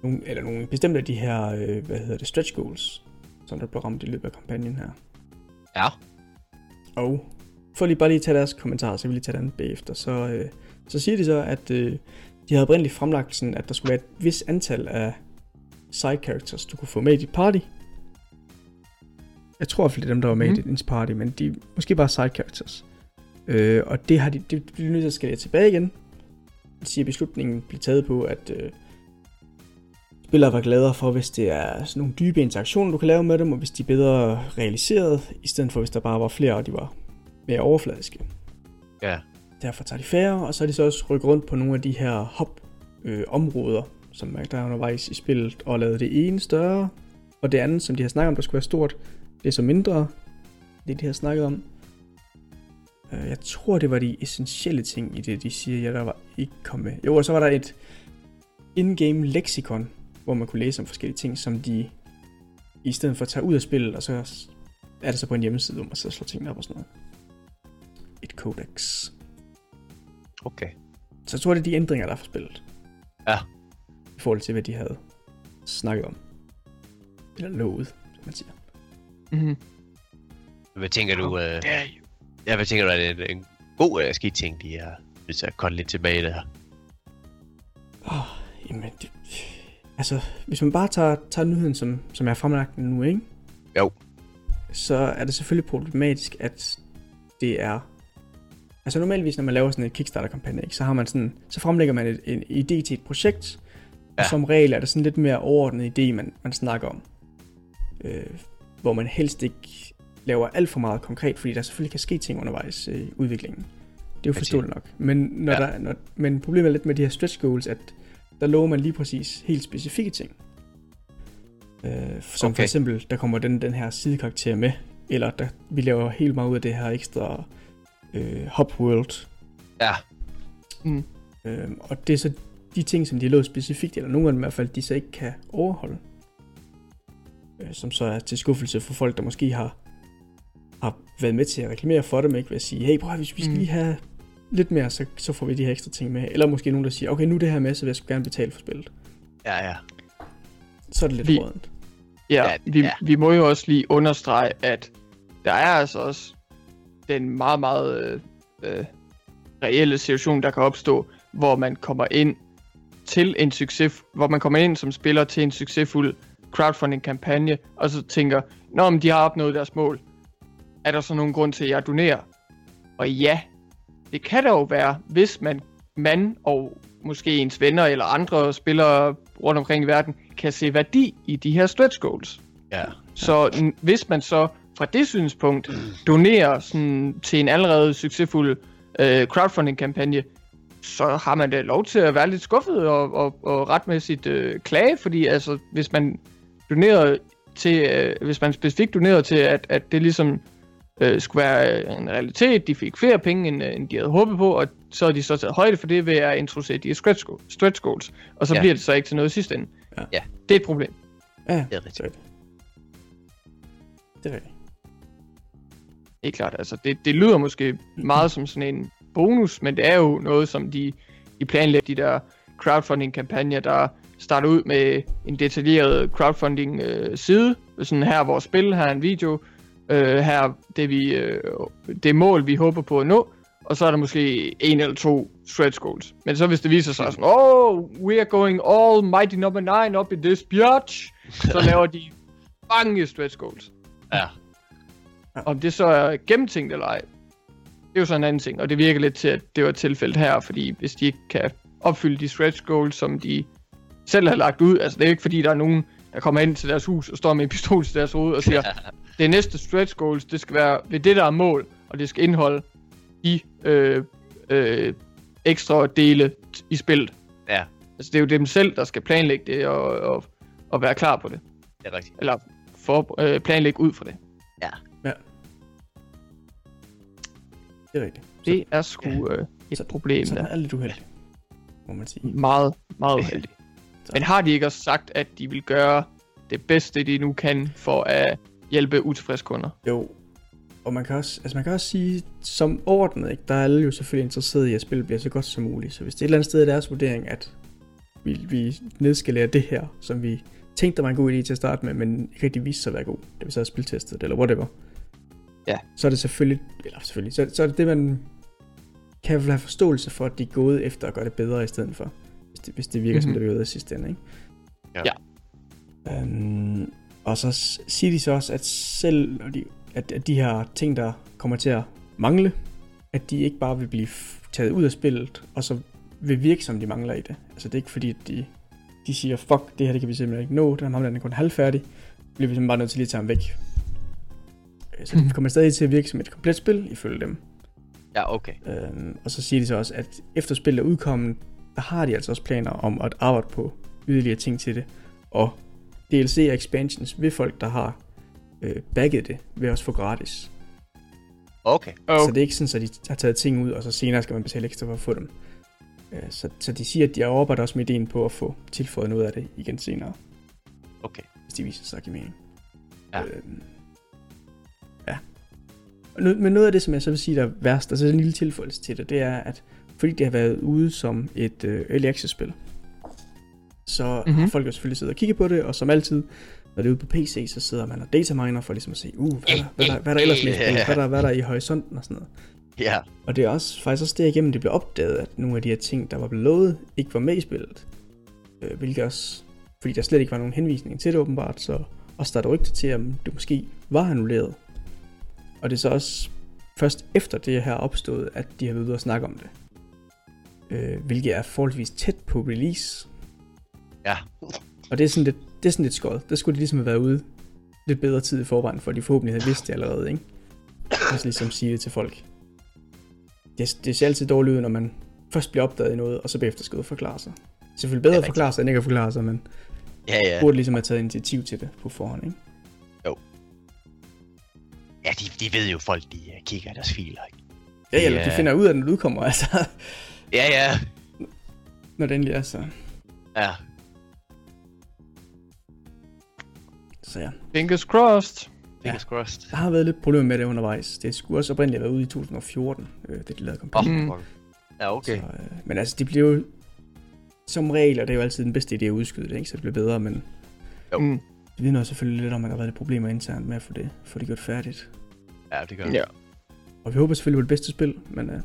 nogle, eller nogle bestemte af de her, øh, hvad hedder det, stretch goals, som der blev ramt i løbet af kampagnen her. Ja. Og for lige bare lige at tage deres kommentarer, så vil jeg lige tage den bagefter. Så, øh, så siger de så, at øh, de havde oprindeligt fremlagt sådan, at der skulle være et vis antal af side characters, du kunne få med i dit party. Jeg tror i hvert fald, det er dem, der var med mm. i Mhm. dit party, men de er måske bare side characters. Øh, og det har de, det bliver nødt til at skalere tilbage igen. Det siger, beslutningen bliver taget på, at øh, spillere var gladere for, hvis det er sådan nogle dybe interaktioner, du kan lave med dem, og hvis de er bedre realiseret, i stedet for hvis der bare var flere, og de var mere overfladiske. Ja. Derfor tager de færre, og så er de så også rykket rundt på nogle af de her hop-områder, som er der er undervejs i spillet, og lavet det ene større, og det andet, som de har snakket om, der skulle være stort, det er så mindre, det de har snakket om. Øh, Jeg tror, det var de essentielle ting i det, de siger, jeg der var ikke kom med. Jo, og så var der et in-game lexikon, hvor man kunne læse om forskellige ting, som de i stedet for at tage ud af spillet, og så er det så på en hjemmeside, hvor man så slår tingene op og sådan noget. Et codex. Okay. Så jeg tror, det er de ændringer, der er for spillet. Ja. I forhold til, hvad de havde snakket om. Eller lovet, som man siger. Mm-hmm. Hvad tænker du, øh, jo. ja, hvad tænker du, er det en, en god eller skidt ting, de har til at kolde lidt tilbage her? Oh, jamen, det, altså, hvis man bare tager, tager nyheden, som, som jeg har fremlagt nu, ikke? Jo. Så er det selvfølgelig problematisk, at det er... Altså normalvis, når man laver sådan en Kickstarter-kampagne, ikke, så har man sådan, så fremlægger man et, en idé til et projekt, ja. Ja. og som regel er det sådan lidt mere overordnet idé, man, man snakker om. Øh, hvor man helst ikke laver alt for meget konkret, fordi der selvfølgelig kan ske ting undervejs øh, i udviklingen. Det er jo forståeligt nok. Men, når Ja. der, når, men problemet er lidt med de her stretch goals, at der lover man lige præcis helt specifikke ting. Øh, som okay. for eksempel, der kommer den, den her sidekarakter med, eller der, vi laver helt meget ud af det her ekstra øh, hop world. Ja. Mm. Øh, og det er så de ting, som de har lovet specifikt, eller nogle af dem i hvert fald, de så ikke kan overholde. Øh, som så er til skuffelse for folk, der måske har, har været med til at reklamere for dem, ikke ved at sige, hey, prøv hvis vi skal Mm. lige have lidt mere, så, så får vi de her ekstra ting med. Eller måske nogen, der siger, okay, nu er det her med, så vil jeg sgu gerne betale for spillet. Ja, ja. Så er det lidt Vi- rådent. Ja, Ja, vi, ja. vi må jo også lige understrege, at der er altså også den meget, meget øh, øh, reelle situation, der kan opstå, hvor man kommer ind til en succes, hvor man kommer ind som spiller til en succesfuld crowdfunding-kampagne, og så tænker, Nå, men de har opnået deres mål. Er der så nogen grund til, at jeg donerer? Og ja, det kan der jo være, hvis man, man og måske ens venner eller andre spillere rundt omkring i verden, kan se værdi i de her stretch goals. Ja. Så n- hvis man så fra det synspunkt donerer sådan, til en allerede succesfuld øh, crowdfunding-kampagne, så har man da lov til at være lidt skuffet og, og, og retmæssigt øh, klage, fordi altså, hvis man donerer til, øh, hvis man specifikt donerer til, at, at det ligesom øh, skulle være øh, en realitet, de fik flere penge, end, øh, end de havde håbet på, og så har de så taget højde for det ved at introducere de her stretch goals, stretch goals og så Ja. bliver det så ikke til noget i sidste ende. Ja. Ja. Det er et problem. Ja, Det er rigtigt. det er rigtigt. Det er klart. Altså, det, det lyder måske meget som sådan en bonus, men det er jo noget, som de, de planlægger, de der crowdfunding-kampagner, der starter ud med en detaljeret crowdfunding-side. sådan her er vores spil, her er en video, øh, her er det, vi, øh, det mål, vi håber på at nå, og så er der måske en eller to stretch goals. Men så hvis det viser sig sådan, oh, we are going all mighty number 9 up in this biatch, så laver de mange stretch goals. Ja. Om det så er gennemtænkt eller ej, det er jo så en anden ting, og det virker lidt til, at det var tilfældet her, fordi hvis de ikke kan opfylde de stretch goals, som de selv har lagt ud, altså det er jo ikke fordi, der er nogen, der kommer ind til deres hus og står med en pistol til deres hoved og siger, det næste stretch goals, det skal være ved det, der er mål, og det skal indeholde de øh, øh, ekstra dele t- i spillet. Ja. Altså det er jo dem selv, der skal planlægge det og, og, og være klar på det. Det er rigtigt. Eller for, øh, planlægge ud fra det. Det er rigtigt. Det er sgu øh, et så- problem Så der. er lidt uheldig, må man sige. Meget, meget uheldigt. Så- Men har de ikke også sagt, at de vil gøre det bedste, de nu kan, for at hjælpe utilfredse kunder? Jo, og man kan også, altså man kan også sige, som ordnet, ikke, der er alle jo selvfølgelig interesseret i, at spillet bliver så godt som muligt. Så hvis det er et eller andet sted i deres vurdering, at vi, vi nedskalerer det her, som vi tænkte, der var en god idé til at starte med, men ikke rigtig viste sig at være god, det vil så have spiltestet det, eller whatever. Ja. Så er det selvfølgelig, eller selvfølgelig, så, så er det det, man kan have forståelse for, at de er gået efter at gøre det bedre i stedet for, hvis det, hvis det virker, mm-hmm. som Mhm. det virkede i sidste ende, ikke? Ja. Ja. Øhm, og så siger de så også, at selv når de, at, at de her ting, der kommer til at mangle, at de ikke bare vil blive taget ud af spillet, og så vil virke som de mangler i det. Altså det er ikke fordi, at de, de siger, fuck, det her det kan vi simpelthen ikke nå, den ham der den er kun halvfærdig, bliver vi simpelthen bare nødt til lige at tage ham væk. Øh, Så det kommer stadig til at virke som et komplet spil, ifølge dem. Ja, okay. Øhm, og så siger de så også, at efter spillet er udkommet, har de altså også planer om at arbejde på yderligere ting til det. Og DLC og expansions vil folk, der har øh, bagget det, vil også få gratis. Okay. Og Så det er ikke sådan, at de har taget ting ud, og så senere skal man betale ekstra for at få dem. Øh, så, så de siger, at de arbejder også med ideen på at få tilføjet noget af det igen senere, Okay. hvis de viser sig at give mening. Ja. Øhm, ja. Men noget af det, som jeg så vil sige, der er værst, altså en lille tilføjelse til det, det er, at fordi det har været ude som et øh, early access spil, så mm-hmm. har Mhm. folk jo selvfølgelig siddet og kigget på det, og som altid, når det er ude på PC, så sidder man og dataminer for ligesom at se, uh, hvad er der, hvad er der, hvad er der ellers spillet? hvad er der, hvad er der i horisonten og sådan noget. Ja. Og det er også faktisk også derigennem, det blev opdaget, at nogle af de her ting, der var blevet lovet, ikke var med i spillet. Øh, hvilket også, fordi der slet ikke var nogen henvisning til det åbenbart, så også der er rygter til, om det måske var annulleret. Og det er så også først efter det her er opstået, at de har været ude og snakke om det. Øh, hvilket er forholdsvis tæt på release. Ja. Og det er sådan lidt, det er sådan lidt skød. Der skulle de ligesom have været ude lidt bedre tid i forvejen, for de forhåbentlig havde vidst det allerede, ikke? Også ligesom sige det til folk. Det, det ser altid dårligt ud, når man først bliver opdaget i noget, og så bagefter skal ud og forklare sig. Selvfølgelig bedre at forklare sig, end ikke at forklare sig, men Ja, ja. burde ligesom have taget initiativ til det på forhånd, ikke? Ja, de, de ved jo folk, de uh, kigger i deres filer, ikke? Ja, eller de Ja. finder ud af, når det udkommer, altså. Ja, ja. Når det endelig er, så. Ja. Så ja. fingers crossed. Fingers crossed. Der har været lidt problemer med det undervejs. Det skulle også oprindeligt have været ude i 2014, øh, det de lavede Åh, kampagne. Mm. oh, Ja, okay. Så, øh, men altså, det bliver jo som regel, og det er jo altid den bedste idé at udskyde det, ikke? så det bliver bedre, men Jo. Mm. det vidner selvfølgelig lidt om, at der har været lidt problemer internt med at få det, få det gjort færdigt. Ja, det gør det. Ja. Og vi håber selvfølgelig på det bedste spil, men øh,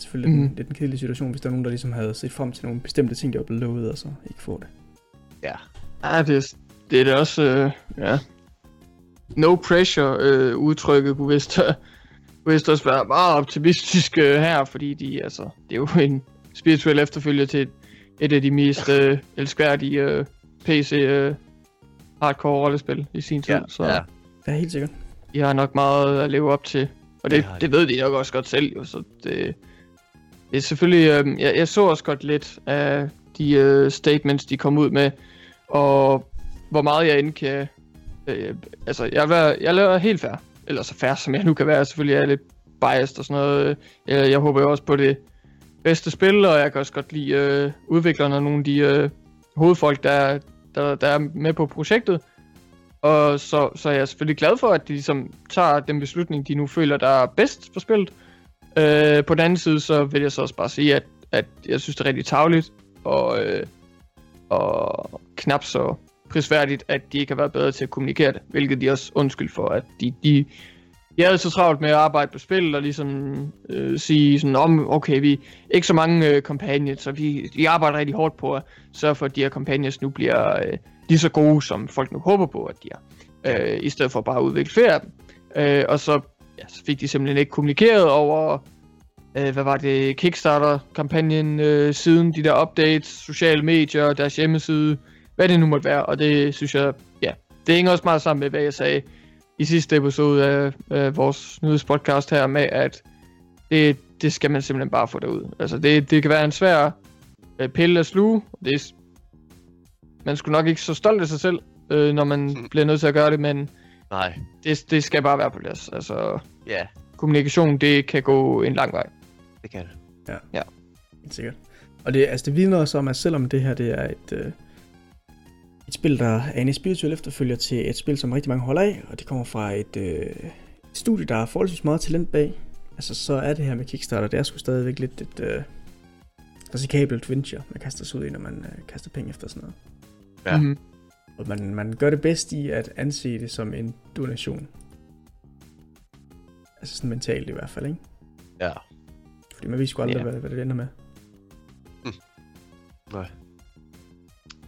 det er selvfølgelig lidt, en, lidt en kedelig situation, hvis der er nogen, der ligesom havde set frem til nogle bestemte ting, der var blevet lovet, og så ikke får det. Ja. Ja, det, er- det er da også, øh, ja. No pressure øh, udtrykket kunne vist, øh, vist også være meget optimistisk øh, her, fordi de, altså, det er jo en spirituel efterfølger til et, et af de mest øh, elskværdige øh, PC øh, hardcore rollespil i sin tid, Ja, så ja. Ja, helt sikkert. de har nok meget at leve op til. Og det, Det de. det ved de nok også godt selv, jo, så det, det er selvfølgelig... Øh, jeg, jeg så også godt lidt af de øh, statements, de kom ud med, og hvor meget jeg end kan... Øh, altså, jeg, var, jeg laver helt fair, eller så fair som jeg nu kan være, selvfølgelig er jeg lidt biased og sådan noget. Øh, jeg, jeg håber jo også på det bedste spil, og jeg kan også godt lide øh, udviklerne og nogle af de øh, hovedfolk, der, der, der er med på projektet. Og så, så er jeg selvfølgelig glad for, at de ligesom tager den beslutning, de nu føler, der er bedst for spillet. Øh, Øh, på den anden side, så vil jeg så også bare sige, at, at jeg synes, det er rigtig tavligt og, øh, og knap så prisværdigt, at de ikke har været bedre til at kommunikere det. Hvilket de også undskyld for, at de, de, de havde så travlt med at arbejde på spil og ligesom øh, sige sådan om, okay, vi ikke så mange øh, companions, så vi, vi arbejder rigtig hårdt på at sørge for, at de her companions nu bliver øh, lige så gode, som folk nu håber på, at de er. Øh, I stedet for bare at udvikle flere af dem. Øh, og så, ja, så fik de simpelthen ikke kommunikeret over, øh, hvad var det, Kickstarter-kampagnen, øh, siden de der updates, sociale medier, deres hjemmeside, hvad det nu måtte være. Og det synes jeg, ja, det hænger også meget sammen med, hvad jeg sagde i sidste episode af øh, vores nyhedspodcast her med, at det, det skal man simpelthen bare få derud. Altså det, det kan være en svær øh, pille at sluge. Det er, man skulle nok ikke så stolt af sig selv, øh, når man Mm. bliver nødt til at gøre det, men Nej. det, det skal bare være på plads. Altså, Ja, kommunikation, det kan gå en lang vej. det kan det. Helt sikkert. Og det, altså, det vidner også om, at selvom det her det er et, øh, et spil, der er en spirituel efterfølger til et spil, som rigtig mange holder af, og det kommer fra et, øh, et studie, der er forholdsvis meget talent bag, altså så er det her med Kickstarter, det er sgu stadigvæk lidt et øh, risikabelt venture, man kaster sig ud i, når man øh, kaster penge efter sådan noget. Ja. Mhm. Og man, man gør det bedst i at anse det som en donation. Altså sådan mentalt i hvert fald, ikke? Ja. Fordi man ved sgu aldrig, Ja. hvad, hvad det ender med. Nej.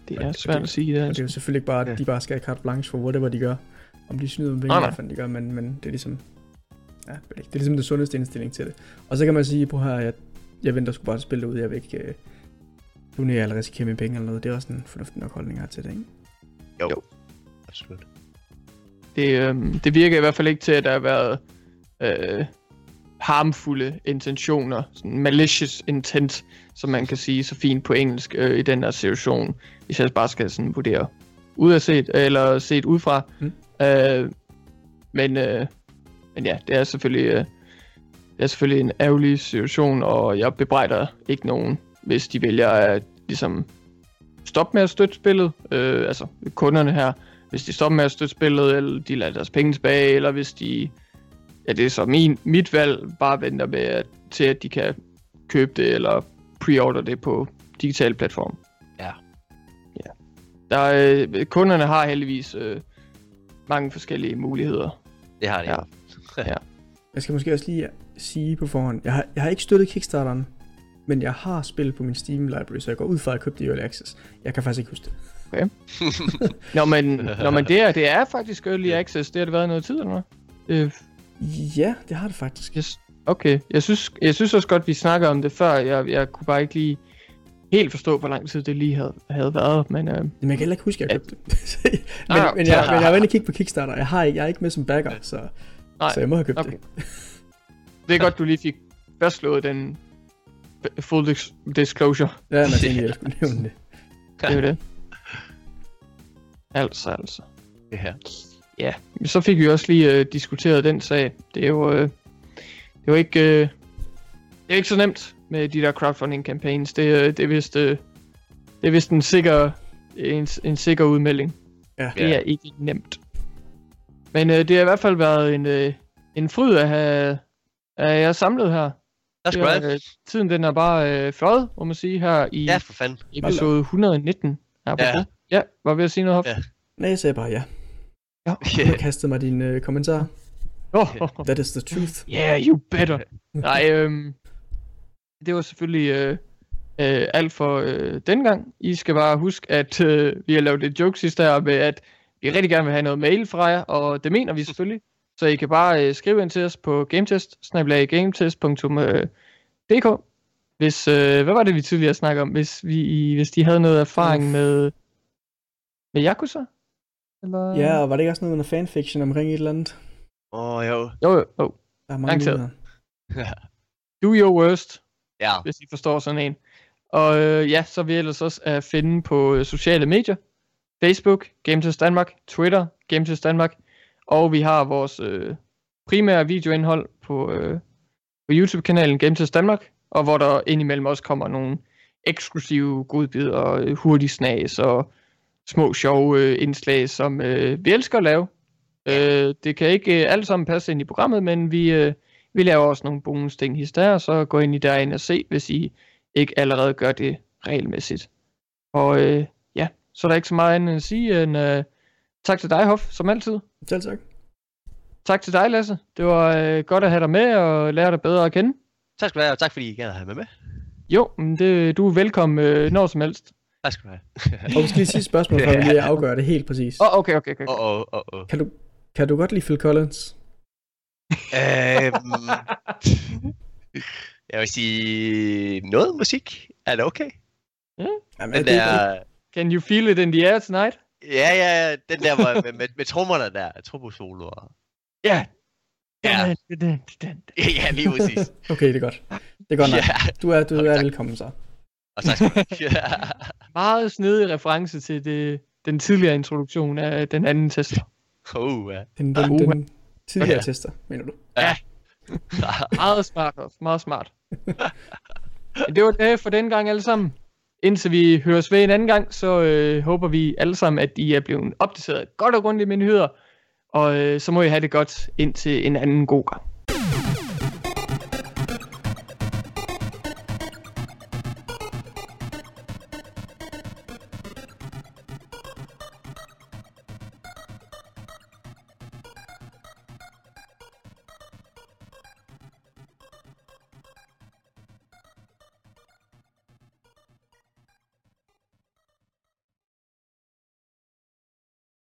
Det Og er det- svært at sige det. Og det er Altså. jo selvfølgelig ikke bare, at Ja. de bare skal have carte blanche for whatever de gør. Om de snyder med penge, hvad fanden de gør, men, men det er ligesom... Ja, det er ligesom det sundeste indstilling til det. Og så kan man sige, på her, jeg, jeg venter sgu bare til spillet ud, jeg vil ikke øh, donere eller risikere mine penge eller noget. Det er også en fornuftig nok holdning her til det, ikke? Jo. Jo. Absolut. Det, øhm, det virker i hvert fald ikke til, at der har været øh, harmfulde intentioner, sådan malicious intent, som man kan sige så fint på engelsk øh, i den her situation, hvis jeg bare skal sådan vurdere ud af set, eller set udefra. Mm. Øh, men, øh, men ja, det er selvfølgelig øh, det er selvfølgelig en ærgerlig situation, og jeg bebrejder ikke nogen, hvis de vælger at ligesom stoppe med at støtte spillet, øh, altså kunderne her, hvis de stopper med at støtte spillet, eller de lader deres penge tilbage, eller hvis de, ja det er så min, mit valg, bare venter med at, til at de kan købe det, eller preorder det på digital platform. Ja. Ja. Der, øh, kunderne har heldigvis øh, mange forskellige muligheder. Det har det. Ja. Ja. Jeg skal måske også lige sige på forhånd, jeg har, jeg har ikke støttet Kickstarteren, men jeg har spillet på min Steam library, så jeg går ud fra, at jeg købte Early Access. Jeg kan faktisk ikke huske det. Nå, men, når man det er, det er faktisk early access, det har det været noget tid, eller hvad? Øh, Ja, det har det faktisk. Yes. Okay, jeg synes, jeg synes også godt, vi snakker om det før. Jeg, jeg kunne bare ikke lige helt forstå, hvor lang tid det lige havde, havde været. Men øh, Men jeg kan heller ikke huske, at jeg købte det. men, Ah, men, jeg, men jeg var inde og kigge på Kickstarter. Jeg, har ikke, jeg er ikke med som backer, så, Nej, så jeg må have købt okay. det. det er godt, du lige fik fastslået den full dis- disclosure. Ja, men jeg skulle nævne det. Det er jo det. Altså, altså. Det her. Ja, så fik vi også lige øh, diskuteret den sag. Det er jo, øh, det er jo ikke, øh, det er ikke så nemt med de der crowdfunding campaigns. Det, øh, det er vist, øh, det er vist en sikker, en, en sikker udmelding. Ja. Det er ikke nemt. Men øh, det har i hvert fald været en, øh, en fryd at have, at jeg er samlet her. That's right. øh, tiden den er bare øh, fløjet, må man sige, her i Ja, for fanden. episode 119. Ja, Ja. ja, var ved at sige noget, Hoff? Ja. Nej, jeg sagde bare ja. Ja. Du har kastet mig din øh, kommentar. Oh, That is the truth. yeah, you better. Nej, øhm, det var selvfølgelig øh, øh, alt for øh, den gang. I skal bare huske, at øh, vi har lavet lidt joke sidste her med, at vi rigtig gerne vil have noget mail fra jer, og det mener vi selvfølgelig. Så I kan bare øh, skrive ind til os på gametest, gametest.dk. Hvis, øh, hvad var det, vi tidligere snakkede om? Hvis, vi, hvis de havde noget erfaring Uff. med, med Yakuza? Eller? Ja, og var det ikke også noget med fanfiction omkring et eller andet? Åh, oh, jo. Jo, jo, jo. Der er mange muligheder. Do your worst. ja. hvis I forstår sådan en. Og øh, ja, så er vi ellers også at finde på øh, sociale medier. Facebook, GameTest Danmark, Twitter, GameTest Danmark, og vi har vores øh, primære videoindhold på, øh, på YouTube-kanalen GameTest Danmark, og hvor der indimellem også kommer nogle eksklusive godbidder og øh, hurtige snas og små sjove øh, indslag, som øh, vi elsker at lave. Øh, det kan ikke øh, alt sammen passe ind i programmet, men vi, øh, vi laver også nogle bonus ting hister, så gå ind i derinde og se, hvis I ikke allerede gør det regelmæssigt. Og øh, ja, så er der ikke så meget andet at sige end øh, tak til dig, Hoff, som altid. Selv tak. Tak til dig, Lasse. Det var øh, godt at have dig med og lære dig bedre at kende. Tak skal du have, og tak fordi I gad at have mig med. Jo, men det, du er velkommen øh, når som helst. Tak skal du have. Og vi skal lige sige et spørgsmål, før vi lige afgør det helt præcis. Åh, oh, okay, okay, okay. Åh, åh, åh, åh. Kan du, kan du godt lide Phil Collins? Øhm, jeg vil sige, noget musik er det okay. Jamen, Den det, det, der, Can you feel it in the air tonight? Ja, ja, den der hvor, med, med, med trommerne der, trommesoloer. Ja. Ja. Den, den, den, den. ja, lige præcis. okay, det er godt. Det er godt nok. ja, Du er, du er Tak. velkommen så. og tak skal have. Meget snedig reference til det den tidligere introduktion af den anden tester. Oh, ja. Den, den, Uh. den tidligere Ja. tester, mener du? Meget smart også, meget smart. Men det var det for den gang alle sammen. Indtil vi høres ved en anden gang, så øh, håber vi alle sammen, at I er blevet opdateret godt og grundigt med nyheder. Og øh, så må I have det godt indtil en anden god gang.